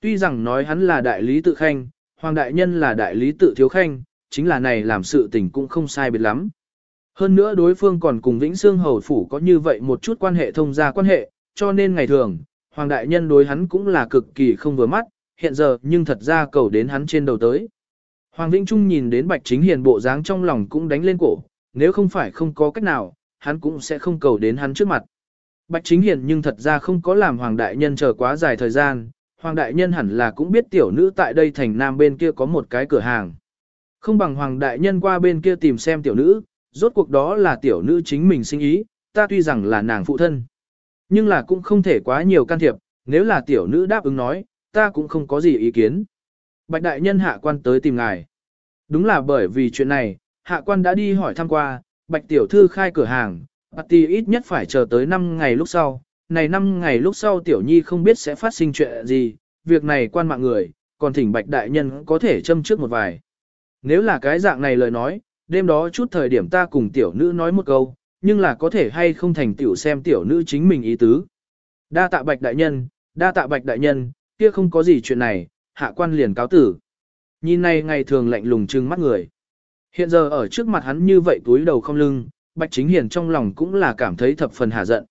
Tuy rằng nói hắn là đại lý tự khanh, hoàng đại nhân là đại lý tự thiếu khanh, chính là này làm sự tình cũng không sai biệt lắm. Hơn nữa đối phương còn cùng Vĩnh Sương Hầu Phủ có như vậy một chút quan hệ thông gia quan hệ, cho nên ngày thường, Hoàng Đại Nhân đối hắn cũng là cực kỳ không vừa mắt, hiện giờ nhưng thật ra cầu đến hắn trên đầu tới. Hoàng Vĩnh Trung nhìn đến Bạch Chính Hiền bộ dáng trong lòng cũng đánh lên cổ, nếu không phải không có cách nào, hắn cũng sẽ không cầu đến hắn trước mặt. Bạch Chính Hiền nhưng thật ra không có làm Hoàng Đại Nhân chờ quá dài thời gian, Hoàng Đại Nhân hẳn là cũng biết tiểu nữ tại đây thành nam bên kia có một cái cửa hàng. Không bằng Hoàng Đại Nhân qua bên kia tìm xem tiểu nữ, rốt cuộc đó là tiểu nữ chính mình sinh ý, ta tuy rằng là nàng phụ thân. Nhưng là cũng không thể quá nhiều can thiệp, nếu là tiểu nữ đáp ứng nói, ta cũng không có gì ý kiến. Bạch đại nhân hạ quan tới tìm ngài. Đúng là bởi vì chuyện này, hạ quan đã đi hỏi thăm qua, bạch tiểu thư khai cửa hàng, party ít nhất phải chờ tới 5 ngày lúc sau. Này 5 ngày lúc sau tiểu nhi không biết sẽ phát sinh chuyện gì, việc này quan mạng người, còn thỉnh bạch đại nhân có thể châm trước một vài. Nếu là cái dạng này lời nói, đêm đó chút thời điểm ta cùng tiểu nữ nói một câu, nhưng là có thể hay không thành tiểu xem tiểu nữ chính mình ý tứ. Đa tạ bạch đại nhân, đa tạ bạch đại nhân, kia không có gì chuyện này, hạ quan liền cáo tử. Nhìn này ngày thường lạnh lùng trừng mắt người. Hiện giờ ở trước mặt hắn như vậy túi đầu không lưng, bạch chính hiền trong lòng cũng là cảm thấy thập phần hạ giận.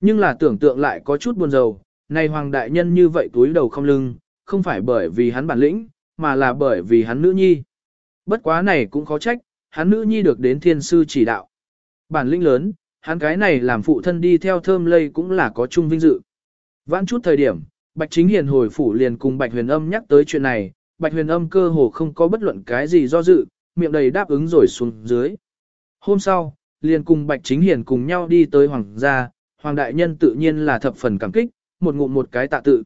Nhưng là tưởng tượng lại có chút buồn rầu, này hoàng đại nhân như vậy túi đầu không lưng, không phải bởi vì hắn bản lĩnh, mà là bởi vì hắn nữ nhi. Bất quá này cũng khó trách, hắn nữ nhi được đến thiên sư chỉ đạo. Bản lĩnh lớn, hắn cái này làm phụ thân đi theo thơm lây cũng là có chung vinh dự. Vãn chút thời điểm, Bạch Chính Hiền hồi phủ liền cùng Bạch Huyền Âm nhắc tới chuyện này, Bạch Huyền Âm cơ hồ không có bất luận cái gì do dự, miệng đầy đáp ứng rồi xuống dưới. Hôm sau, liền cùng Bạch Chính Hiền cùng nhau đi tới Hoàng gia, Hoàng Đại Nhân tự nhiên là thập phần cảm kích, một ngụm một cái tạ tự.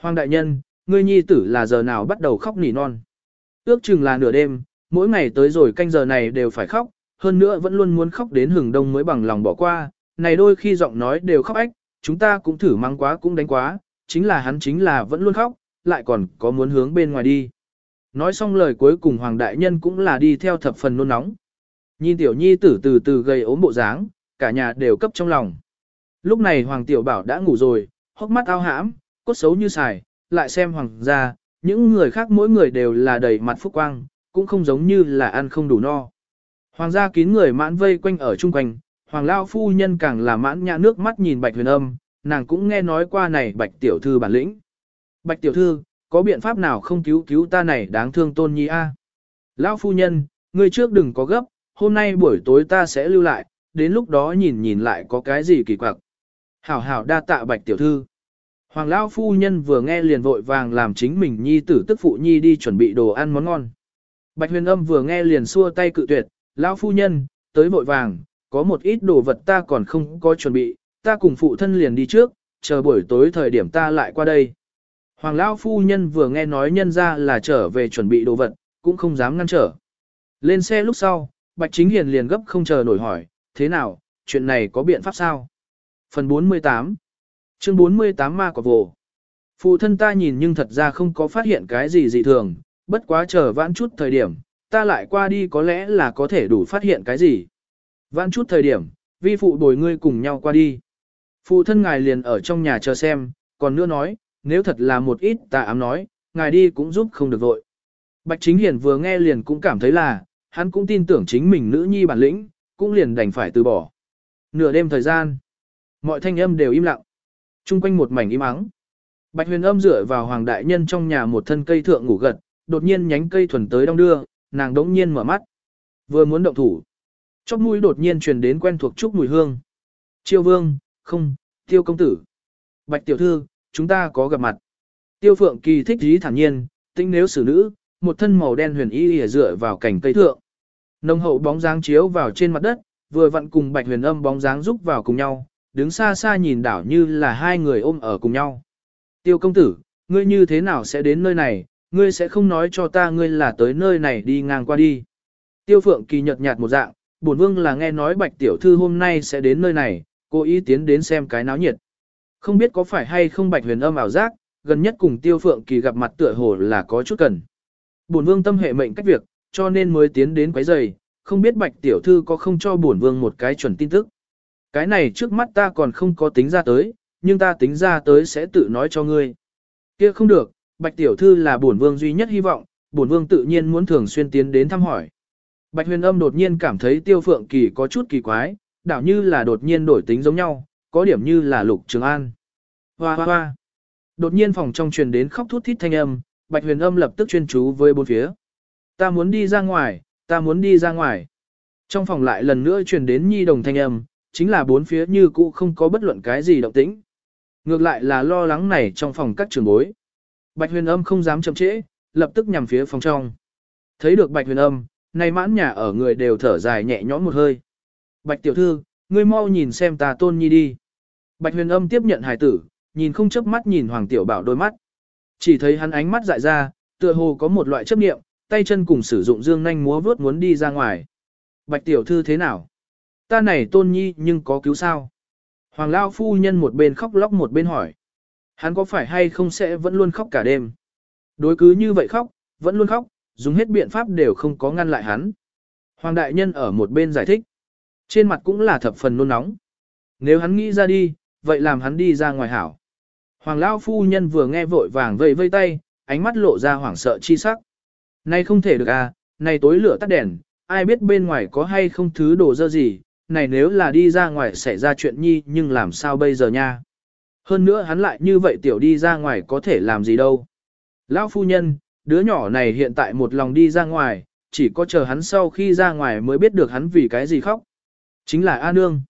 Hoàng Đại Nhân, ngươi nhi tử là giờ nào bắt đầu khóc nỉ non. Ước chừng là nửa đêm, mỗi ngày tới rồi canh giờ này đều phải khóc, hơn nữa vẫn luôn muốn khóc đến hừng đông mới bằng lòng bỏ qua, này đôi khi giọng nói đều khóc ách, chúng ta cũng thử mang quá cũng đánh quá, chính là hắn chính là vẫn luôn khóc, lại còn có muốn hướng bên ngoài đi. Nói xong lời cuối cùng Hoàng Đại Nhân cũng là đi theo thập phần nôn nóng. Nhìn Tiểu Nhi tử từ từ gây ốm bộ dáng, cả nhà đều cấp trong lòng. Lúc này Hoàng Tiểu Bảo đã ngủ rồi, hốc mắt ao hãm, cốt xấu như xài, lại xem Hoàng gia, những người khác mỗi người đều là đầy mặt phúc quang, cũng không giống như là ăn không đủ no. Hoàng gia kín người mãn vây quanh ở chung quanh, hoàng lao phu nhân càng là mãn nhã nước mắt nhìn bạch huyền âm, nàng cũng nghe nói qua này bạch tiểu thư bản lĩnh. Bạch tiểu thư, có biện pháp nào không cứu cứu ta này đáng thương tôn nhi a? Lão phu nhân, ngươi trước đừng có gấp, hôm nay buổi tối ta sẽ lưu lại, đến lúc đó nhìn nhìn lại có cái gì kỳ quặc. Hảo hảo đa tạ bạch tiểu thư. Hoàng lão phu nhân vừa nghe liền vội vàng làm chính mình nhi tử tức phụ nhi đi chuẩn bị đồ ăn món ngon. Bạch huyền âm vừa nghe liền xua tay cự tuyệt, lão phu nhân, tới vội vàng, có một ít đồ vật ta còn không có chuẩn bị, ta cùng phụ thân liền đi trước, chờ buổi tối thời điểm ta lại qua đây. Hoàng lão phu nhân vừa nghe nói nhân ra là trở về chuẩn bị đồ vật, cũng không dám ngăn trở. Lên xe lúc sau, Bạch Chính Hiền liền gấp không chờ nổi hỏi, thế nào, chuyện này có biện pháp sao? Phần 48 Chương 48 ma quả vồ Phụ thân ta nhìn nhưng thật ra không có phát hiện cái gì dị thường, bất quá chờ vãn chút thời điểm, ta lại qua đi có lẽ là có thể đủ phát hiện cái gì. Vãn chút thời điểm, vi phụ bồi ngươi cùng nhau qua đi. Phụ thân ngài liền ở trong nhà chờ xem, còn nữa nói, nếu thật là một ít tà ám nói, ngài đi cũng giúp không được vội. Bạch Chính Hiền vừa nghe liền cũng cảm thấy là, hắn cũng tin tưởng chính mình nữ nhi bản lĩnh, cũng liền đành phải từ bỏ. Nửa đêm thời gian, mọi thanh âm đều im lặng. Trung quanh một mảnh im ắng. Bạch huyền âm dựa vào hoàng đại nhân trong nhà một thân cây thượng ngủ gật, đột nhiên nhánh cây thuần tới đông đưa, nàng đống nhiên mở mắt. Vừa muốn động thủ. Chóc mũi đột nhiên truyền đến quen thuộc chút mùi hương. Chiêu vương, không, tiêu công tử. Bạch tiểu thư, chúng ta có gặp mặt. Tiêu phượng kỳ thích dí thản nhiên, tinh nếu xử nữ, một thân màu đen huyền y ỉa dựa vào cảnh cây thượng. Nông hậu bóng dáng chiếu vào trên mặt đất, vừa vặn cùng bạch huyền âm bóng dáng rúc vào cùng nhau, đứng xa xa nhìn đảo như là hai người ôm ở cùng nhau. Tiêu công tử, ngươi như thế nào sẽ đến nơi này, ngươi sẽ không nói cho ta ngươi là tới nơi này đi ngang qua đi. Tiêu phượng kỳ nhợt nhạt một dạng, bổn vương là nghe nói bạch tiểu thư hôm nay sẽ đến nơi này, cô ý tiến đến xem cái náo nhiệt. Không biết có phải hay không bạch huyền âm ảo giác, gần nhất cùng tiêu phượng kỳ gặp mặt tựa hồ là có chút cần. Bổn vương tâm hệ mệnh cách việc, cho nên mới tiến đến quấy giày, không biết bạch tiểu thư có không cho bổn vương một cái chuẩn tin tức. Cái này trước mắt ta còn không có tính ra tới, nhưng ta tính ra tới sẽ tự nói cho ngươi. Kia không được, bạch tiểu thư là bổn vương duy nhất hy vọng, bổn vương tự nhiên muốn thường xuyên tiến đến thăm hỏi. Bạch huyền âm đột nhiên cảm thấy tiêu phượng kỳ có chút kỳ quái, đảo như là đột nhiên đổi tính giống nhau, có điểm như là lục trường an. Hoa hoa hoa. Đột nhiên phòng trong truyền đến khóc thút thít thanh âm, bạch huyền âm lập tức chuyên chú với bốn phía. Ta muốn đi ra ngoài, ta muốn đi ra ngoài. Trong phòng lại lần nữa truyền đến nhi đồng thanh âm, chính là bốn phía như cũ không có bất luận cái gì động tĩnh. Ngược lại là lo lắng này trong phòng các trường bối. Bạch huyền âm không dám chậm trễ, lập tức nhằm phía phòng trong. Thấy được bạch huyền âm, nay mãn nhà ở người đều thở dài nhẹ nhõm một hơi. Bạch tiểu thư, ngươi mau nhìn xem ta tôn nhi đi. Bạch huyền âm tiếp nhận hài tử, nhìn không chớp mắt nhìn hoàng tiểu bảo đôi mắt. Chỉ thấy hắn ánh mắt dại ra, tựa hồ có một loại chấp niệm, tay chân cùng sử dụng dương nhanh múa vướt muốn đi ra ngoài. Bạch tiểu thư thế nào? Ta này tôn nhi nhưng có cứu sao? Hoàng lao phu nhân một bên khóc lóc một bên hỏi. Hắn có phải hay không sẽ vẫn luôn khóc cả đêm? Đối cứ như vậy khóc, vẫn luôn khóc, dùng hết biện pháp đều không có ngăn lại hắn. Hoàng đại nhân ở một bên giải thích. Trên mặt cũng là thập phần nôn nóng. Nếu hắn nghĩ ra đi, vậy làm hắn đi ra ngoài hảo. Hoàng lão phu nhân vừa nghe vội vàng vây vây tay, ánh mắt lộ ra hoảng sợ chi sắc. Này không thể được à, này tối lửa tắt đèn, ai biết bên ngoài có hay không thứ đồ dơ gì, này nếu là đi ra ngoài xảy ra chuyện nhi nhưng làm sao bây giờ nha. Hơn nữa hắn lại như vậy tiểu đi ra ngoài có thể làm gì đâu. Lão phu nhân, đứa nhỏ này hiện tại một lòng đi ra ngoài, chỉ có chờ hắn sau khi ra ngoài mới biết được hắn vì cái gì khóc. Chính là A Nương.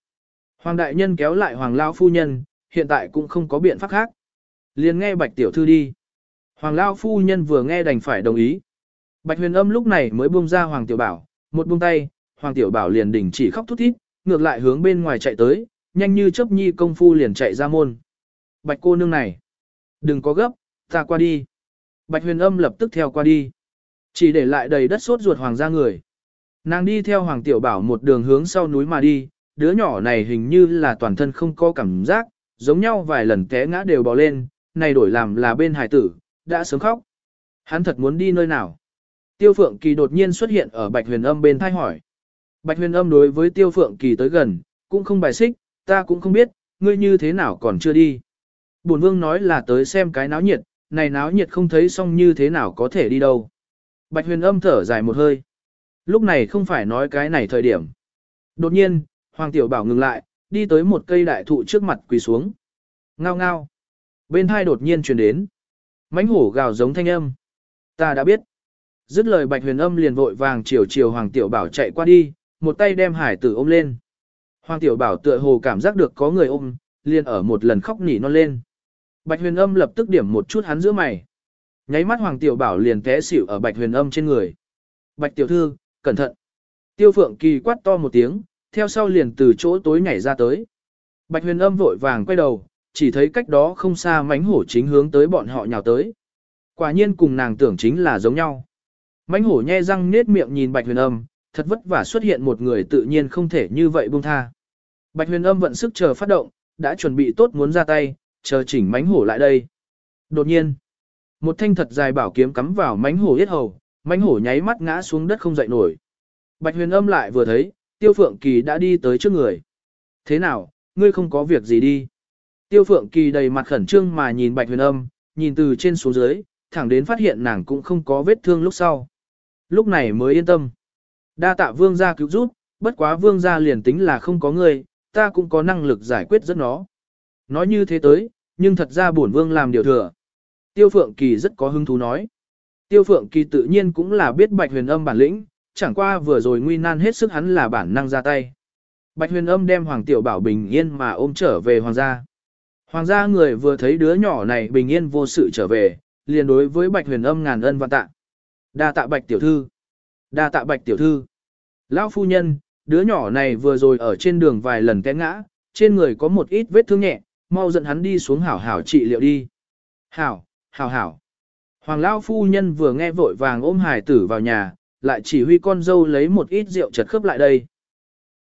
Hoàng đại nhân kéo lại Hoàng Lão phu nhân, hiện tại cũng không có biện pháp khác. liền nghe Bạch Tiểu Thư đi. Hoàng Lão phu nhân vừa nghe đành phải đồng ý. Bạch huyền âm lúc này mới buông ra Hoàng Tiểu Bảo, một buông tay, Hoàng Tiểu Bảo liền đình chỉ khóc thút thít, ngược lại hướng bên ngoài chạy tới, nhanh như chớp nhi công phu liền chạy ra môn. Bạch cô nương này, đừng có gấp, ta qua đi. Bạch huyền âm lập tức theo qua đi. Chỉ để lại đầy đất sốt ruột hoàng gia người. Nàng đi theo hoàng tiểu bảo một đường hướng sau núi mà đi, đứa nhỏ này hình như là toàn thân không có cảm giác, giống nhau vài lần té ngã đều bò lên, này đổi làm là bên hải tử, đã sớm khóc. Hắn thật muốn đi nơi nào. Tiêu Phượng Kỳ đột nhiên xuất hiện ở Bạch Huyền Âm bên thai hỏi. Bạch huyền âm đối với tiêu phượng kỳ tới gần, cũng không bài xích, ta cũng không biết, ngươi như thế nào còn chưa đi. Bổn vương nói là tới xem cái náo nhiệt, này náo nhiệt không thấy xong như thế nào có thể đi đâu. Bạch huyền âm thở dài một hơi. Lúc này không phải nói cái này thời điểm. Đột nhiên, Hoàng Tiểu Bảo ngừng lại, đi tới một cây đại thụ trước mặt quỳ xuống. Ngao ngao. Bên hai đột nhiên truyền đến. mãnh hổ gào giống thanh âm. Ta đã biết. Dứt lời Bạch huyền âm liền vội vàng chiều chiều Hoàng Tiểu Bảo chạy qua đi, một tay đem hải tử ôm lên. Hoàng tiểu bảo tựa hồ cảm giác được có người ôm, liền ở một lần khóc nỉ non lên. Bạch huyền âm lập tức điểm một chút hắn giữa mày. Nháy mắt hoàng tiểu bảo liền té xỉu ở bạch huyền âm trên người. Bạch tiểu thư, cẩn thận. Tiêu phượng kỳ quát to một tiếng, theo sau liền từ chỗ tối nhảy ra tới. Bạch huyền âm vội vàng quay đầu, chỉ thấy cách đó không xa mánh hổ chính hướng tới bọn họ nhào tới. Quả nhiên cùng nàng tưởng chính là giống nhau. Mánh hổ nhe răng nết miệng nhìn bạch huyền âm, thật vất vả xuất hiện một người tự nhiên không thể như vậy buông tha. Bạch huyền âm vận sức chờ phát động, đã chuẩn bị tốt muốn ra tay, chờ chỉnh mánh hổ lại đây. Đột nhiên, một thanh thật dài bảo kiếm cắm vào mánh hổ yết hầu, mánh hổ nháy mắt ngã xuống đất không dậy nổi. Bạch huyền âm lại vừa thấy, tiêu phượng kỳ đã đi tới trước người. Thế nào, ngươi không có việc gì đi. Tiêu phượng kỳ đầy mặt khẩn trương mà nhìn bạch huyền âm, nhìn từ trên xuống dưới, thẳng đến phát hiện nàng cũng không có vết thương lúc sau. Lúc này mới yên tâm. Đa tạ vương gia cứu giúp, bất quá vương gia liền tính là không có người, ta cũng có năng lực giải quyết rất nó. Nói như thế tới, nhưng thật ra bổn vương làm điều thừa. Tiêu Phượng Kỳ rất có hứng thú nói. Tiêu Phượng Kỳ tự nhiên cũng là biết Bạch Huyền Âm bản lĩnh, chẳng qua vừa rồi nguy nan hết sức hắn là bản năng ra tay. Bạch Huyền Âm đem Hoàng Tiểu Bảo bình yên mà ôm trở về hoàng gia. Hoàng gia người vừa thấy đứa nhỏ này bình yên vô sự trở về, liền đối với Bạch Huyền Âm ngàn ân vạn tạ. Đa tạ Bạch tiểu thư. Đa tạ Bạch tiểu thư. Lão phu nhân, đứa nhỏ này vừa rồi ở trên đường vài lần té ngã, trên người có một ít vết thương nhẹ, mau dẫn hắn đi xuống hảo hảo trị liệu đi. Hảo, hảo hảo. Hoàng Lao phu nhân vừa nghe vội vàng ôm hài tử vào nhà, lại chỉ huy con dâu lấy một ít rượu chật khớp lại đây.